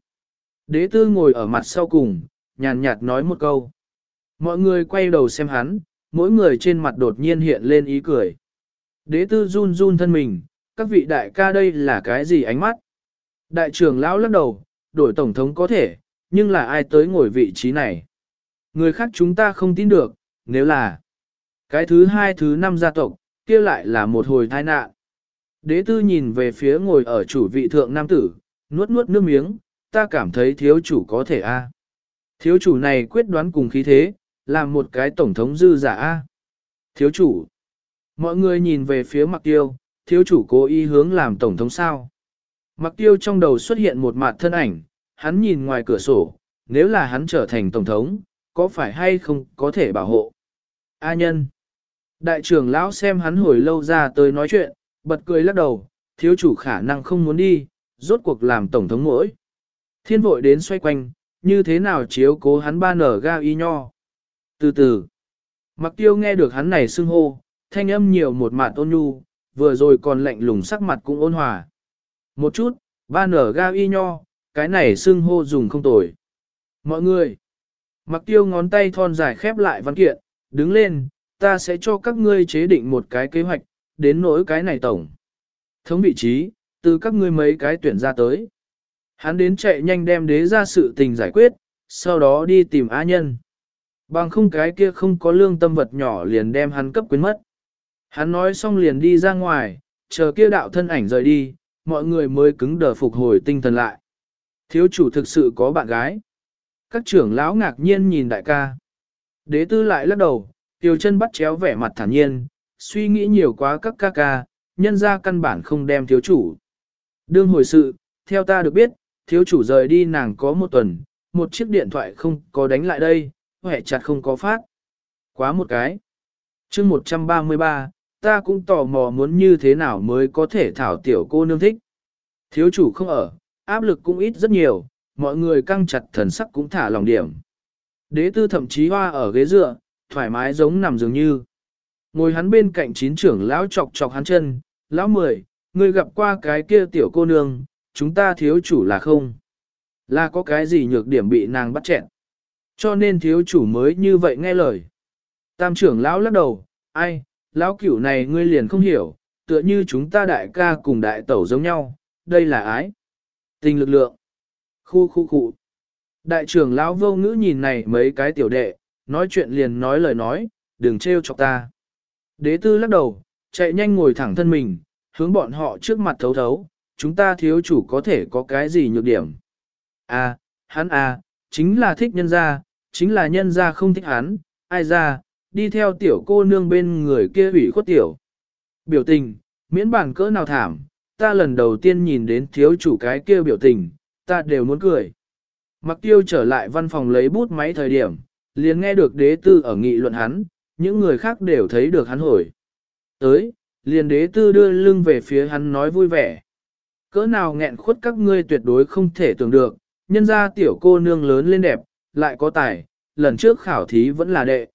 Đế tư ngồi ở mặt sau cùng, nhàn nhạt nói một câu. Mọi người quay đầu xem hắn, mỗi người trên mặt đột nhiên hiện lên ý cười. Đế tư run run thân mình, các vị đại ca đây là cái gì ánh mắt? Đại trưởng lão lắc đầu, đổi tổng thống có thể, nhưng là ai tới ngồi vị trí này? Người khác chúng ta không tin được, nếu là cái thứ hai thứ năm gia tộc, kia lại là một hồi tai nạn. Đế tư nhìn về phía ngồi ở chủ vị thượng nam tử, nuốt nuốt nước miếng, ta cảm thấy thiếu chủ có thể a. Thiếu chủ này quyết đoán cùng khí thế, làm một cái tổng thống dư giả a. Thiếu chủ. Mọi người nhìn về phía mặc tiêu, thiếu chủ cố ý hướng làm tổng thống sao. Mặc tiêu trong đầu xuất hiện một mặt thân ảnh, hắn nhìn ngoài cửa sổ, nếu là hắn trở thành tổng thống, có phải hay không có thể bảo hộ. A nhân. Đại trưởng lão xem hắn hồi lâu ra tới nói chuyện, bật cười lắc đầu, thiếu chủ khả năng không muốn đi, rốt cuộc làm tổng thống mỗi. Thiên vội đến xoay quanh, như thế nào chiếu cố hắn ba nở ga y nho. Từ từ, mặc tiêu nghe được hắn này xưng hô, thanh âm nhiều một mạt ôn nhu, vừa rồi còn lạnh lùng sắc mặt cũng ôn hòa. Một chút, ba nở ga y nho, cái này xưng hô dùng không tồi. Mọi người, mặc tiêu ngón tay thon dài khép lại văn kiện, đứng lên, ta sẽ cho các ngươi chế định một cái kế hoạch, đến nỗi cái này tổng. Thống vị trí, từ các ngươi mấy cái tuyển ra tới. Hắn đến chạy nhanh đem đế ra sự tình giải quyết, sau đó đi tìm á nhân. Bằng không cái kia không có lương tâm vật nhỏ liền đem hắn cấp quyến mất. Hắn nói xong liền đi ra ngoài, chờ kia đạo thân ảnh rời đi, mọi người mới cứng đờ phục hồi tinh thần lại. Thiếu chủ thực sự có bạn gái. Các trưởng lão ngạc nhiên nhìn đại ca. Đế tư lại lắc đầu, tiểu chân bắt chéo vẻ mặt thản nhiên, suy nghĩ nhiều quá các ca ca, nhân ra căn bản không đem thiếu chủ. Đương hồi sự, theo ta được biết, thiếu chủ rời đi nàng có một tuần, một chiếc điện thoại không có đánh lại đây, hệ chặt không có phát. Quá một cái. chương 133, ta cũng tò mò muốn như thế nào mới có thể thảo tiểu cô nương thích. Thiếu chủ không ở, áp lực cũng ít rất nhiều, mọi người căng chặt thần sắc cũng thả lòng điểm. Đế tư thậm chí hoa ở ghế dựa, thoải mái giống nằm dường như. Ngồi hắn bên cạnh chín trưởng lão chọc chọc hắn chân, lão mười, người gặp qua cái kia tiểu cô nương, chúng ta thiếu chủ là không? Là có cái gì nhược điểm bị nàng bắt chẹn? Cho nên thiếu chủ mới như vậy nghe lời. Tam trưởng lão lắc đầu, ai, lão cửu này ngươi liền không hiểu, tựa như chúng ta đại ca cùng đại tẩu giống nhau, đây là ái. Tình lực lượng. Khu khu khu. Đại trưởng lão vô ngữ nhìn này mấy cái tiểu đệ, nói chuyện liền nói lời nói, đừng trêu chọc ta. Đế tư lắc đầu, chạy nhanh ngồi thẳng thân mình, hướng bọn họ trước mặt thấu thấu, chúng ta thiếu chủ có thể có cái gì nhược điểm. À, hắn à, chính là thích nhân gia, chính là nhân gia không thích hắn, ai ra, đi theo tiểu cô nương bên người kia ủy khuất tiểu. Biểu tình, miễn bản cỡ nào thảm, ta lần đầu tiên nhìn đến thiếu chủ cái kia biểu tình, ta đều muốn cười. Mặc tiêu trở lại văn phòng lấy bút máy thời điểm, liền nghe được đế tư ở nghị luận hắn, những người khác đều thấy được hắn hồi. Tới, liền đế tư đưa lưng về phía hắn nói vui vẻ. Cỡ nào nghẹn khuất các ngươi tuyệt đối không thể tưởng được, nhân ra tiểu cô nương lớn lên đẹp, lại có tài, lần trước khảo thí vẫn là đệ.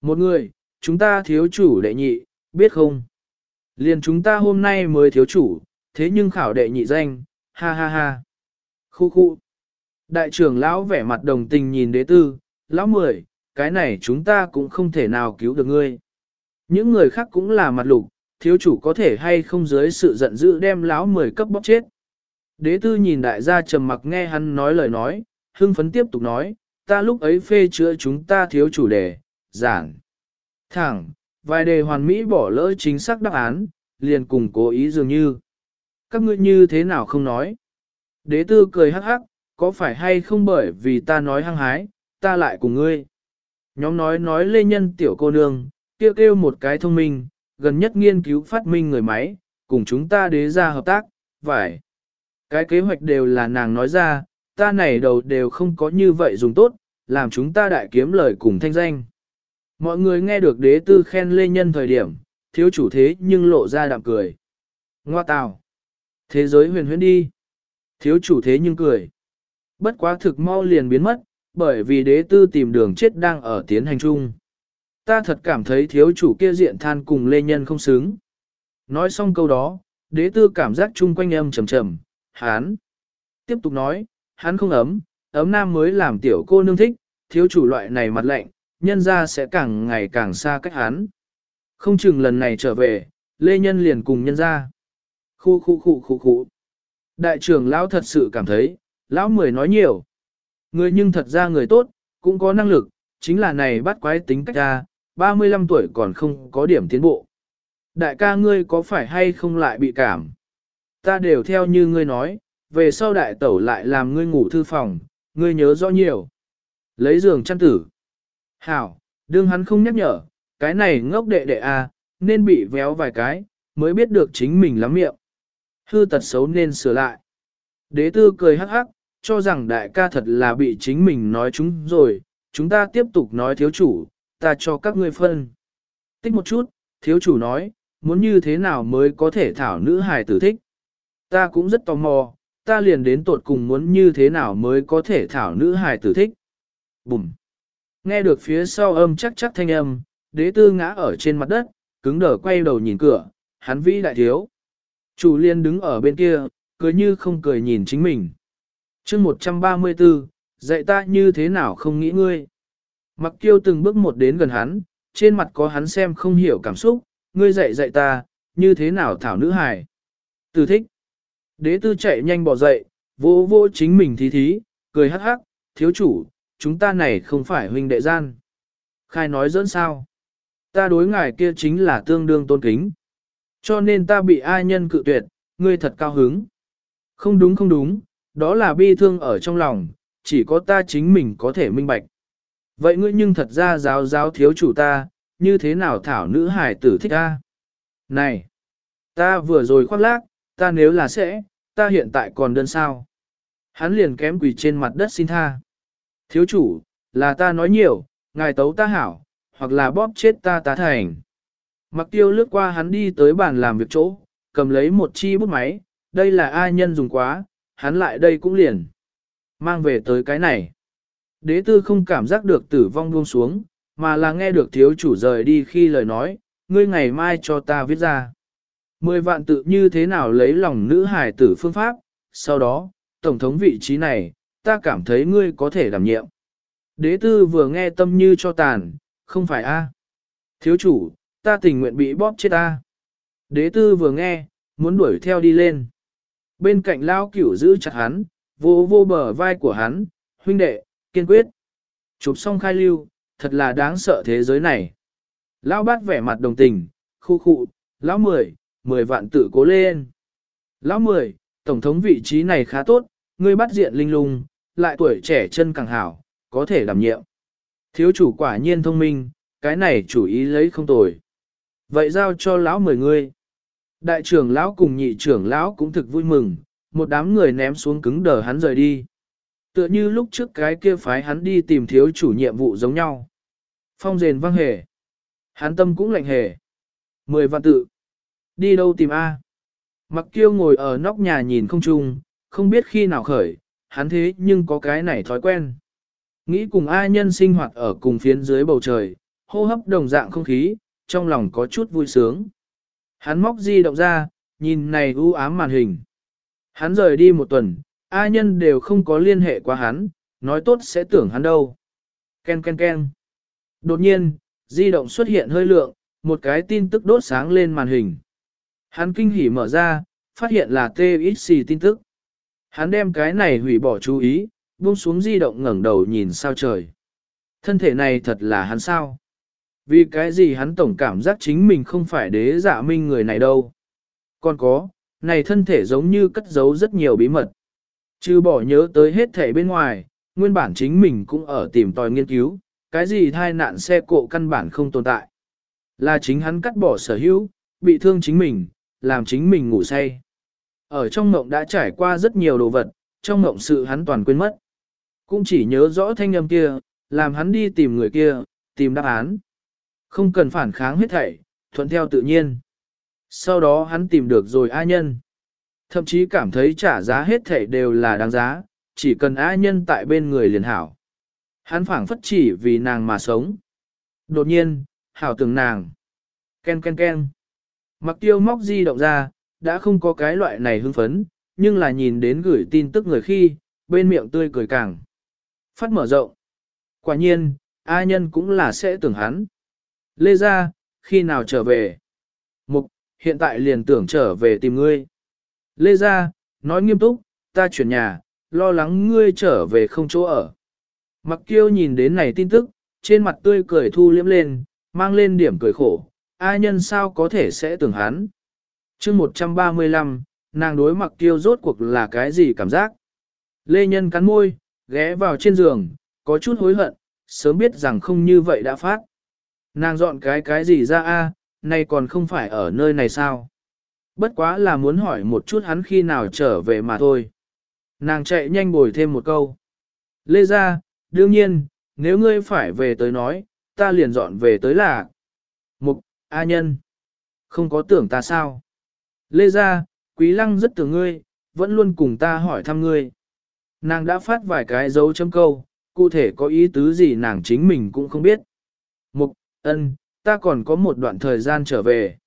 Một người, chúng ta thiếu chủ đệ nhị, biết không? Liền chúng ta hôm nay mới thiếu chủ, thế nhưng khảo đệ nhị danh, ha ha ha. Khu khu. Đại trưởng lão vẻ mặt đồng tình nhìn đế tư, lão mười, cái này chúng ta cũng không thể nào cứu được ngươi. Những người khác cũng là mặt lục, thiếu chủ có thể hay không dưới sự giận dữ đem lão mười cấp bóc chết. Đế tư nhìn đại gia trầm mặc nghe hắn nói lời nói, hưng phấn tiếp tục nói, ta lúc ấy phê chữa chúng ta thiếu chủ đề, giản, Thẳng, vài đề hoàn mỹ bỏ lỡ chính xác đáp án, liền cùng cố ý dường như. Các ngươi như thế nào không nói? Đế tư cười hắc hắc, có phải hay không bởi vì ta nói hăng hái, ta lại cùng ngươi. Nhóm nói nói lê nhân tiểu cô nương, kêu kêu một cái thông minh, gần nhất nghiên cứu phát minh người máy, cùng chúng ta đế ra hợp tác, vải. Cái kế hoạch đều là nàng nói ra, ta này đầu đều không có như vậy dùng tốt, làm chúng ta đại kiếm lời cùng thanh danh. Mọi người nghe được đế tư khen lê nhân thời điểm, thiếu chủ thế nhưng lộ ra đạm cười. Ngoa tào. Thế giới huyền huyễn đi. Thiếu chủ thế nhưng cười. Bất quá thực mau liền biến mất, bởi vì đế tư tìm đường chết đang ở tiến hành chung. Ta thật cảm thấy thiếu chủ kia diện than cùng lê nhân không xứng. Nói xong câu đó, đế tư cảm giác chung quanh âm trầm trầm, hán. Tiếp tục nói, hắn không ấm, ấm nam mới làm tiểu cô nương thích, thiếu chủ loại này mặt lạnh, nhân ra sẽ càng ngày càng xa cách hắn. Không chừng lần này trở về, lê nhân liền cùng nhân ra. Khu khu khu khu khu. Đại trưởng lão thật sự cảm thấy, lão mười nói nhiều. Người nhưng thật ra người tốt, cũng có năng lực, chính là này bắt quái tính cách ra, 35 tuổi còn không có điểm tiến bộ. Đại ca ngươi có phải hay không lại bị cảm? Ta đều theo như ngươi nói, về sau đại tẩu lại làm ngươi ngủ thư phòng, ngươi nhớ rõ nhiều. Lấy giường chăn tử. Hảo, đương hắn không nhắc nhở, cái này ngốc đệ đệ a, nên bị véo vài cái, mới biết được chính mình lắm miệng. Hư tật xấu nên sửa lại. Đế tư cười hắc hắc, cho rằng đại ca thật là bị chính mình nói chúng rồi, chúng ta tiếp tục nói thiếu chủ, ta cho các ngươi phân. Tích một chút, thiếu chủ nói, muốn như thế nào mới có thể thảo nữ hài tử thích. Ta cũng rất tò mò, ta liền đến tột cùng muốn như thế nào mới có thể thảo nữ hài tử thích. Bùm! Nghe được phía sau âm chắc chắc thanh âm, đế tư ngã ở trên mặt đất, cứng đờ quay đầu nhìn cửa, hắn vĩ đại thiếu. Chủ liên đứng ở bên kia, cười như không cười nhìn chính mình. chương 134, dạy ta như thế nào không nghĩ ngươi. Mặc kiêu từng bước một đến gần hắn, trên mặt có hắn xem không hiểu cảm xúc, ngươi dạy dạy ta, như thế nào thảo nữ hài. Từ thích. Đế tư chạy nhanh bỏ dậy, vô vô chính mình thí thí, cười hắc hắc, thiếu chủ, chúng ta này không phải huynh đệ gian. Khai nói dẫn sao. Ta đối ngài kia chính là tương đương tôn kính. Cho nên ta bị ai nhân cự tuyệt, ngươi thật cao hứng. Không đúng không đúng, đó là bi thương ở trong lòng, chỉ có ta chính mình có thể minh bạch. Vậy ngươi nhưng thật ra giáo giáo thiếu chủ ta, như thế nào thảo nữ hải tử thích ta? Này, ta vừa rồi khoác lác, ta nếu là sẽ, ta hiện tại còn đơn sao? Hắn liền kém quỳ trên mặt đất xin tha. Thiếu chủ, là ta nói nhiều, ngài tấu ta hảo, hoặc là bóp chết ta tá thành. Mặc tiêu lướt qua hắn đi tới bàn làm việc chỗ, cầm lấy một chi bút máy, đây là ai nhân dùng quá, hắn lại đây cũng liền. Mang về tới cái này. Đế tư không cảm giác được tử vong buông xuống, mà là nghe được thiếu chủ rời đi khi lời nói, ngươi ngày mai cho ta viết ra. Mười vạn tự như thế nào lấy lòng nữ hài tử phương pháp, sau đó, tổng thống vị trí này, ta cảm thấy ngươi có thể đảm nhiệm. Đế tư vừa nghe tâm như cho tàn, không phải a Thiếu chủ, ta tình nguyện bị bóp chết ta. Đế tư vừa nghe, muốn đuổi theo đi lên. Bên cạnh lao cửu giữ chặt hắn, vô vô bờ vai của hắn, huynh đệ, kiên quyết. Chụp xong khai lưu, thật là đáng sợ thế giới này. Lão bát vẻ mặt đồng tình, khu khu, lão mười, mười vạn tự cố lên. Lão mười, tổng thống vị trí này khá tốt, ngươi bắt diện linh lung, lại tuổi trẻ chân càng hảo, có thể đảm nhiệm. Thiếu chủ quả nhiên thông minh, cái này chủ ý lấy không tồi. Vậy giao cho lão mười ngươi. Đại trưởng lão cùng nhị trưởng lão cũng thực vui mừng, một đám người ném xuống cứng đờ hắn rời đi. Tựa như lúc trước cái kia phái hắn đi tìm thiếu chủ nhiệm vụ giống nhau. Phong rền văng hề. Hắn tâm cũng lạnh hề. Mười vạn tự. Đi đâu tìm A? Mặc kiêu ngồi ở nóc nhà nhìn không chung, không biết khi nào khởi, hắn thế nhưng có cái này thói quen. Nghĩ cùng ai nhân sinh hoạt ở cùng phiến dưới bầu trời, hô hấp đồng dạng không khí, trong lòng có chút vui sướng. Hắn móc di động ra, nhìn này u ám màn hình. Hắn rời đi một tuần, ai nhân đều không có liên hệ qua hắn, nói tốt sẽ tưởng hắn đâu. Ken ken ken. Đột nhiên, di động xuất hiện hơi lượng, một cái tin tức đốt sáng lên màn hình. Hắn kinh hỉ mở ra, phát hiện là TXC tin tức. Hắn đem cái này hủy bỏ chú ý, buông xuống di động ngẩng đầu nhìn sao trời. Thân thể này thật là hắn sao? Vì cái gì hắn tổng cảm giác chính mình không phải đế giả minh người này đâu. Còn có, này thân thể giống như cất giấu rất nhiều bí mật. Chứ bỏ nhớ tới hết thể bên ngoài, nguyên bản chính mình cũng ở tìm tòi nghiên cứu, cái gì thai nạn xe cộ căn bản không tồn tại. Là chính hắn cắt bỏ sở hữu, bị thương chính mình, làm chính mình ngủ say. Ở trong mộng đã trải qua rất nhiều đồ vật, trong mộng sự hắn toàn quên mất. Cũng chỉ nhớ rõ thanh âm kia, làm hắn đi tìm người kia, tìm đáp án. Không cần phản kháng hết thảy, thuận theo tự nhiên. Sau đó hắn tìm được rồi A nhân. Thậm chí cảm thấy trả giá hết thảy đều là đáng giá, chỉ cần A nhân tại bên người liền hảo. Hắn phảng phất chỉ vì nàng mà sống. Đột nhiên, hảo tưởng nàng. Ken ken ken. Mặc tiêu móc di động ra, đã không có cái loại này hưng phấn, nhưng là nhìn đến gửi tin tức người khi, bên miệng tươi cười càng. Phát mở rộng. Quả nhiên, A nhân cũng là sẽ tưởng hắn. Lê ra, khi nào trở về? Mục, hiện tại liền tưởng trở về tìm ngươi. Lê ra, nói nghiêm túc, ta chuyển nhà, lo lắng ngươi trở về không chỗ ở. Mặc kiêu nhìn đến này tin tức, trên mặt tươi cười thu liếm lên, mang lên điểm cười khổ, ai nhân sao có thể sẽ tưởng hắn chương 135, nàng đối mặc tiêu rốt cuộc là cái gì cảm giác? Lê Nhân cắn môi, ghé vào trên giường, có chút hối hận, sớm biết rằng không như vậy đã phát. Nàng dọn cái cái gì ra a, nay còn không phải ở nơi này sao? Bất quá là muốn hỏi một chút hắn khi nào trở về mà thôi. Nàng chạy nhanh bồi thêm một câu. Lê ra, đương nhiên, nếu ngươi phải về tới nói, ta liền dọn về tới là. Mục, A nhân. Không có tưởng ta sao? Lê ra, quý lăng rất tưởng ngươi, vẫn luôn cùng ta hỏi thăm ngươi. Nàng đã phát vài cái dấu chấm câu, cụ thể có ý tứ gì nàng chính mình cũng không biết. Mục, ân, ta còn có một đoạn thời gian trở về.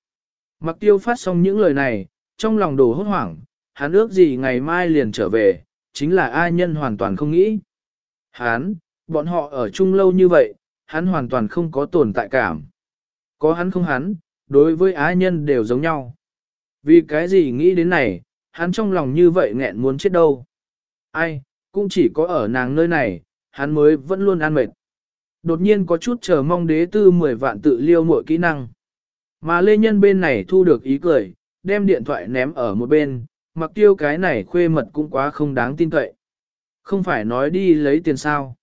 Mặc tiêu phát xong những lời này, trong lòng đồ hốt hoảng, hắn ước gì ngày mai liền trở về, chính là ai nhân hoàn toàn không nghĩ. Hắn, bọn họ ở chung lâu như vậy, hắn hoàn toàn không có tồn tại cảm. Có hắn không hắn, đối với ai nhân đều giống nhau. Vì cái gì nghĩ đến này, hắn trong lòng như vậy nghẹn muốn chết đâu. Ai, cũng chỉ có ở nàng nơi này, hắn mới vẫn luôn an mệt. Đột nhiên có chút chờ mong đế tư 10 vạn tự liêu mọi kỹ năng. Mà Lê Nhân bên này thu được ý cười, đem điện thoại ném ở một bên, mặc tiêu cái này khuê mật cũng quá không đáng tin cậy. Không phải nói đi lấy tiền sao.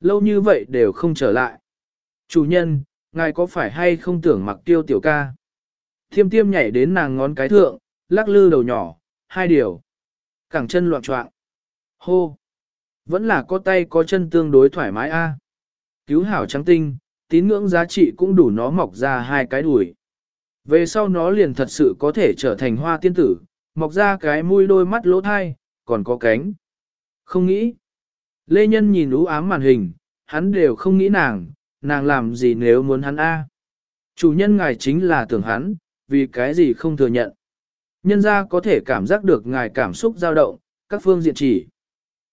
Lâu như vậy đều không trở lại. Chủ nhân, ngài có phải hay không tưởng mặc tiêu tiểu ca? Thiêm tiêm nhảy đến nàng ngón cái thượng, lắc lư đầu nhỏ, hai điều. Cẳng chân loạn trọng. Hô! Vẫn là có tay có chân tương đối thoải mái a. Cứu hảo trắng tinh, tín ngưỡng giá trị cũng đủ nó mọc ra hai cái đùi. Về sau nó liền thật sự có thể trở thành hoa tiên tử, mọc ra cái mũi đôi mắt lỗ thai, còn có cánh. Không nghĩ. Lê Nhân nhìn ú ám màn hình, hắn đều không nghĩ nàng, nàng làm gì nếu muốn hắn A. Chủ nhân ngài chính là tưởng hắn, vì cái gì không thừa nhận. Nhân ra có thể cảm giác được ngài cảm xúc dao động, các phương diện chỉ.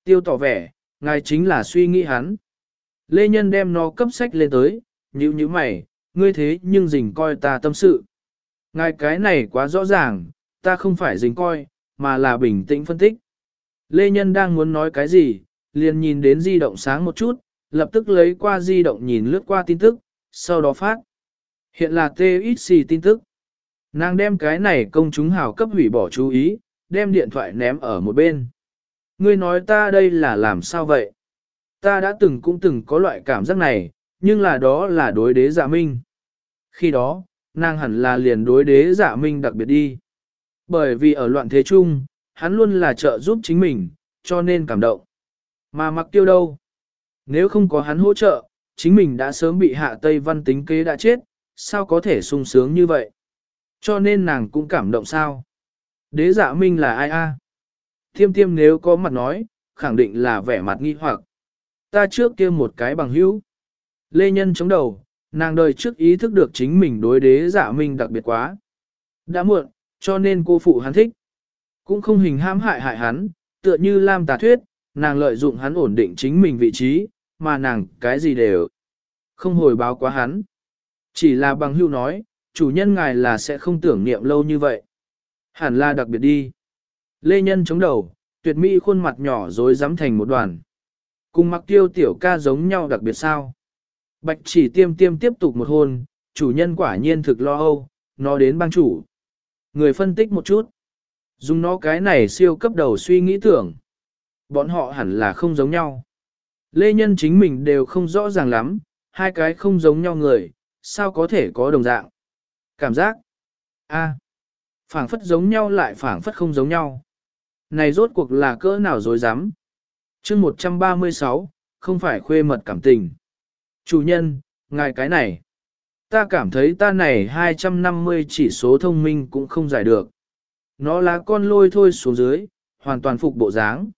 Tiêu tỏ vẻ, ngài chính là suy nghĩ hắn. Lê Nhân đem nó cấp sách lên tới, như như mày, ngươi thế nhưng dình coi ta tâm sự. Ngài cái này quá rõ ràng, ta không phải dình coi, mà là bình tĩnh phân tích. Lê Nhân đang muốn nói cái gì, liền nhìn đến di động sáng một chút, lập tức lấy qua di động nhìn lướt qua tin tức, sau đó phát. Hiện là TXC tin tức. Nàng đem cái này công chúng hào cấp hủy bỏ chú ý, đem điện thoại ném ở một bên. Ngươi nói ta đây là làm sao vậy? Ta đã từng cũng từng có loại cảm giác này, nhưng là đó là đối đế giả minh. Khi đó, nàng hẳn là liền đối đế giả minh đặc biệt đi. Bởi vì ở loạn thế chung, hắn luôn là trợ giúp chính mình, cho nên cảm động. Mà mặc tiêu đâu? Nếu không có hắn hỗ trợ, chính mình đã sớm bị hạ Tây Văn tính kế đã chết, sao có thể sung sướng như vậy? Cho nên nàng cũng cảm động sao? Đế dạ minh là ai a? À? Thiêm thiêm nếu có mặt nói, khẳng định là vẻ mặt nghi hoặc. Ta trước kia một cái bằng hữu. Lê Nhân chống đầu, nàng đời trước ý thức được chính mình đối đế dạ minh đặc biệt quá. Đã muộn, cho nên cô phụ hắn thích. Cũng không hình ham hại hại hắn, tựa như Lam tà thuyết, nàng lợi dụng hắn ổn định chính mình vị trí, mà nàng cái gì đều không hồi báo quá hắn. Chỉ là bằng hưu nói, chủ nhân ngài là sẽ không tưởng niệm lâu như vậy. Hẳn là đặc biệt đi. Lê Nhân chống đầu, tuyệt mỹ khuôn mặt nhỏ dối rắm thành một đoàn. Cùng mặc tiêu tiểu ca giống nhau đặc biệt sao. Bạch chỉ tiêm tiêm tiếp tục một hôn, chủ nhân quả nhiên thực lo âu, nó đến bang chủ. Người phân tích một chút. Dùng nó cái này siêu cấp đầu suy nghĩ tưởng. Bọn họ hẳn là không giống nhau. Lê Nhân chính mình đều không rõ ràng lắm, hai cái không giống nhau người, sao có thể có đồng dạng. Cảm giác. a phảng phất giống nhau lại phảng phất không giống nhau. Này rốt cuộc là cỡ nào dối dám. chương 136, không phải khuê mật cảm tình. Chủ nhân, ngài cái này. Ta cảm thấy ta này 250 chỉ số thông minh cũng không giải được. Nó là con lôi thôi xuống dưới, hoàn toàn phục bộ dáng.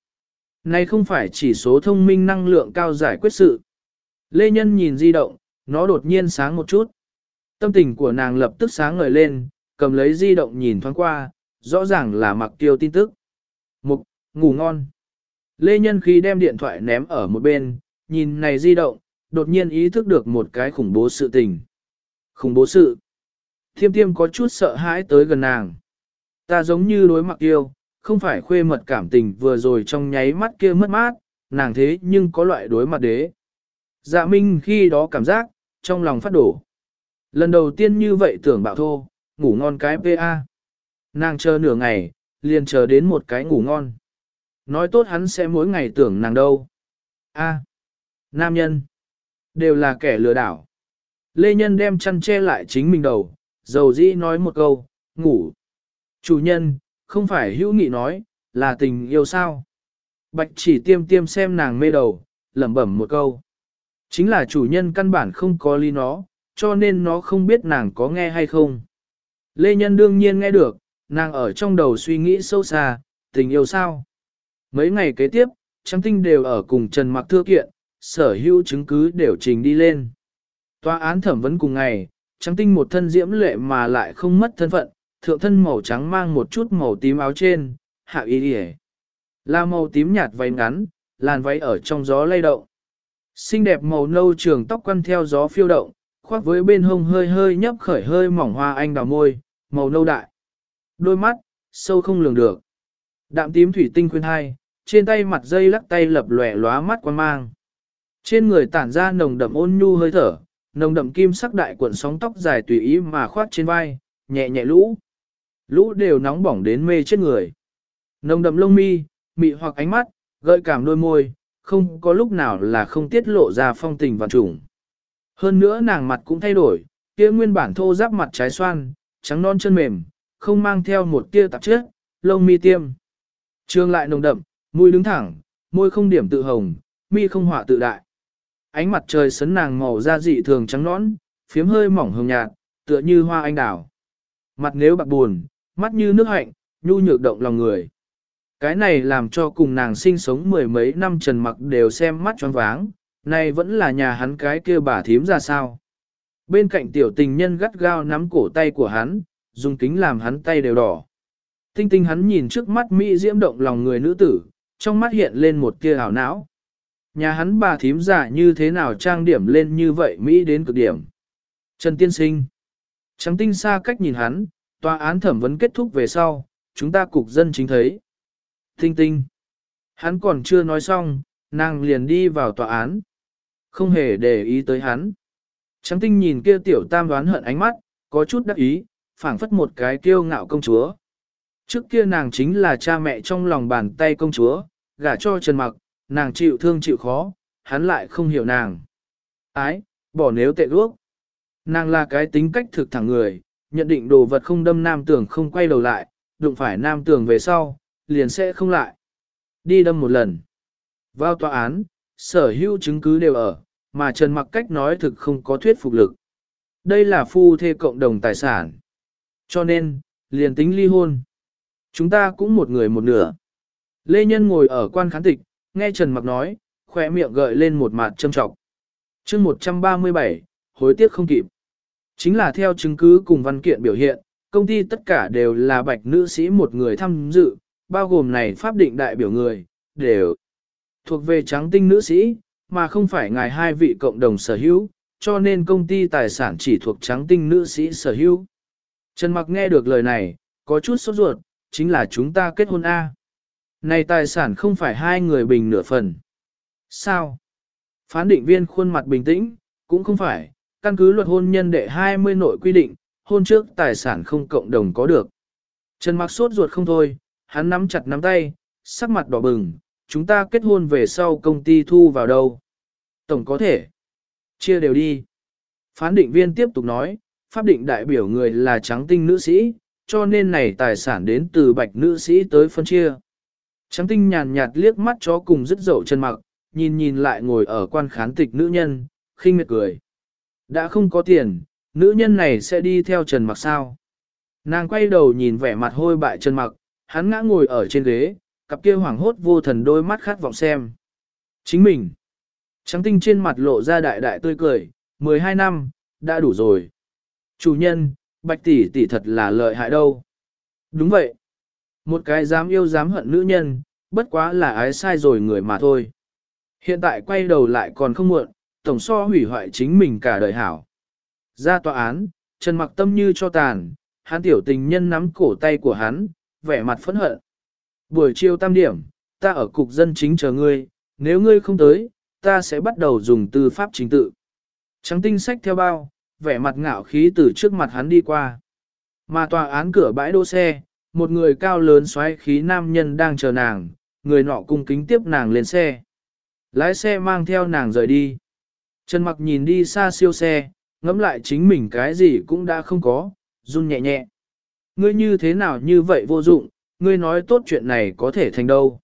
Này không phải chỉ số thông minh năng lượng cao giải quyết sự. Lê Nhân nhìn di động, nó đột nhiên sáng một chút. Tâm tình của nàng lập tức sáng ngời lên, cầm lấy di động nhìn thoáng qua, rõ ràng là mặc tiêu tin tức. Mục, ngủ ngon. Lê Nhân khi đem điện thoại ném ở một bên, nhìn này di động, đột nhiên ý thức được một cái khủng bố sự tình. Khủng bố sự. Thiêm tiêm có chút sợ hãi tới gần nàng. Ta giống như đối mặc tiêu, không phải khuê mật cảm tình vừa rồi trong nháy mắt kia mất mát, nàng thế nhưng có loại đối mặt đế. Dạ Minh khi đó cảm giác, trong lòng phát đổ. Lần đầu tiên như vậy tưởng bạo thô, ngủ ngon cái PA. Nàng chờ nửa ngày, liền chờ đến một cái ngủ ngon. Nói tốt hắn sẽ mỗi ngày tưởng nàng đâu. A. nam nhân. Đều là kẻ lừa đảo. Lê Nhân đem chăn che lại chính mình đầu, dầu dĩ nói một câu, ngủ. Chủ nhân, không phải hữu nghị nói, là tình yêu sao. Bạch chỉ tiêm tiêm xem nàng mê đầu, lẩm bẩm một câu. Chính là chủ nhân căn bản không có ly nó, cho nên nó không biết nàng có nghe hay không. Lê Nhân đương nhiên nghe được, nàng ở trong đầu suy nghĩ sâu xa, tình yêu sao. Mấy ngày kế tiếp, Trắng Tinh đều ở cùng Trần Mặc Thưa Kiện, sở hữu chứng cứ đều trình đi lên. Tòa án thẩm vấn cùng ngày, Trắng Tinh một thân diễm lệ mà lại không mất thân phận, thượng thân màu trắng mang một chút màu tím áo trên, hạ y đi Là màu tím nhạt váy ngắn, làn váy ở trong gió lay động. Xinh đẹp màu nâu trường tóc quăn theo gió phiêu động, khoác với bên hông hơi hơi nhấp khởi hơi mỏng hoa anh đào môi, màu nâu đại. Đôi mắt, sâu không lường được. Đạm tím thủy tinh khuyên hai, trên tay mặt dây lắc tay lập lòe lóa mắt quan mang. Trên người tản ra nồng đậm ôn nhu hơi thở, nồng đậm kim sắc đại cuộn sóng tóc dài tùy ý mà khoát trên vai, nhẹ nhẹ lũ. Lũ đều nóng bỏng đến mê chết người. Nồng đậm lông mi, mị hoặc ánh mắt, gợi cảm đôi môi, không có lúc nào là không tiết lộ ra phong tình và trùng. Hơn nữa nàng mặt cũng thay đổi, kia nguyên bản thô giáp mặt trái xoan, trắng non chân mềm, không mang theo một tia tạp chất, lông mi tiêm. Trương lại nồng đậm, mũi đứng thẳng, môi không điểm tự hồng, mi không họa tự đại. Ánh mặt trời sấn nàng màu da dị thường trắng nõn, phiếm hơi mỏng hồng nhạt, tựa như hoa anh đào. Mặt nếu bạc buồn, mắt như nước hạnh, nhu nhược động lòng người. Cái này làm cho cùng nàng sinh sống mười mấy năm trần mặc đều xem mắt choáng váng, này vẫn là nhà hắn cái kia bà thím ra sao. Bên cạnh tiểu tình nhân gắt gao nắm cổ tay của hắn, dùng kính làm hắn tay đều đỏ. Tinh tinh hắn nhìn trước mắt Mỹ diễm động lòng người nữ tử, trong mắt hiện lên một tia ảo não. Nhà hắn bà thím giả như thế nào trang điểm lên như vậy Mỹ đến cực điểm. Trần Tiên Sinh. Trắng tinh xa cách nhìn hắn, tòa án thẩm vấn kết thúc về sau, chúng ta cục dân chính thấy. Tinh tinh. Hắn còn chưa nói xong, nàng liền đi vào tòa án. Không hề để ý tới hắn. Trắng tinh nhìn kia tiểu tam đoán hận ánh mắt, có chút đắc ý, phảng phất một cái kiêu ngạo công chúa. Trước kia nàng chính là cha mẹ trong lòng bàn tay công chúa, gả cho Trần Mặc, nàng chịu thương chịu khó, hắn lại không hiểu nàng. Ái, bỏ nếu tệ đuốc. Nàng là cái tính cách thực thẳng người, nhận định đồ vật không đâm nam tường không quay đầu lại, đụng phải nam tường về sau, liền sẽ không lại. Đi đâm một lần. Vào tòa án, sở hữu chứng cứ đều ở, mà Trần Mặc cách nói thực không có thuyết phục lực. Đây là phu thê cộng đồng tài sản. Cho nên, liền tính ly hôn. Chúng ta cũng một người một nửa. Lê Nhân ngồi ở quan khán tịch, nghe Trần Mặc nói, khỏe miệng gợi lên một mặt châm trọng. chương 137, hối tiếc không kịp. Chính là theo chứng cứ cùng văn kiện biểu hiện, công ty tất cả đều là bạch nữ sĩ một người tham dự, bao gồm này pháp định đại biểu người, đều thuộc về trắng tinh nữ sĩ, mà không phải ngài hai vị cộng đồng sở hữu, cho nên công ty tài sản chỉ thuộc trắng tinh nữ sĩ sở hữu. Trần Mặc nghe được lời này, có chút sốt ruột, chính là chúng ta kết hôn A. Này tài sản không phải hai người bình nửa phần. Sao? Phán định viên khuôn mặt bình tĩnh, cũng không phải, căn cứ luật hôn nhân đệ 20 nội quy định, hôn trước tài sản không cộng đồng có được. Trần mặc sốt ruột không thôi, hắn nắm chặt nắm tay, sắc mặt đỏ bừng, chúng ta kết hôn về sau công ty thu vào đâu. Tổng có thể. Chia đều đi. Phán định viên tiếp tục nói, pháp định đại biểu người là trắng tinh nữ sĩ, cho nên này tài sản đến từ bạch nữ sĩ tới phân chia. Trắng tinh nhàn nhạt liếc mắt chó cùng dứt dậu chân mặc, nhìn nhìn lại ngồi ở quan khán tịch nữ nhân, khinh miệt cười. Đã không có tiền, nữ nhân này sẽ đi theo Trần Mặc sao? Nàng quay đầu nhìn vẻ mặt hôi bại Trần Mặc, hắn ngã ngồi ở trên ghế, cặp kia hoảng hốt vô thần đôi mắt khát vọng xem. Chính mình. Trắng tinh trên mặt lộ ra đại đại tươi cười, 12 năm, đã đủ rồi. Chủ nhân, bạch tỷ tỷ thật là lợi hại đâu. Đúng vậy. Một cái dám yêu dám hận nữ nhân, bất quá là ái sai rồi người mà thôi. Hiện tại quay đầu lại còn không muộn, tổng so hủy hoại chính mình cả đời hảo. Ra tòa án, Trần mặc tâm như cho tàn, hắn tiểu tình nhân nắm cổ tay của hắn, vẻ mặt phẫn hận. Buổi chiều tam điểm, ta ở cục dân chính chờ ngươi, nếu ngươi không tới, ta sẽ bắt đầu dùng tư pháp chính tự. Trắng tinh sách theo bao, vẻ mặt ngạo khí từ trước mặt hắn đi qua. Mà tòa án cửa bãi đỗ xe, một người cao lớn xoáy khí nam nhân đang chờ nàng, người nọ cung kính tiếp nàng lên xe. Lái xe mang theo nàng rời đi. Trần mặc nhìn đi xa siêu xe, ngẫm lại chính mình cái gì cũng đã không có, run nhẹ nhẹ. Ngươi như thế nào như vậy vô dụng, ngươi nói tốt chuyện này có thể thành đâu.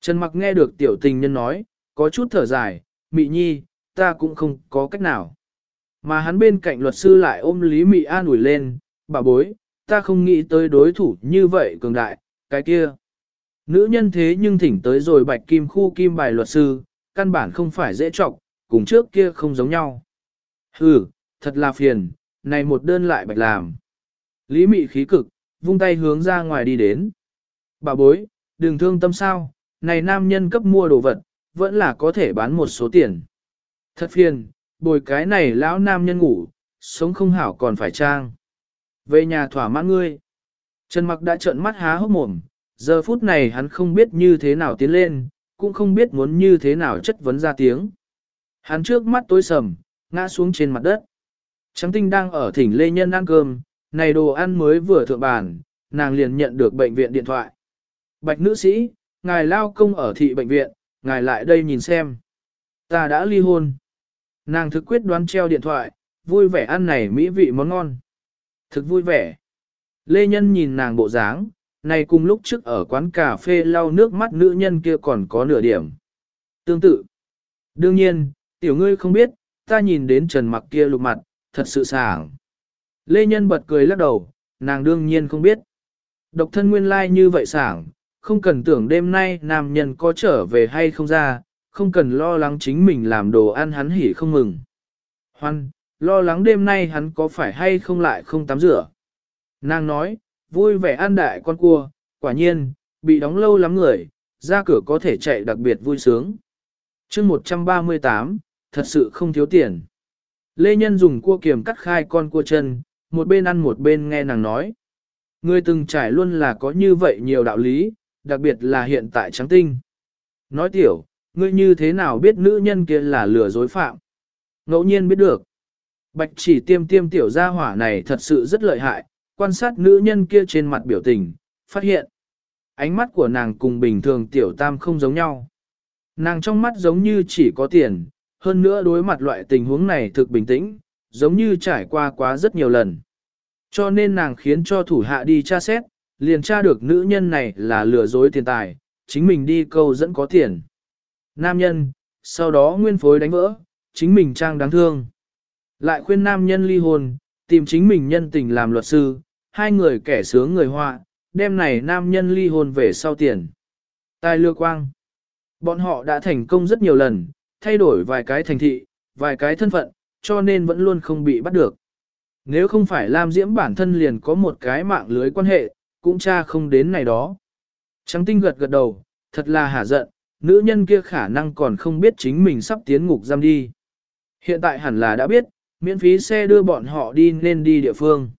Trần mặc nghe được tiểu tình nhân nói, có chút thở dài, mị nhi, ta cũng không có cách nào. Mà hắn bên cạnh luật sư lại ôm Lý Mị an ủi lên, bà bối, ta không nghĩ tới đối thủ như vậy cường đại, cái kia. Nữ nhân thế nhưng thỉnh tới rồi bạch kim khu kim bài luật sư, căn bản không phải dễ trọng, cùng trước kia không giống nhau. Hừ, thật là phiền, này một đơn lại bạch làm. Lý mị khí cực, vung tay hướng ra ngoài đi đến. Bà bối, đừng thương tâm sao, này nam nhân cấp mua đồ vật, vẫn là có thể bán một số tiền. Thật phiền, bồi cái này lão nam nhân ngủ, sống không hảo còn phải trang. Về nhà thỏa mãn ngươi. Trần mặc đã trợn mắt há hốc mồm, giờ phút này hắn không biết như thế nào tiến lên, cũng không biết muốn như thế nào chất vấn ra tiếng. Hắn trước mắt tối sầm, ngã xuống trên mặt đất. Trắng tinh đang ở thỉnh lê nhân ăn cơm, này đồ ăn mới vừa thượng bàn, nàng liền nhận được bệnh viện điện thoại. Bạch nữ sĩ, ngài lao công ở thị bệnh viện, ngài lại đây nhìn xem. Ta đã ly hôn. Nàng thực quyết đoán treo điện thoại, vui vẻ ăn này mỹ vị món ngon. Thực vui vẻ. Lê Nhân nhìn nàng bộ dáng, này cùng lúc trước ở quán cà phê lau nước mắt nữ nhân kia còn có nửa điểm. Tương tự. Đương nhiên, tiểu ngươi không biết, ta nhìn đến trần mặc kia lục mặt, thật sự sảng. Lê Nhân bật cười lắc đầu, nàng đương nhiên không biết. Độc thân nguyên lai like như vậy sảng, không cần tưởng đêm nay nam nhân có trở về hay không ra, không cần lo lắng chính mình làm đồ ăn hắn hỉ không mừng. Hoan, lo lắng đêm nay hắn có phải hay không lại không tắm rửa. Nàng nói, vui vẻ ăn đại con cua, quả nhiên, bị đóng lâu lắm người, ra cửa có thể chạy đặc biệt vui sướng. chương 138, thật sự không thiếu tiền. Lê Nhân dùng cua kiềm cắt khai con cua chân, một bên ăn một bên nghe nàng nói. Người từng trải luôn là có như vậy nhiều đạo lý, đặc biệt là hiện tại trắng tinh. Nói tiểu, ngươi như thế nào biết nữ nhân kia là lừa dối phạm? Ngẫu nhiên biết được. Bạch chỉ tiêm tiêm tiểu gia hỏa này thật sự rất lợi hại, quan sát nữ nhân kia trên mặt biểu tình, phát hiện. Ánh mắt của nàng cùng bình thường tiểu tam không giống nhau. Nàng trong mắt giống như chỉ có tiền, hơn nữa đối mặt loại tình huống này thực bình tĩnh, giống như trải qua quá rất nhiều lần. Cho nên nàng khiến cho thủ hạ đi tra xét, liền tra được nữ nhân này là lừa dối tiền tài, chính mình đi câu dẫn có tiền. Nam nhân, sau đó nguyên phối đánh vỡ, chính mình trang đáng thương. Lại khuyên nam nhân ly hôn, tìm chính mình nhân tình làm luật sư, hai người kẻ sướng người họa, đem này nam nhân ly hôn về sau tiền. Tài lừa quang. Bọn họ đã thành công rất nhiều lần, thay đổi vài cái thành thị, vài cái thân phận, cho nên vẫn luôn không bị bắt được. Nếu không phải Lam Diễm bản thân liền có một cái mạng lưới quan hệ, cũng cha không đến này đó. Trắng tinh gật gật đầu, thật là hả giận, nữ nhân kia khả năng còn không biết chính mình sắp tiến ngục giam đi. Hiện tại hẳn là đã biết, miễn phí xe đưa bọn họ đi nên đi địa phương.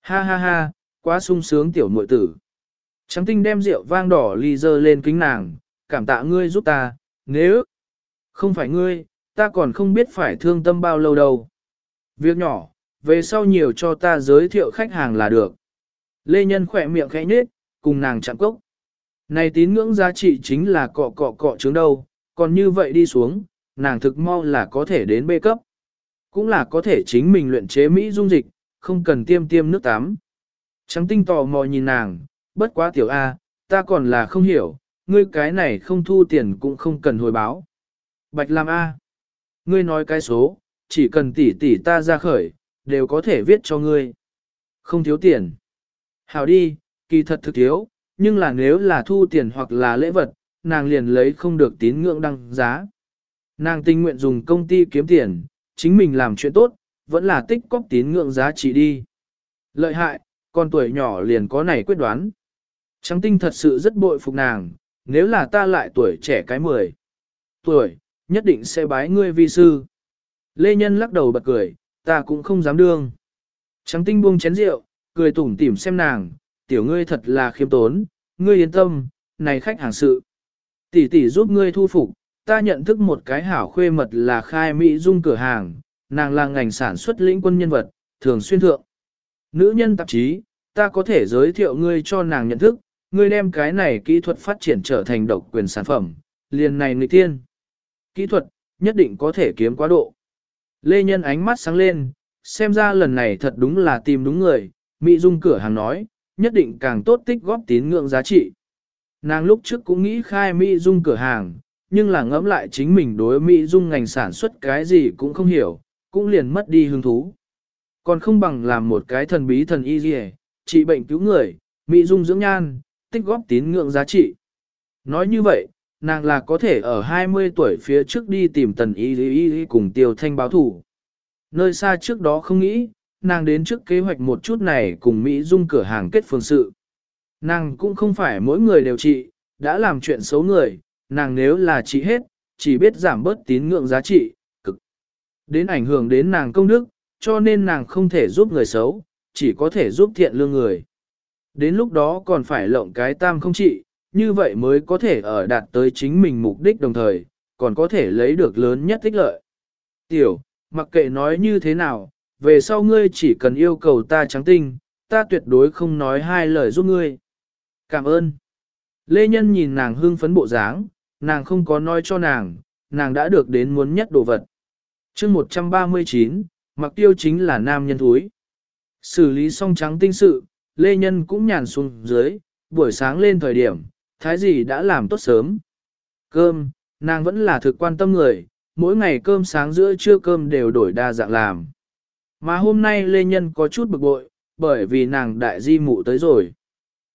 Ha ha ha, quá sung sướng tiểu muội tử. Trắng tinh đem rượu vang đỏ ly dơ lên kính nàng, cảm tạ ngươi giúp ta, nếu không phải ngươi, ta còn không biết phải thương tâm bao lâu đâu. Việc nhỏ, về sau nhiều cho ta giới thiệu khách hàng là được. Lê Nhân khỏe miệng khẽ nhếch, cùng nàng chạm cốc. Này tín ngưỡng giá trị chính là cọ cọ cọ trứng đâu, còn như vậy đi xuống, nàng thực mau là có thể đến bê cấp. Cũng là có thể chính mình luyện chế Mỹ dung dịch, không cần tiêm tiêm nước tắm. Trắng tinh tò mò nhìn nàng, bất quá tiểu A, ta còn là không hiểu, ngươi cái này không thu tiền cũng không cần hồi báo. Bạch làm A. Ngươi nói cái số, chỉ cần tỷ tỷ ta ra khởi, đều có thể viết cho ngươi. Không thiếu tiền. Hảo đi, kỳ thật thực thiếu, nhưng là nếu là thu tiền hoặc là lễ vật, nàng liền lấy không được tín ngưỡng đăng giá. Nàng tình nguyện dùng công ty kiếm tiền, chính mình làm chuyện tốt, vẫn là tích cóp tín ngưỡng giá trị đi. Lợi hại, con tuổi nhỏ liền có này quyết đoán. Trắng tinh thật sự rất bội phục nàng, nếu là ta lại tuổi trẻ cái mười tuổi, nhất định sẽ bái ngươi vi sư. Lê Nhân lắc đầu bật cười, ta cũng không dám đương. Trắng tinh buông chén rượu, cười tủm tỉm xem nàng, tiểu ngươi thật là khiêm tốn, ngươi yên tâm, này khách hàng sự. Tỷ tỷ giúp ngươi thu phục, ta nhận thức một cái hảo khuê mật là khai Mỹ dung cửa hàng, nàng là ngành sản xuất lĩnh quân nhân vật, thường xuyên thượng. Nữ nhân tạp chí, ta có thể giới thiệu ngươi cho nàng nhận thức, ngươi đem cái này kỹ thuật phát triển trở thành độc quyền sản phẩm, liền này người tiên. Kỹ thuật, nhất định có thể kiếm quá độ. Lê Nhân ánh mắt sáng lên, xem ra lần này thật đúng là tìm đúng người, Mỹ Dung cửa hàng nói, nhất định càng tốt tích góp tín ngưỡng giá trị. Nàng lúc trước cũng nghĩ khai Mỹ Dung cửa hàng, nhưng là ngẫm lại chính mình đối Mỹ Dung ngành sản xuất cái gì cũng không hiểu, cũng liền mất đi hứng thú. Còn không bằng làm một cái thần bí thần y gì trị bệnh cứu người, Mỹ Dung dưỡng nhan, tích góp tín ngưỡng giá trị. Nói như vậy, nàng là có thể ở 20 tuổi phía trước đi tìm tần y y y cùng tiêu thanh báo thủ. Nơi xa trước đó không nghĩ, nàng đến trước kế hoạch một chút này cùng Mỹ Dung cửa hàng kết phương sự. Nàng cũng không phải mỗi người đều trị, đã làm chuyện xấu người, nàng nếu là trị hết, chỉ biết giảm bớt tín ngưỡng giá trị, cực. Đến ảnh hưởng đến nàng công đức, cho nên nàng không thể giúp người xấu, chỉ có thể giúp thiện lương người. Đến lúc đó còn phải lộng cái tam không trị, như vậy mới có thể ở đạt tới chính mình mục đích đồng thời, còn có thể lấy được lớn nhất tích lợi. Tiểu, mặc kệ nói như thế nào, về sau ngươi chỉ cần yêu cầu ta trắng tinh, ta tuyệt đối không nói hai lời giúp ngươi. Cảm ơn. Lê Nhân nhìn nàng hưng phấn bộ dáng, nàng không có nói cho nàng, nàng đã được đến muốn nhất đồ vật. chương 139, mặc tiêu chính là nam nhân thúi. Xử lý xong trắng tinh sự, Lê Nhân cũng nhàn xuống dưới, buổi sáng lên thời điểm, thái gì đã làm tốt sớm. Cơm, nàng vẫn là thực quan tâm người, mỗi ngày cơm sáng giữa trưa cơm đều đổi đa dạng làm. Mà hôm nay Lê Nhân có chút bực bội, bởi vì nàng đại di mụ tới rồi.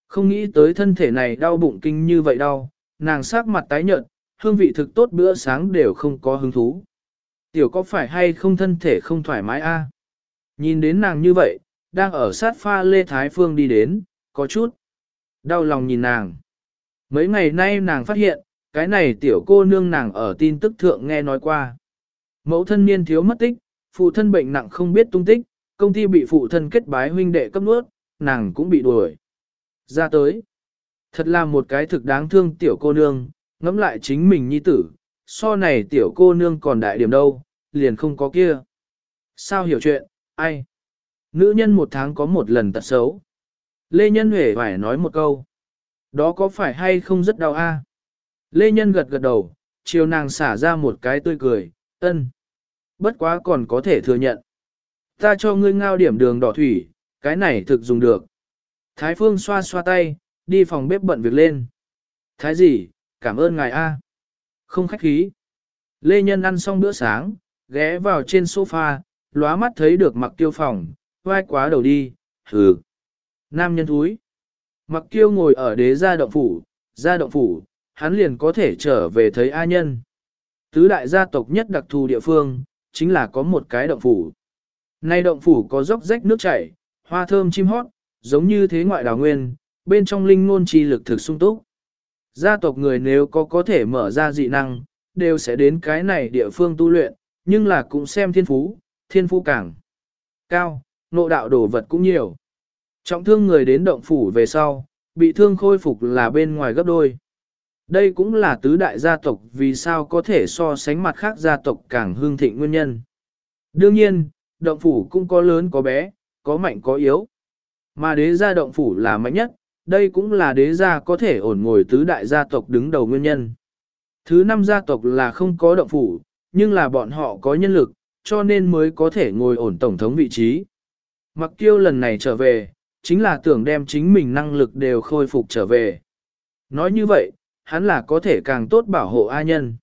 Không nghĩ tới thân thể này đau bụng kinh như vậy đau, nàng sắc mặt tái nhợt, hương vị thực tốt bữa sáng đều không có hứng thú. Tiểu có phải hay không thân thể không thoải mái a? Nhìn đến nàng như vậy, đang ở sát pha Lê Thái Phương đi đến, có chút đau lòng nhìn nàng. Mấy ngày nay nàng phát hiện, cái này tiểu cô nương nàng ở tin tức thượng nghe nói qua. Mẫu thân niên thiếu mất tích, phụ thân bệnh nặng không biết tung tích, công ty bị phụ thân kết bái huynh đệ cấp nuốt, nàng cũng bị đuổi. Ra tới. Thật là một cái thực đáng thương tiểu cô nương, ngẫm lại chính mình nhi tử, so này tiểu cô nương còn đại điểm đâu, liền không có kia. Sao hiểu chuyện, ai? Nữ nhân một tháng có một lần tật xấu. Lê Nhân Huệ phải nói một câu. Đó có phải hay không rất đau a? Lê Nhân gật gật đầu, chiều nàng xả ra một cái tươi cười, ân. Bất quá còn có thể thừa nhận. Ta cho ngươi ngao điểm đường đỏ thủy, cái này thực dùng được. Thái Phương xoa xoa tay, đi phòng bếp bận việc lên. Thái gì, cảm ơn ngài A. Không khách khí. Lê Nhân ăn xong bữa sáng, ghé vào trên sofa, lóa mắt thấy được mặc tiêu phòng, vai quá đầu đi, hừ. Nam nhân thúi. Mặc tiêu ngồi ở đế gia động phủ, gia động phủ, hắn liền có thể trở về thấy A nhân. Tứ đại gia tộc nhất đặc thù địa phương, chính là có một cái động phủ. Nay động phủ có dốc rách nước chảy, hoa thơm chim hót, giống như thế ngoại đào nguyên, bên trong linh ngôn chi lực thực sung túc. Gia tộc người nếu có có thể mở ra dị năng, đều sẽ đến cái này địa phương tu luyện, nhưng là cũng xem thiên phú, thiên phú càng cao, nộ đạo đồ vật cũng nhiều. Trọng thương người đến động phủ về sau, bị thương khôi phục là bên ngoài gấp đôi. Đây cũng là tứ đại gia tộc vì sao có thể so sánh mặt khác gia tộc càng hương thịnh nguyên nhân. Đương nhiên, động phủ cũng có lớn có bé, có mạnh có yếu. Mà đế gia động phủ là mạnh nhất, đây cũng là đế gia có thể ổn ngồi tứ đại gia tộc đứng đầu nguyên nhân. Thứ năm gia tộc là không có động phủ, nhưng là bọn họ có nhân lực, cho nên mới có thể ngồi ổn tổng thống vị trí. Mặc tiêu lần này trở về, chính là tưởng đem chính mình năng lực đều khôi phục trở về. Nói như vậy, hắn là có thể càng tốt bảo hộ A nhân.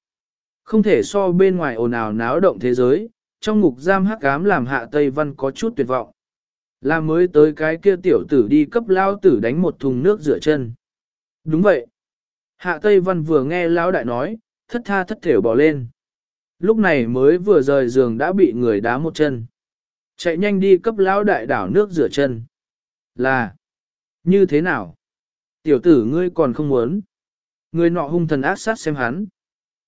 Không thể so bên ngoài ồn ào náo động thế giới, trong ngục giam hắc ám làm hạ Tây Văn có chút tuyệt vọng. Là mới tới cái kia tiểu tử đi cấp lao tử đánh một thùng nước rửa chân. Đúng vậy. Hạ Tây Văn vừa nghe lão đại nói, thất tha thất thểu bỏ lên. Lúc này mới vừa rời giường đã bị người đá một chân. Chạy nhanh đi cấp lão đại đảo nước rửa chân. Là, như thế nào? Tiểu tử ngươi còn không muốn. Người nọ hung thần ác sát xem hắn.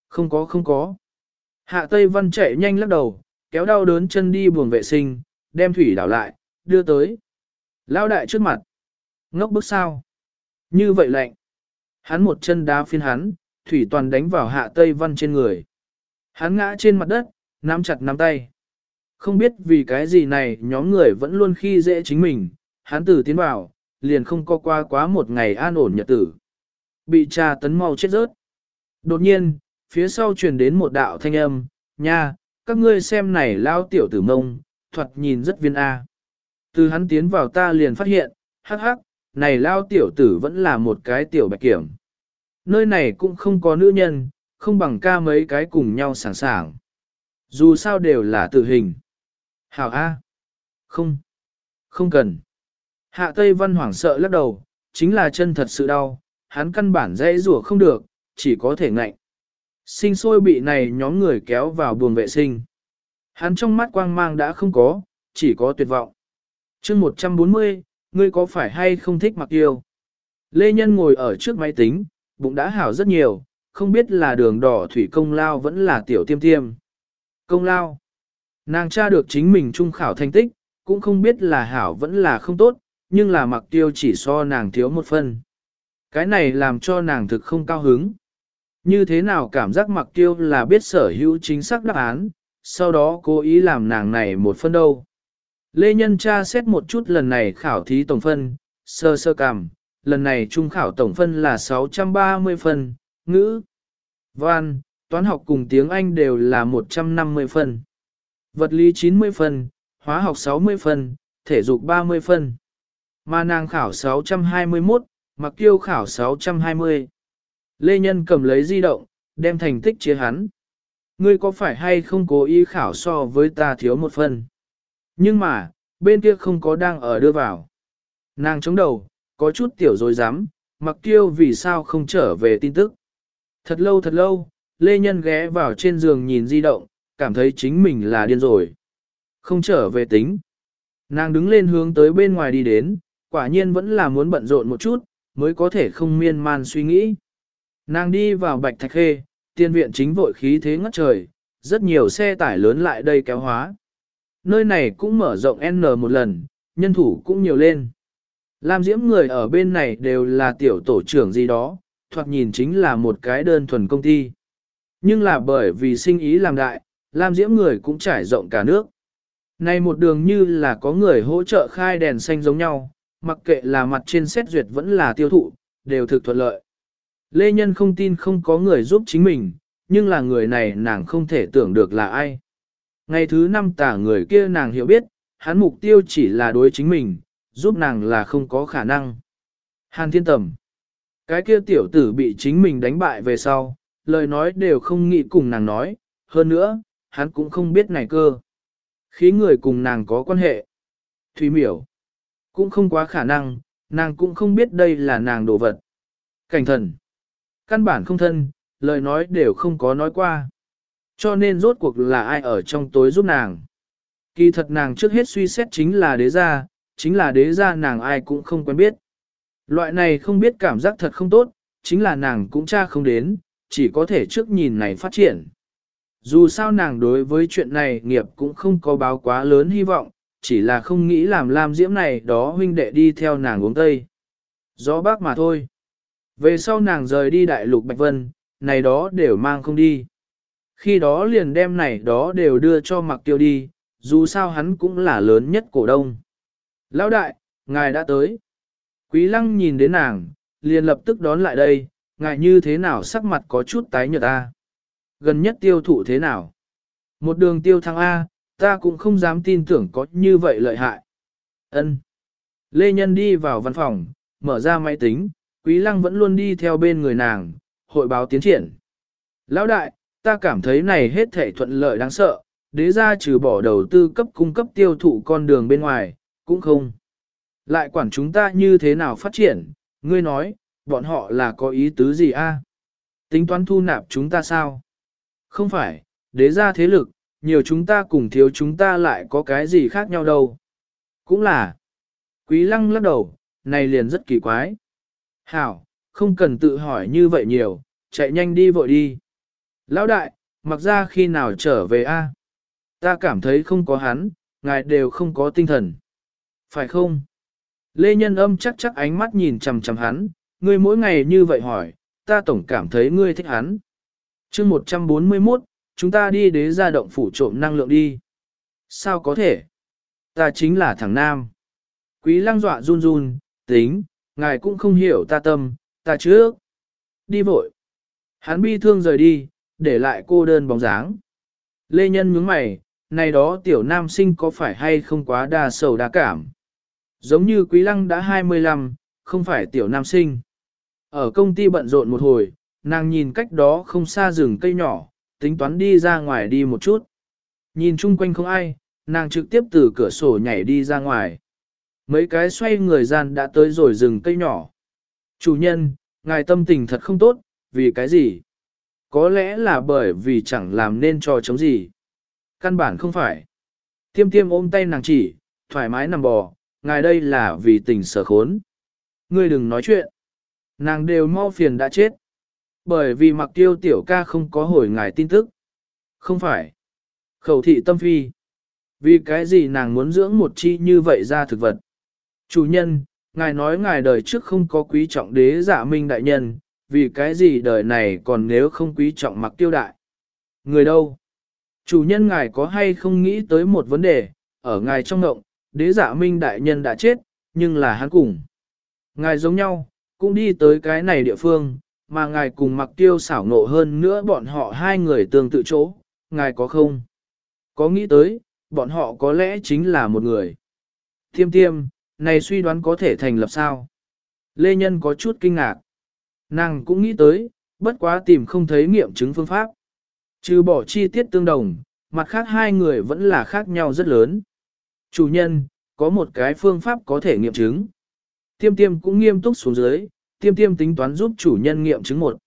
Không có không có. Hạ Tây Văn chạy nhanh lắc đầu, kéo đau đớn chân đi buồng vệ sinh, đem thủy đảo lại, đưa tới. Lao đại trước mặt. Ngốc bức sao? Như vậy lạnh. Hắn một chân đá phiên hắn, thủy toàn đánh vào hạ Tây Văn trên người. Hắn ngã trên mặt đất, nắm chặt nắm tay. Không biết vì cái gì này nhóm người vẫn luôn khi dễ chính mình, hắn tử tiến vào, liền không có qua quá một ngày an ổn nhật tử. Bị cha tấn mau chết rớt. Đột nhiên, phía sau truyền đến một đạo thanh âm, nha, các ngươi xem này lao tiểu tử mông, thuật nhìn rất viên A. Từ hắn tiến vào ta liền phát hiện, hắc hắc, này lao tiểu tử vẫn là một cái tiểu bạch kiểm. Nơi này cũng không có nữ nhân, không bằng ca mấy cái cùng nhau sẵn sàng. Dù sao đều là tử hình. Hảo A. Không. Không cần. Hạ Tây Văn hoảng sợ lắc đầu, chính là chân thật sự đau, hắn căn bản dễ rủa không được, chỉ có thể ngạnh. Sinh sôi bị này nhóm người kéo vào buồng vệ sinh. Hắn trong mắt quang mang đã không có, chỉ có tuyệt vọng. chương 140, ngươi có phải hay không thích mặc yêu? Lê Nhân ngồi ở trước máy tính, bụng đã hảo rất nhiều, không biết là đường đỏ thủy công lao vẫn là tiểu tiêm tiêm. Công lao. Nàng tra được chính mình trung khảo thành tích, cũng không biết là hảo vẫn là không tốt, nhưng là mặc tiêu chỉ so nàng thiếu một phần. Cái này làm cho nàng thực không cao hứng. Như thế nào cảm giác mặc tiêu là biết sở hữu chính xác đáp án, sau đó cố ý làm nàng này một phân đâu. Lê Nhân tra xét một chút lần này khảo thí tổng phân, sơ sơ cảm, lần này trung khảo tổng phân là 630 phân, ngữ, văn, toán học cùng tiếng Anh đều là 150 phân. Vật lý 90 phân, hóa học 60 phân, thể dục 30 phân. Mà nàng khảo 621, mặc kiêu khảo 620. Lê Nhân cầm lấy di động, đem thành tích chia hắn. Ngươi có phải hay không cố ý khảo so với ta thiếu một phần? Nhưng mà, bên kia không có đang ở đưa vào. Nàng chống đầu, có chút tiểu dối dám, mặc kiêu vì sao không trở về tin tức. Thật lâu thật lâu, Lê Nhân ghé vào trên giường nhìn di động, cảm thấy chính mình là điên rồi. Không trở về tính. Nàng đứng lên hướng tới bên ngoài đi đến, quả nhiên vẫn là muốn bận rộn một chút, mới có thể không miên man suy nghĩ. Nàng đi vào bạch thạch khê, tiên viện chính vội khí thế ngất trời, rất nhiều xe tải lớn lại đây kéo hóa. Nơi này cũng mở rộng N một lần, nhân thủ cũng nhiều lên. Lam diễm người ở bên này đều là tiểu tổ trưởng gì đó, thoạt nhìn chính là một cái đơn thuần công ty. Nhưng là bởi vì sinh ý làm đại, Lam diễm người cũng trải rộng cả nước. Này một đường như là có người hỗ trợ khai đèn xanh giống nhau, mặc kệ là mặt trên xét duyệt vẫn là tiêu thụ, đều thực thuận lợi. Lê Nhân không tin không có người giúp chính mình, nhưng là người này nàng không thể tưởng được là ai. Ngày thứ năm tả người kia nàng hiểu biết, hắn mục tiêu chỉ là đối chính mình, giúp nàng là không có khả năng. Hàn thiên tầm. Cái kia tiểu tử bị chính mình đánh bại về sau, lời nói đều không nghĩ cùng nàng nói, hơn nữa, hắn cũng không biết này cơ. Khí người cùng nàng có quan hệ. Thúy miểu. Cũng không quá khả năng, nàng cũng không biết đây là nàng đồ vật. Cảnh thần. Căn bản không thân, lời nói đều không có nói qua. Cho nên rốt cuộc là ai ở trong tối giúp nàng. Kỳ thật nàng trước hết suy xét chính là đế gia, chính là đế gia nàng ai cũng không quen biết. Loại này không biết cảm giác thật không tốt, chính là nàng cũng cha không đến, chỉ có thể trước nhìn này phát triển. Dù sao nàng đối với chuyện này nghiệp cũng không có báo quá lớn hy vọng, chỉ là không nghĩ làm Lam Diễm này đó huynh đệ đi theo nàng uống tây. Gió bác mà thôi. Về sau nàng rời đi đại lục Bạch Vân, này đó đều mang không đi. Khi đó liền đem này đó đều đưa cho mặc tiêu đi, dù sao hắn cũng là lớn nhất cổ đông. Lão đại, ngài đã tới. Quý lăng nhìn đến nàng, liền lập tức đón lại đây, ngài như thế nào sắc mặt có chút tái nhợt ta Gần nhất tiêu thụ thế nào? Một đường tiêu thăng A, ta cũng không dám tin tưởng có như vậy lợi hại. Ân. Lê Nhân đi vào văn phòng, mở ra máy tính, Quý Lăng vẫn luôn đi theo bên người nàng, hội báo tiến triển. Lão đại, ta cảm thấy này hết thể thuận lợi đáng sợ, đế ra trừ bỏ đầu tư cấp cung cấp tiêu thụ con đường bên ngoài, cũng không. Lại quản chúng ta như thế nào phát triển, ngươi nói, bọn họ là có ý tứ gì a? Tính toán thu nạp chúng ta sao? Không phải, đế ra thế lực, nhiều chúng ta cùng thiếu chúng ta lại có cái gì khác nhau đâu. Cũng là, quý lăng lắc đầu, này liền rất kỳ quái. Hảo, không cần tự hỏi như vậy nhiều, chạy nhanh đi vội đi. Lão đại, mặc ra khi nào trở về a? Ta cảm thấy không có hắn, ngài đều không có tinh thần. Phải không? Lê Nhân âm chắc chắc ánh mắt nhìn chằm chằm hắn, ngươi mỗi ngày như vậy hỏi, ta tổng cảm thấy ngươi thích hắn. chương 141, chúng ta đi đế ra động phủ trộm năng lượng đi. Sao có thể? Ta chính là thằng Nam. Quý lăng dọa run run, tính, ngài cũng không hiểu ta tâm, ta trước. Đi vội. Hắn bi thương rời đi, để lại cô đơn bóng dáng. Lê Nhân nhướng mày, này đó tiểu nam sinh có phải hay không quá đa sầu đa cảm. Giống như Quý Lăng đã 25, không phải tiểu nam sinh. Ở công ty bận rộn một hồi, nàng nhìn cách đó không xa rừng cây nhỏ, tính toán đi ra ngoài đi một chút. Nhìn chung quanh không ai, nàng trực tiếp từ cửa sổ nhảy đi ra ngoài. Mấy cái xoay người gian đã tới rồi rừng cây nhỏ. Chủ nhân, ngài tâm tình thật không tốt, vì cái gì? Có lẽ là bởi vì chẳng làm nên trò chống gì. Căn bản không phải. Tiêm tiêm ôm tay nàng chỉ, thoải mái nằm bò, ngài đây là vì tình sở khốn. Ngươi đừng nói chuyện. Nàng đều mau phiền đã chết. Bởi vì mặc tiêu tiểu ca không có hồi ngài tin tức. Không phải. Khẩu thị tâm phi. Vì cái gì nàng muốn dưỡng một chi như vậy ra thực vật. Chủ nhân, ngài nói ngài đời trước không có quý trọng đế giả minh đại nhân, vì cái gì đời này còn nếu không quý trọng mặc tiêu đại. Người đâu? Chủ nhân ngài có hay không nghĩ tới một vấn đề, ở ngài trong ngộng, đế giả minh đại nhân đã chết, nhưng là hắn cùng. Ngài giống nhau, cũng đi tới cái này địa phương, mà ngài cùng mặc tiêu xảo nộ hơn nữa bọn họ hai người tương tự chỗ, ngài có không? Có nghĩ tới, bọn họ có lẽ chính là một người. Tiêm tiêm, này suy đoán có thể thành lập sao? Lê Nhân có chút kinh ngạc. Nàng cũng nghĩ tới, bất quá tìm không thấy nghiệm chứng phương pháp. Trừ bỏ chi tiết tương đồng, mặt khác hai người vẫn là khác nhau rất lớn. Chủ nhân, có một cái phương pháp có thể nghiệm chứng. Tiêm tiêm cũng nghiêm túc xuống dưới, tiêm tiêm tính toán giúp chủ nhân nghiệm chứng một.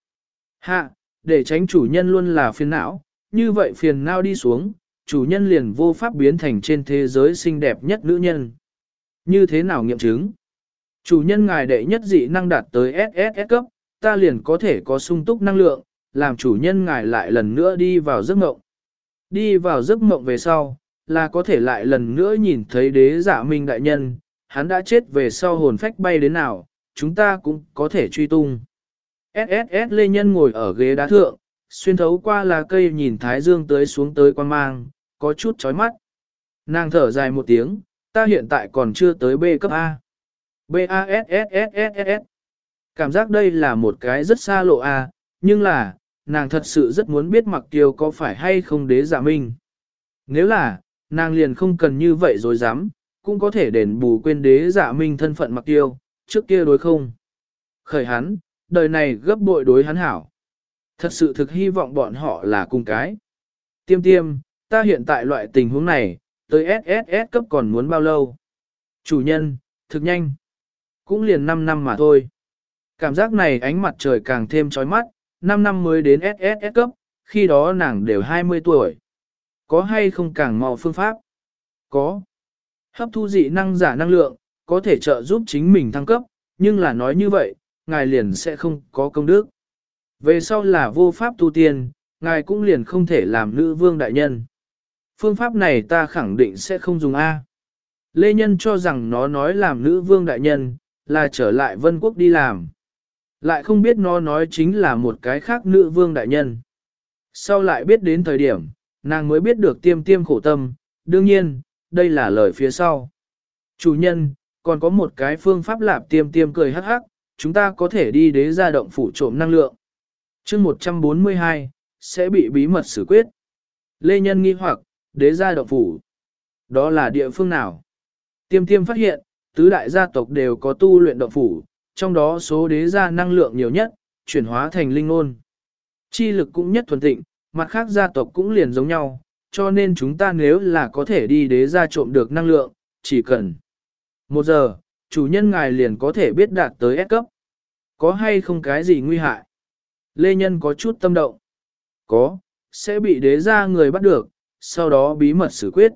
Hạ, để tránh chủ nhân luôn là phiền não, như vậy phiền não đi xuống, chủ nhân liền vô pháp biến thành trên thế giới xinh đẹp nhất nữ nhân. Như thế nào nghiệm chứng? Chủ nhân ngài đệ nhất dị năng đạt tới SSS cấp, ta liền có thể có sung túc năng lượng, làm chủ nhân ngài lại lần nữa đi vào giấc mộng. Đi vào giấc mộng về sau, là có thể lại lần nữa nhìn thấy đế giả minh đại nhân, hắn đã chết về sau hồn phách bay đến nào, chúng ta cũng có thể truy tung. SSS Lê Nhân ngồi ở ghế đá thượng, xuyên thấu qua là cây nhìn Thái Dương tới xuống tới quan mang, có chút chói mắt. Nàng thở dài một tiếng, ta hiện tại còn chưa tới B cấp A. B A S S S S S Cảm giác đây là một cái rất xa lộ A, nhưng là, nàng thật sự rất muốn biết mặc tiêu có phải hay không đế giả minh. Nếu là, nàng liền không cần như vậy rồi dám, cũng có thể đền bù quên đế giả minh thân phận mặc tiêu, trước kia đối không. Khởi hắn, đời này gấp bội đối hắn hảo. Thật sự thực hy vọng bọn họ là cùng cái. Tiêm tiêm, ta hiện tại loại tình huống này, tới SSS cấp còn muốn bao lâu? Chủ nhân, thực nhanh. Cũng liền 5 năm mà thôi. Cảm giác này ánh mặt trời càng thêm chói mắt, 5 năm mới đến SSS cấp, khi đó nàng đều 20 tuổi. Có hay không càng mò phương pháp? Có. Hấp thu dị năng giả năng lượng, có thể trợ giúp chính mình thăng cấp, nhưng là nói như vậy, ngài liền sẽ không có công đức. Về sau là vô pháp tu tiên, ngài cũng liền không thể làm nữ vương đại nhân. Phương pháp này ta khẳng định sẽ không dùng A. Lê Nhân cho rằng nó nói làm nữ vương đại nhân, là trở lại vân quốc đi làm. Lại không biết nó nói chính là một cái khác nữ vương đại nhân. Sau lại biết đến thời điểm, nàng mới biết được tiêm tiêm khổ tâm, đương nhiên, đây là lời phía sau. Chủ nhân, còn có một cái phương pháp lạp tiêm tiêm cười hắc hắc, chúng ta có thể đi đế ra động phủ trộm năng lượng. chương 142, sẽ bị bí mật xử quyết. Lê Nhân nghi hoặc, đế gia động phủ. Đó là địa phương nào? Tiêm tiêm phát hiện, tứ đại gia tộc đều có tu luyện động phủ, trong đó số đế gia năng lượng nhiều nhất, chuyển hóa thành linh ngôn. Chi lực cũng nhất thuần tịnh, mặt khác gia tộc cũng liền giống nhau, cho nên chúng ta nếu là có thể đi đế gia trộm được năng lượng, chỉ cần một giờ, chủ nhân ngài liền có thể biết đạt tới S cấp. Có hay không cái gì nguy hại? Lê Nhân có chút tâm động. Có, sẽ bị đế gia người bắt được, sau đó bí mật xử quyết.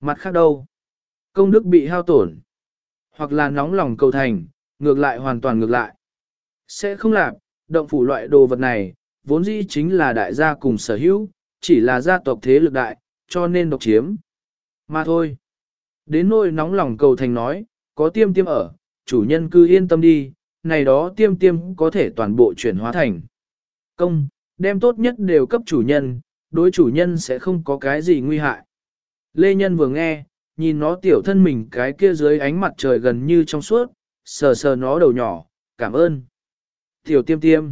Mặt khác đâu? Công đức bị hao tổn. Hoặc là nóng lòng cầu thành, ngược lại hoàn toàn ngược lại. Sẽ không làm, động phủ loại đồ vật này, vốn dĩ chính là đại gia cùng sở hữu, chỉ là gia tộc thế lực đại, cho nên độc chiếm. Mà thôi. Đến nỗi nóng lòng cầu thành nói, có tiêm tiêm ở, chủ nhân cứ yên tâm đi, này đó tiêm tiêm có thể toàn bộ chuyển hóa thành. Công, đem tốt nhất đều cấp chủ nhân, đối chủ nhân sẽ không có cái gì nguy hại. Lê Nhân vừa nghe, nhìn nó tiểu thân mình cái kia dưới ánh mặt trời gần như trong suốt, sờ sờ nó đầu nhỏ, cảm ơn. Tiểu tiêm tiêm.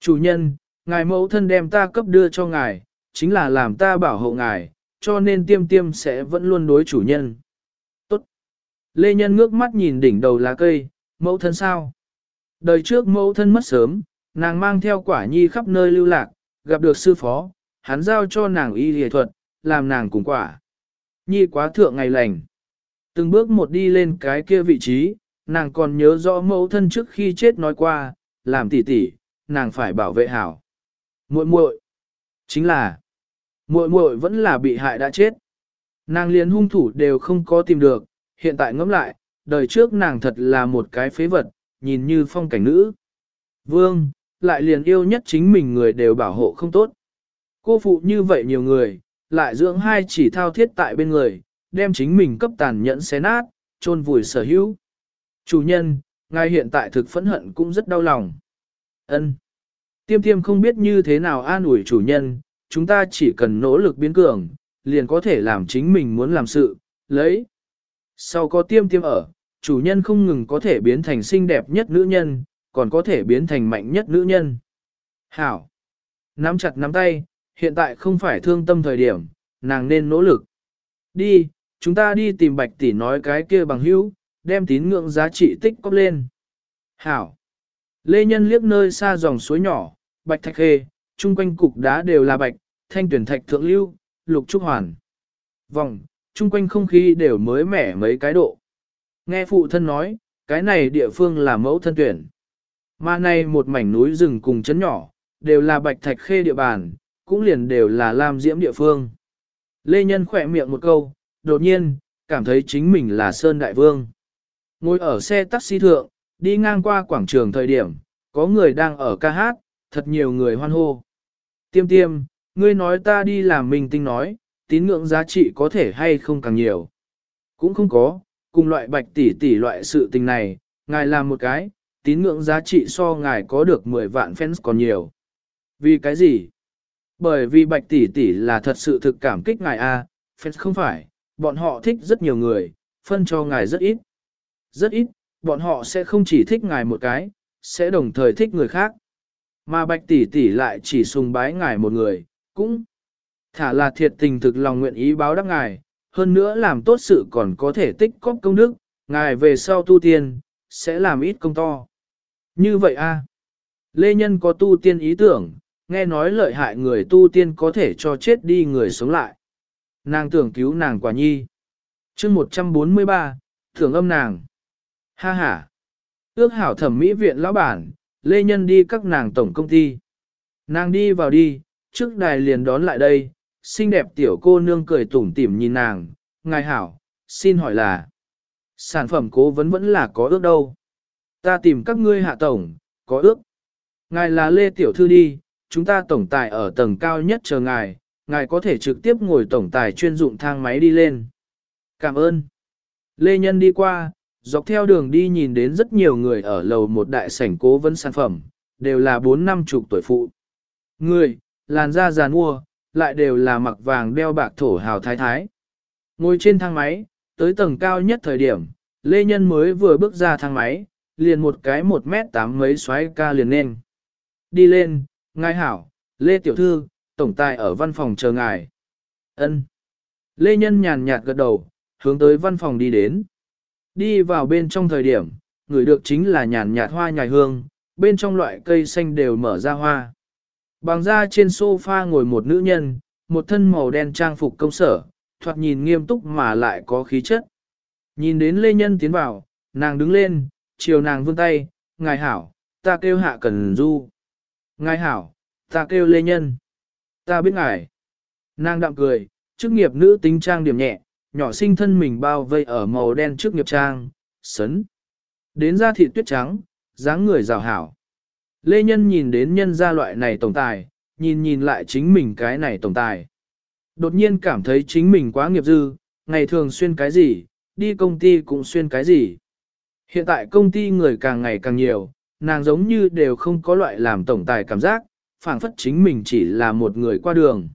Chủ nhân, ngài mẫu thân đem ta cấp đưa cho ngài, chính là làm ta bảo hộ ngài, cho nên tiêm tiêm sẽ vẫn luôn đối chủ nhân. Lê Nhân ngước mắt nhìn đỉnh đầu lá cây, mẫu thân sao? Đời trước mẫu thân mất sớm, nàng mang theo quả nhi khắp nơi lưu lạc, gặp được sư phó, hắn giao cho nàng y hề thuật, làm nàng cùng quả. Nhi quá thượng ngày lành. Từng bước một đi lên cái kia vị trí, nàng còn nhớ rõ mẫu thân trước khi chết nói qua, làm tỉ tỉ, nàng phải bảo vệ hảo. Muội muội, chính là muội muội vẫn là bị hại đã chết. Nàng liền hung thủ đều không có tìm được, hiện tại ngẫm lại, đời trước nàng thật là một cái phế vật, nhìn như phong cảnh nữ. Vương, lại liền yêu nhất chính mình người đều bảo hộ không tốt. Cô phụ như vậy nhiều người, lại dưỡng hai chỉ thao thiết tại bên người, đem chính mình cấp tàn nhẫn xé nát, chôn vùi sở hữu. Chủ nhân, ngài hiện tại thực phẫn hận cũng rất đau lòng. Ân. Tiêm tiêm không biết như thế nào an ủi chủ nhân, chúng ta chỉ cần nỗ lực biến cường, liền có thể làm chính mình muốn làm sự, lấy. Sau có tiêm tiêm ở, chủ nhân không ngừng có thể biến thành xinh đẹp nhất nữ nhân, còn có thể biến thành mạnh nhất nữ nhân. Hảo. Nắm chặt nắm tay, hiện tại không phải thương tâm thời điểm, nàng nên nỗ lực. Đi, chúng ta đi tìm bạch tỷ nói cái kia bằng hữu, đem tín ngưỡng giá trị tích cóp lên. Hảo. Lê Nhân liếc nơi xa dòng suối nhỏ, bạch thạch khê, chung quanh cục đá đều là bạch, thanh tuyển thạch thượng lưu, lục trúc hoàn. Vòng, chung quanh không khí đều mới mẻ mấy cái độ. Nghe phụ thân nói, cái này địa phương là mẫu thân tuyển. Mà này một mảnh núi rừng cùng chấn nhỏ, đều là bạch thạch khê địa bàn, cũng liền đều là Lam Diễm địa phương. Lê Nhân khỏe miệng một câu, đột nhiên, cảm thấy chính mình là Sơn Đại Vương. Ngồi ở xe taxi thượng, đi ngang qua quảng trường thời điểm, có người đang ở ca hát, thật nhiều người hoan hô. Tiêm tiêm, ngươi nói ta đi làm mình tinh nói, tín ngưỡng giá trị có thể hay không càng nhiều. Cũng không có, cùng loại bạch tỷ tỷ loại sự tình này, ngài làm một cái, tín ngưỡng giá trị so ngài có được 10 vạn fans còn nhiều. Vì cái gì? Bởi vì bạch tỷ tỷ là thật sự thực cảm kích ngài A, fans không phải, bọn họ thích rất nhiều người, phân cho ngài rất ít. Rất ít, bọn họ sẽ không chỉ thích ngài một cái, sẽ đồng thời thích người khác. Mà bạch tỷ tỷ lại chỉ sùng bái ngài một người, cũng thả là thiệt tình thực lòng nguyện ý báo đáp ngài, hơn nữa làm tốt sự còn có thể tích cóp công đức, ngài về sau tu tiên, sẽ làm ít công to. Như vậy a Lê Nhân có tu tiên ý tưởng, nghe nói lợi hại người tu tiên có thể cho chết đi người sống lại. Nàng tưởng cứu nàng quả nhi. chương 143, thưởng âm nàng. Ha ha. Ước hảo thẩm mỹ viện lão bản, Lê Nhân đi các nàng tổng công ty. Nàng đi vào đi, trước đài liền đón lại đây, xinh đẹp tiểu cô nương cười tủm tỉm nhìn nàng, ngài hảo, xin hỏi là, sản phẩm cố vấn vẫn là có ước đâu. Ta tìm các ngươi hạ tổng, có ước. Ngài là Lê Tiểu Thư đi, chúng ta tổng tài ở tầng cao nhất chờ ngài, ngài có thể trực tiếp ngồi tổng tài chuyên dụng thang máy đi lên. Cảm ơn. Lê Nhân đi qua, dọc theo đường đi nhìn đến rất nhiều người ở lầu một đại sảnh cố vấn sản phẩm, đều là bốn năm chục tuổi phụ. Người, làn da già nua lại đều là mặc vàng đeo bạc thổ hào thái thái. Ngồi trên thang máy, tới tầng cao nhất thời điểm, Lê Nhân mới vừa bước ra thang máy, liền một cái một mét tám mấy xoáy ca liền lên. Đi lên, ngài hảo, Lê Tiểu Thư, tổng tài ở văn phòng chờ ngài. ân Lê Nhân nhàn nhạt gật đầu, hướng tới văn phòng đi đến. Đi vào bên trong thời điểm, người được chính là nhàn nhạt hoa nhài hương, bên trong loại cây xanh đều mở ra hoa. Bằng ra trên sofa ngồi một nữ nhân, một thân màu đen trang phục công sở, thoạt nhìn nghiêm túc mà lại có khí chất. Nhìn đến Lê Nhân tiến vào, nàng đứng lên, chiều nàng vươn tay, ngài hảo, ta kêu hạ cần du. Ngài hảo, ta kêu Lê Nhân. Ta biết ngài. Nàng đạm cười, chức nghiệp nữ tính trang điểm nhẹ, nhỏ sinh thân mình bao vây ở màu đen trước nghiệp trang, sấn. Đến ra thịt tuyết trắng, dáng người rào hảo. Lê Nhân nhìn đến nhân gia loại này tổng tài, nhìn nhìn lại chính mình cái này tổng tài. Đột nhiên cảm thấy chính mình quá nghiệp dư, ngày thường xuyên cái gì, đi công ty cũng xuyên cái gì. Hiện tại công ty người càng ngày càng nhiều, nàng giống như đều không có loại làm tổng tài cảm giác, phảng phất chính mình chỉ là một người qua đường.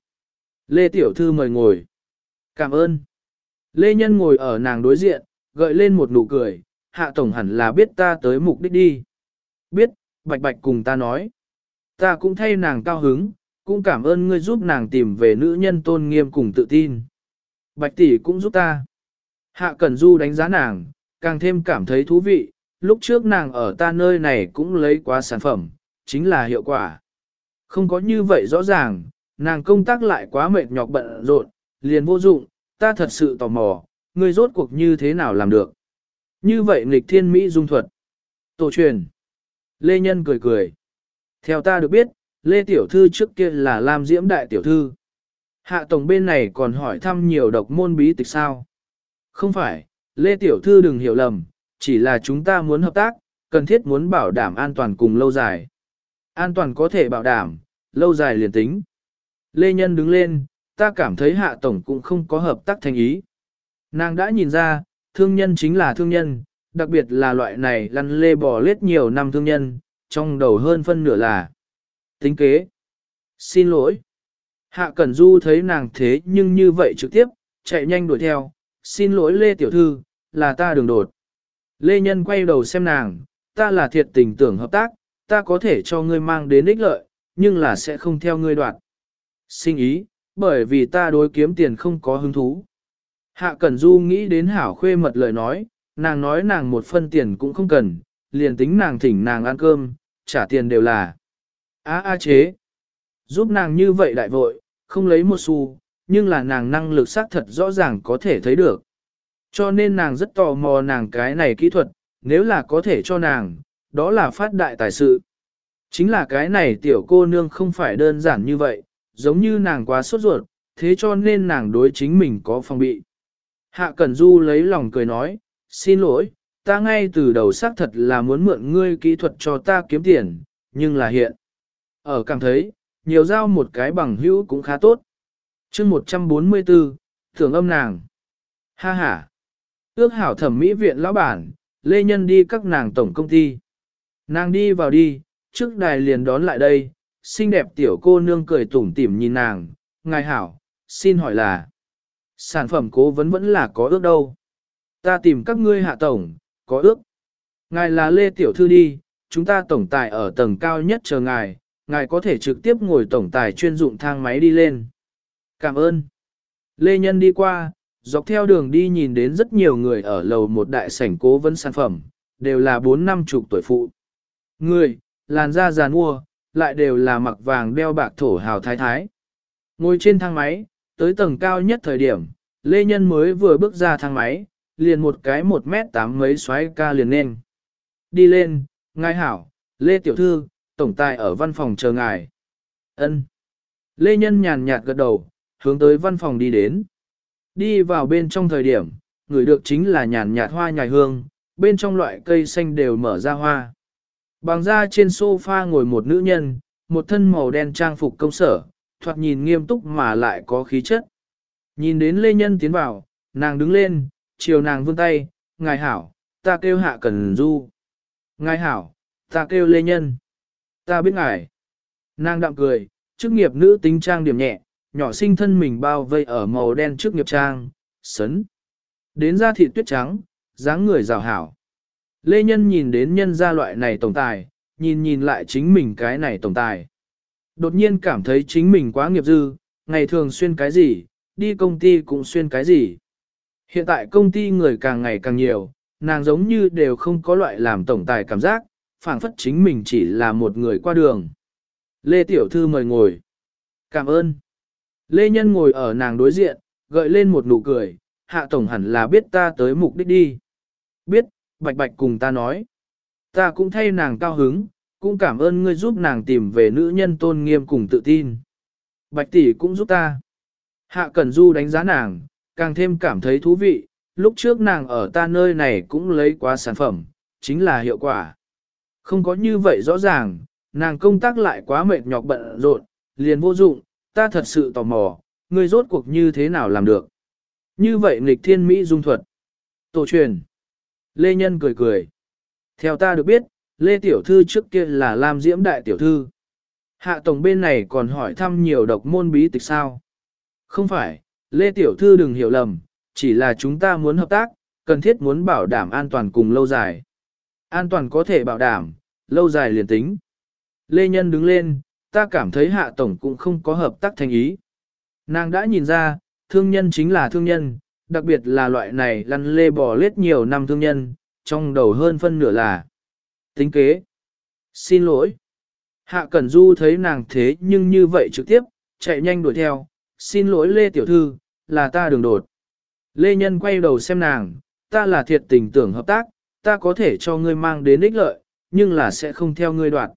Lê Tiểu Thư mời ngồi. Cảm ơn. Lê Nhân ngồi ở nàng đối diện, gợi lên một nụ cười, hạ tổng hẳn là biết ta tới mục đích đi. Biết, bạch bạch cùng ta nói. Ta cũng thay nàng cao hứng, cũng cảm ơn ngươi giúp nàng tìm về nữ nhân tôn nghiêm cùng tự tin. Bạch tỷ cũng giúp ta. Hạ Cẩn Du đánh giá nàng, càng thêm cảm thấy thú vị, lúc trước nàng ở ta nơi này cũng lấy quá sản phẩm, chính là hiệu quả. Không có như vậy rõ ràng, nàng công tác lại quá mệt nhọc bận rộn, liền vô dụng, ta thật sự tò mò, ngươi rốt cuộc như thế nào làm được. Như vậy nghịch thiên Mỹ dung thuật. Tổ truyền. Lê Nhân cười cười. Theo ta được biết, Lê Tiểu Thư trước kia là Lam Diễm Đại Tiểu Thư. Hạ Tổng bên này còn hỏi thăm nhiều độc môn bí tịch sao. Không phải, Lê Tiểu Thư đừng hiểu lầm, chỉ là chúng ta muốn hợp tác, cần thiết muốn bảo đảm an toàn cùng lâu dài. An toàn có thể bảo đảm, lâu dài liền tính. Lê Nhân đứng lên, ta cảm thấy Hạ Tổng cũng không có hợp tác thành ý. Nàng đã nhìn ra, thương nhân chính là thương nhân, đặc biệt là loại này lăn lê bò lết nhiều năm thương nhân, trong đầu hơn phân nửa là tính kế. Xin lỗi. Hạ Cẩn Du thấy nàng thế nhưng như vậy trực tiếp, chạy nhanh đuổi theo, xin lỗi Lê Tiểu Thư, là ta đường đột. Lê Nhân quay đầu xem nàng, ta là thiệt tình tưởng hợp tác, ta có thể cho ngươi mang đến ích lợi, nhưng là sẽ không theo ngươi đoạt. Sinh ý, bởi vì ta đối kiếm tiền không có hứng thú. Hạ Cẩn Du nghĩ đến hảo khuê mật lời nói, nàng nói nàng một phân tiền cũng không cần, liền tính nàng thỉnh nàng ăn cơm, trả tiền đều là. Á a chế, giúp nàng như vậy đại vội, không lấy một xu, nhưng là nàng năng lực xác thật rõ ràng có thể thấy được. Cho nên nàng rất tò mò nàng cái này kỹ thuật, nếu là có thể cho nàng, đó là phát đại tài sự. Chính là cái này tiểu cô nương không phải đơn giản như vậy, giống như nàng quá sốt ruột, thế cho nên nàng đối chính mình có phòng bị. Hạ Cẩn Du lấy lòng cười nói, xin lỗi, ta ngay từ đầu xác thật là muốn mượn ngươi kỹ thuật cho ta kiếm tiền, nhưng là hiện. Ở càng thấy, nhiều giao một cái bằng hữu cũng khá tốt. chương 144, thưởng âm nàng. Ha ha. Ước hảo thẩm mỹ viện lão bản, lê nhân đi các nàng tổng công ty. Nàng đi vào đi, trước đài liền đón lại đây, xinh đẹp tiểu cô nương cười tủm tỉm nhìn nàng, ngài hảo, xin hỏi là, sản phẩm cố vấn vẫn là có ước đâu. Ta tìm các ngươi hạ tổng, có ước. Ngài là Lê Tiểu Thư đi, chúng ta tổng tài ở tầng cao nhất chờ ngài, ngài có thể trực tiếp ngồi tổng tài chuyên dụng thang máy đi lên. Cảm ơn. Lê Nhân đi qua, dọc theo đường đi nhìn đến rất nhiều người ở lầu một đại sảnh cố vấn sản phẩm, đều là bốn năm chục tuổi phụ. Người, làn da già mua, lại đều là mặc vàng đeo bạc thổ hào thái thái. Ngồi trên thang máy, tới tầng cao nhất thời điểm, Lê Nhân mới vừa bước ra thang máy, liền một cái một mét tám mấy xoáy ca liền lên. Đi lên, ngài hảo, Lê Tiểu Thư, tổng tài ở văn phòng chờ ngài. ân Lê Nhân nhàn nhạt gật đầu, hướng tới văn phòng đi đến. Đi vào bên trong thời điểm, người được chính là nhàn nhạt hoa nhài hương, bên trong loại cây xanh đều mở ra hoa. Bằng ra trên sofa ngồi một nữ nhân, một thân màu đen trang phục công sở, thoạt nhìn nghiêm túc mà lại có khí chất. Nhìn đến Lê Nhân tiến vào, nàng đứng lên, chiều nàng vươn tay, ngài hảo, ta kêu hạ cần du. Ngài hảo, ta kêu Lê Nhân. Ta biết ngài. Nàng đạm cười, chức nghiệp nữ tính trang điểm nhẹ, nhỏ sinh thân mình bao vây ở màu đen trước nghiệp trang, sấn. Đến ra thịt tuyết trắng, dáng người rào hảo. Lê Nhân nhìn đến nhân gia loại này tổng tài, nhìn nhìn lại chính mình cái này tổng tài. Đột nhiên cảm thấy chính mình quá nghiệp dư, ngày thường xuyên cái gì, đi công ty cũng xuyên cái gì. Hiện tại công ty người càng ngày càng nhiều, nàng giống như đều không có loại làm tổng tài cảm giác, phảng phất chính mình chỉ là một người qua đường. Lê Tiểu Thư mời ngồi. Cảm ơn. Lê Nhân ngồi ở nàng đối diện, gợi lên một nụ cười, hạ tổng hẳn là biết ta tới mục đích đi. Biết, bạch bạch cùng ta nói. Ta cũng thay nàng cao hứng, cũng cảm ơn ngươi giúp nàng tìm về nữ nhân tôn nghiêm cùng tự tin. Bạch tỷ cũng giúp ta. Hạ Cẩn Du đánh giá nàng, càng thêm cảm thấy thú vị, lúc trước nàng ở ta nơi này cũng lấy quá sản phẩm, chính là hiệu quả. Không có như vậy rõ ràng, nàng công tác lại quá mệt nhọc bận rộn, liền vô dụng, ta thật sự tò mò, ngươi rốt cuộc như thế nào làm được. Như vậy nghịch thiên Mỹ dung thuật. Tổ truyền. Lê Nhân cười cười. Theo ta được biết, Lê Tiểu Thư trước kia là Lam Diễm Đại Tiểu Thư. Hạ Tổng bên này còn hỏi thăm nhiều độc môn bí tịch sao. Không phải, Lê Tiểu Thư đừng hiểu lầm, chỉ là chúng ta muốn hợp tác, cần thiết muốn bảo đảm an toàn cùng lâu dài. An toàn có thể bảo đảm, lâu dài liền tính. Lê Nhân đứng lên, ta cảm thấy Hạ Tổng cũng không có hợp tác thành ý. Nàng đã nhìn ra, thương nhân chính là thương nhân, đặc biệt là loại này lăn lê bò lết nhiều năm thương nhân, trong đầu hơn phân nửa là tính kế. Xin lỗi. Hạ Cẩn Du thấy nàng thế nhưng như vậy trực tiếp, chạy nhanh đuổi theo, xin lỗi Lê Tiểu Thư, là ta đường đột. Lê Nhân quay đầu xem nàng, ta là thiệt tình tưởng hợp tác, ta có thể cho ngươi mang đến ích lợi, nhưng là sẽ không theo ngươi đoạt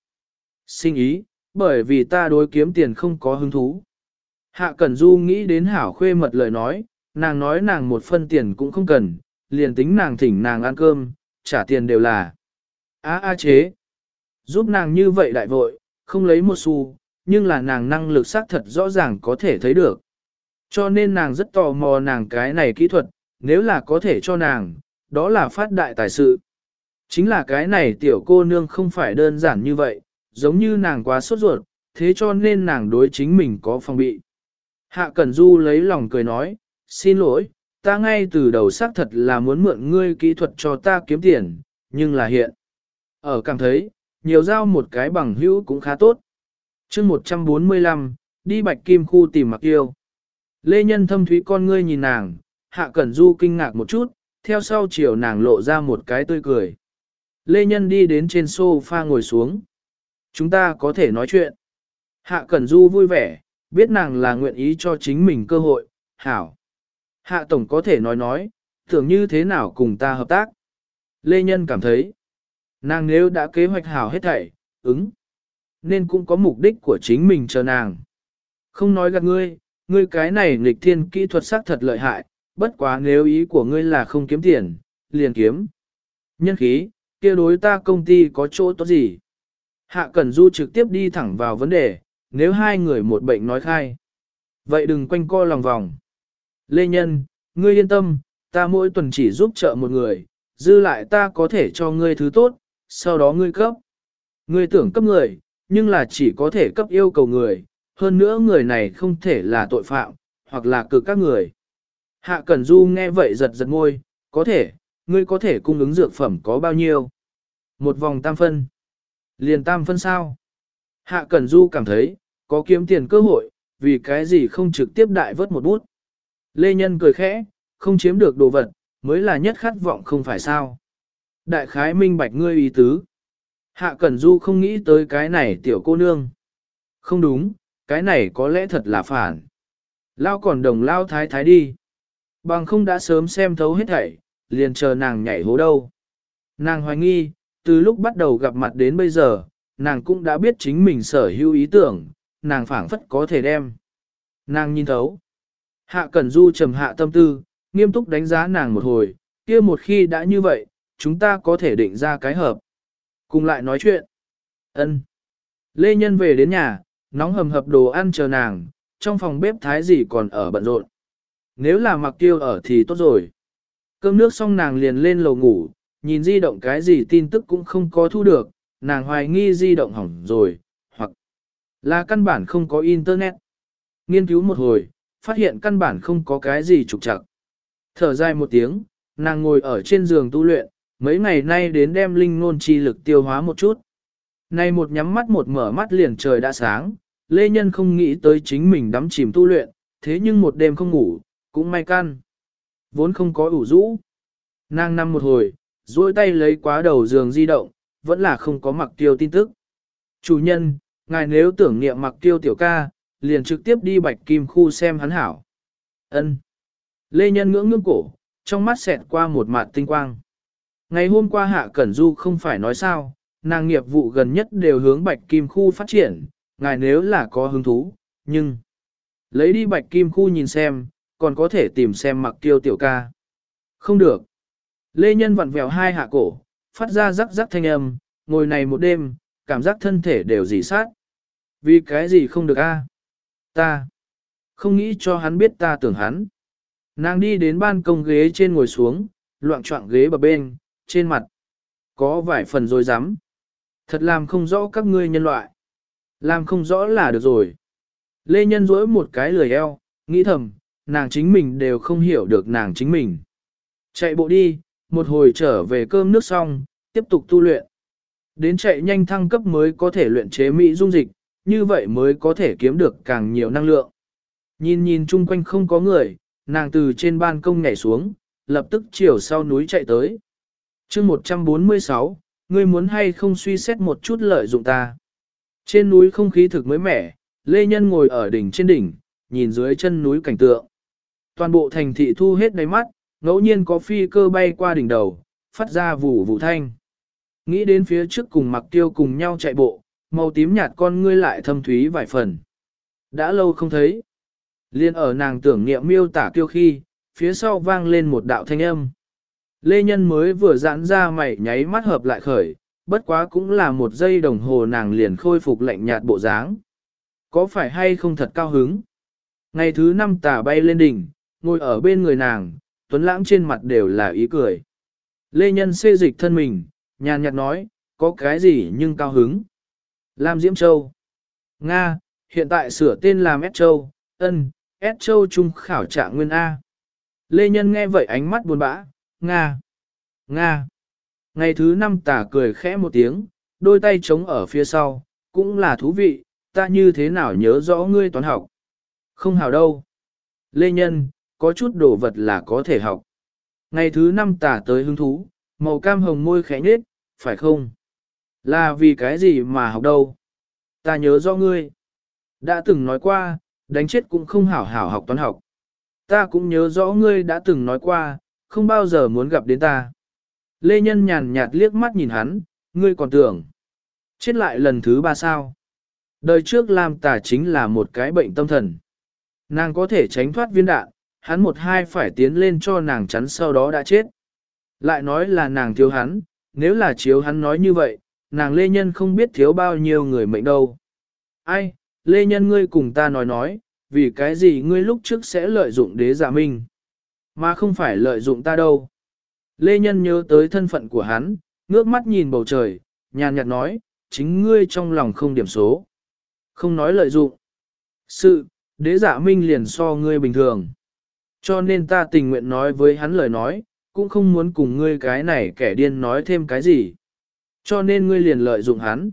Sinh ý, bởi vì ta đối kiếm tiền không có hứng thú. Hạ Cẩn Du nghĩ đến hảo khuê mật lời nói, nàng nói nàng một phân tiền cũng không cần, liền tính nàng thỉnh nàng ăn cơm, trả tiền đều là. Á á chế, giúp nàng như vậy đại vội, không lấy một xu, nhưng là nàng năng lực xác thật rõ ràng có thể thấy được. Cho nên nàng rất tò mò nàng cái này kỹ thuật, nếu là có thể cho nàng, đó là phát đại tài sự. Chính là cái này tiểu cô nương không phải đơn giản như vậy, giống như nàng quá sốt ruột, thế cho nên nàng đối chính mình có phòng bị. Hạ Cẩn Du lấy lòng cười nói, xin lỗi, ta ngay từ đầu xác thật là muốn mượn ngươi kỹ thuật cho ta kiếm tiền, nhưng là hiện. Ở cảm thấy, nhiều giao một cái bằng hữu cũng khá tốt chương 145, đi bạch kim khu tìm mặc yêu. Lê Nhân thâm thúy con ngươi nhìn nàng, Hạ Cẩn Du kinh ngạc một chút, theo sau chiều nàng lộ ra một cái tươi cười. Lê Nhân đi đến trên sofa ngồi xuống. Chúng ta có thể nói chuyện. Hạ Cẩn Du vui vẻ, biết nàng là nguyện ý cho chính mình cơ hội, hảo. Hạ Tổng có thể nói nói, tưởng như thế nào cùng ta hợp tác. Lê Nhân cảm thấy, nàng nếu đã kế hoạch hảo hết thảy, ứng, nên cũng có mục đích của chính mình chờ nàng. Không nói gạt ngươi, ngươi cái này nghịch thiên kỹ thuật sắc thật lợi hại, bất quá nếu ý của ngươi là không kiếm tiền, liền kiếm. Nhân khí, kia đối ta công ty có chỗ tốt gì? Hạ Cẩn Du trực tiếp đi thẳng vào vấn đề, nếu hai người một bệnh nói khai. Vậy đừng quanh co lòng vòng. Lê Nhân, ngươi yên tâm, ta mỗi tuần chỉ giúp trợ một người, dư lại ta có thể cho ngươi thứ tốt, sau đó ngươi cấp. Ngươi tưởng cấp người, nhưng là chỉ có thể cấp yêu cầu người, hơn nữa người này không thể là tội phạm, hoặc là cực các người. Hạ Cẩn Du nghe vậy giật giật ngôi, có thể, ngươi có thể cung ứng dược phẩm có bao nhiêu? Một vòng tam phân. Liền tam phân sao? Hạ Cẩn Du cảm thấy, có kiếm tiền cơ hội, vì cái gì không trực tiếp đại vớt một bút. Lê Nhân cười khẽ, không chiếm được đồ vật, mới là nhất khát vọng không phải sao. Đại khái minh bạch ngươi ý tứ. Hạ Cẩn Du không nghĩ tới cái này tiểu cô nương. Không đúng, cái này có lẽ thật là phản. Lao còn đồng lao thái thái đi. Bằng không đã sớm xem thấu hết thảy, liền chờ nàng nhảy hố đâu. Nàng hoài nghi, từ lúc bắt đầu gặp mặt đến bây giờ, nàng cũng đã biết chính mình sở hữu ý tưởng, nàng phảng phất có thể đem. Nàng nhìn thấu. Hạ Cẩn Du trầm hạ tâm tư, nghiêm túc đánh giá nàng một hồi, kia một khi đã như vậy, chúng ta có thể định ra cái hợp. Cùng lại nói chuyện. ân Lê Nhân về đến nhà, nóng hầm hập đồ ăn chờ nàng, trong phòng bếp thái gì còn ở bận rộn. Nếu là mặc tiêu ở thì tốt rồi. Cơm nước xong nàng liền lên lầu ngủ, nhìn di động cái gì tin tức cũng không có thu được, nàng hoài nghi di động hỏng rồi, hoặc là căn bản không có internet. Nghiên cứu một hồi, phát hiện căn bản không có cái gì trục trặc. Thở dài một tiếng, nàng ngồi ở trên giường tu luyện, mấy ngày nay đến đem linh ngôn chi lực tiêu hóa một chút. Nay một nhắm mắt một mở mắt liền trời đã sáng, Lê Nhân không nghĩ tới chính mình đắm chìm tu luyện, thế nhưng một đêm không ngủ, cũng may căn. Vốn không có ủ rũ. Nàng nằm một hồi, duỗi tay lấy quá đầu giường di động, vẫn là không có mặc tiêu tin tức. Chủ nhân, ngài nếu tưởng niệm mặc tiêu tiểu ca, liền trực tiếp đi bạch kim khu xem hắn hảo. ân Lê Nhân ngưỡng ngưỡng cổ, trong mắt xẹt qua một mặt tinh quang. Ngày hôm qua Hạ Cẩn Du không phải nói sao, nàng nghiệp vụ gần nhất đều hướng bạch kim khu phát triển, ngài nếu là có hứng thú, nhưng... Lấy đi bạch kim khu nhìn xem, còn có thể tìm xem mặc tiêu tiểu ca. Không được. Lê Nhân vặn vẹo hai hạ cổ, phát ra rắc rắc thanh âm, ngồi này một đêm, cảm giác thân thể đều dì sát. Vì cái gì không được a? Ta. Không nghĩ cho hắn biết ta tưởng hắn. Nàng đi đến ban công ghế trên ngồi xuống, loạn trọng ghế bờ bên, trên mặt. Có vài phần rồi dám. Thật làm không rõ các ngươi nhân loại. Làm không rõ là được rồi. Lê Nhân duỗi một cái lười eo, nghĩ thầm, nàng chính mình đều không hiểu được nàng chính mình. Chạy bộ đi, một hồi trở về cơm nước xong, tiếp tục tu luyện. Đến chạy nhanh thăng cấp mới có thể luyện chế mỹ dung dịch, như vậy mới có thể kiếm được càng nhiều năng lượng. Nhìn nhìn chung quanh không có người, nàng từ trên ban công nhảy xuống, lập tức chiều sau núi chạy tới chương 146, ngươi muốn hay không suy xét một chút lợi dụng ta. Trên núi không khí thực mới mẻ, Lê Nhân ngồi ở đỉnh trên đỉnh, nhìn dưới chân núi cảnh tượng. Toàn bộ thành thị thu hết đáy mắt, ngẫu nhiên có phi cơ bay qua đỉnh đầu, phát ra vụ vụ thanh. Nghĩ đến phía trước cùng mặc tiêu cùng nhau chạy bộ, màu tím nhạt con ngươi lại thâm thúy vài phần. Đã lâu không thấy. Liên ở nàng tưởng niệm miêu tả tiêu khi, phía sau vang lên một đạo thanh âm. Lê Nhân mới vừa giãn ra mày nháy mắt hợp lại khởi, bất quá cũng là một giây đồng hồ nàng liền khôi phục lạnh nhạt bộ dáng. Có phải hay không thật cao hứng? Ngày thứ năm tà bay lên đỉnh, ngồi ở bên người nàng, tuấn lãng trên mặt đều là ý cười. Lê Nhân xê dịch thân mình, nhàn nhạt nói, có cái gì nhưng cao hứng. Lam Diễm Châu. Nga, hiện tại sửa tên làm S Châu, ân, S Châu Trung khảo trạng nguyên A. Lê Nhân nghe vậy ánh mắt buồn bã, Nga, Nga. Ngày thứ năm tả cười khẽ một tiếng, đôi tay trống ở phía sau, cũng là thú vị, ta như thế nào nhớ rõ ngươi toán học. Không hào đâu. Lê Nhân, có chút đồ vật là có thể học. Ngày thứ năm tả tới hứng thú, màu cam hồng môi khẽ nhết, phải không? Là vì cái gì mà học đâu? Ta nhớ rõ ngươi. Đã từng nói qua, đánh chết cũng không hảo hảo học toán học. Ta cũng nhớ rõ ngươi đã từng nói qua, không bao giờ muốn gặp đến ta. Lê Nhân nhàn nhạt liếc mắt nhìn hắn, ngươi còn tưởng. Chết lại lần thứ ba sao? Đời trước Lam tà chính là một cái bệnh tâm thần. Nàng có thể tránh thoát viên đạn, hắn một hai phải tiến lên cho nàng chắn sau đó đã chết. Lại nói là nàng thiếu hắn, nếu là chiếu hắn nói như vậy, nàng Lê Nhân không biết thiếu bao nhiêu người mệnh đâu. Ai, Lê Nhân ngươi cùng ta nói nói, vì cái gì ngươi lúc trước sẽ lợi dụng đế giả minh, mà không phải lợi dụng ta đâu. Lê Nhân nhớ tới thân phận của hắn, ngước mắt nhìn bầu trời, nhàn nhạt nói, chính ngươi trong lòng không điểm số. Không nói lợi dụng. Sự, đế giả minh liền so ngươi bình thường. Cho nên ta tình nguyện nói với hắn lời nói, cũng không muốn cùng ngươi cái này kẻ điên nói thêm cái gì. Cho nên ngươi liền lợi dụng hắn.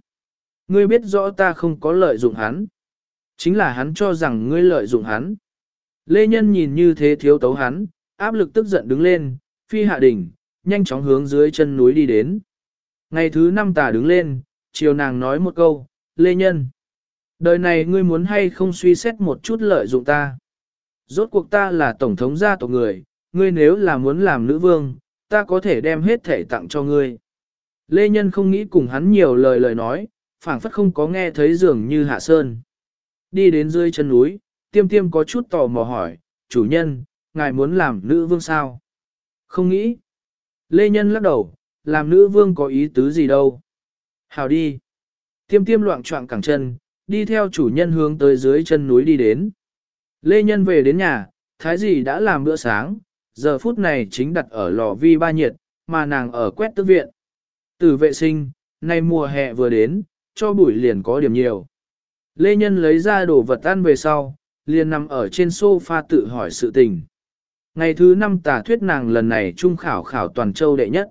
Ngươi biết rõ ta không có lợi dụng hắn. Chính là hắn cho rằng ngươi lợi dụng hắn. Lê Nhân nhìn như thế thiếu tấu hắn, áp lực tức giận đứng lên, phi hạ đỉnh, nhanh chóng hướng dưới chân núi đi đến. Ngày thứ năm tà đứng lên, chiều nàng nói một câu, Lê Nhân. Đời này ngươi muốn hay không suy xét một chút lợi dụng ta. Rốt cuộc ta là tổng thống gia tộc người, ngươi nếu là muốn làm nữ vương, ta có thể đem hết thể tặng cho ngươi. Lê Nhân không nghĩ cùng hắn nhiều lời lời nói, phảng phất không có nghe thấy dường như hạ sơn. Đi đến dưới chân núi, tiêm tiêm có chút tò mò hỏi, chủ nhân, ngài muốn làm nữ vương sao? Không nghĩ. Lê Nhân lắc đầu, làm nữ vương có ý tứ gì đâu. Hào đi. Tiêm tiêm loạn trọng cẳng chân, đi theo chủ nhân hướng tới dưới chân núi đi đến. Lê Nhân về đến nhà, thái gì đã làm bữa sáng, giờ phút này chính đặt ở lò vi ba nhiệt, mà nàng ở quét tước viện. Từ vệ sinh, nay mùa hè vừa đến, cho bụi liền có điểm nhiều. Lê Nhân lấy ra đồ vật ăn về sau, liền nằm ở trên sofa tự hỏi sự tình. Ngày thứ năm tà thuyết nàng lần này trung khảo khảo toàn châu đệ nhất.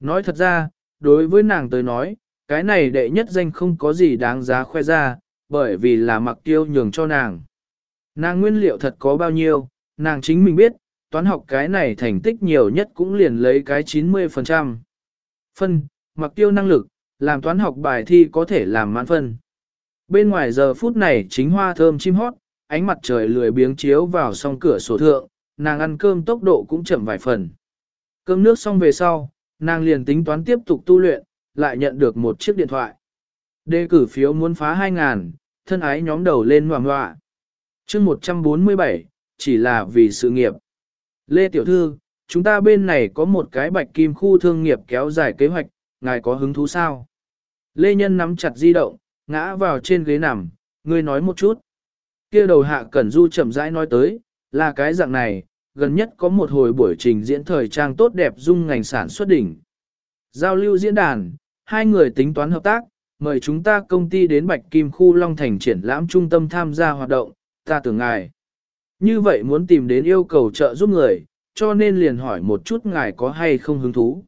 Nói thật ra, đối với nàng tới nói, cái này đệ nhất danh không có gì đáng giá khoe ra, bởi vì là mặc tiêu nhường cho nàng. Nàng nguyên liệu thật có bao nhiêu, nàng chính mình biết, toán học cái này thành tích nhiều nhất cũng liền lấy cái 90%. Phân, mặc tiêu năng lực, làm toán học bài thi có thể làm mãn phân. Bên ngoài giờ phút này chính hoa thơm chim hót, ánh mặt trời lười biếng chiếu vào song cửa sổ thượng, nàng ăn cơm tốc độ cũng chậm vài phần. Cơm nước xong về sau, nàng liền tính toán tiếp tục tu luyện, lại nhận được một chiếc điện thoại. Đề cử phiếu muốn phá 2.000, thân ái nhóm đầu lên hoàng họa. chương 147, chỉ là vì sự nghiệp. Lê Tiểu Thư, chúng ta bên này có một cái bạch kim khu thương nghiệp kéo dài kế hoạch, ngài có hứng thú sao? Lê Nhân nắm chặt di động, ngã vào trên ghế nằm, ngươi nói một chút. kia đầu hạ Cẩn Du chậm rãi nói tới, là cái dạng này, gần nhất có một hồi buổi trình diễn thời trang tốt đẹp dung ngành sản xuất đỉnh. Giao lưu diễn đàn, hai người tính toán hợp tác, mời chúng ta công ty đến Bạch Kim khu Long Thành triển lãm trung tâm tham gia hoạt động, ta tưởng ngài. Như vậy muốn tìm đến yêu cầu trợ giúp người, cho nên liền hỏi một chút ngài có hay không hứng thú.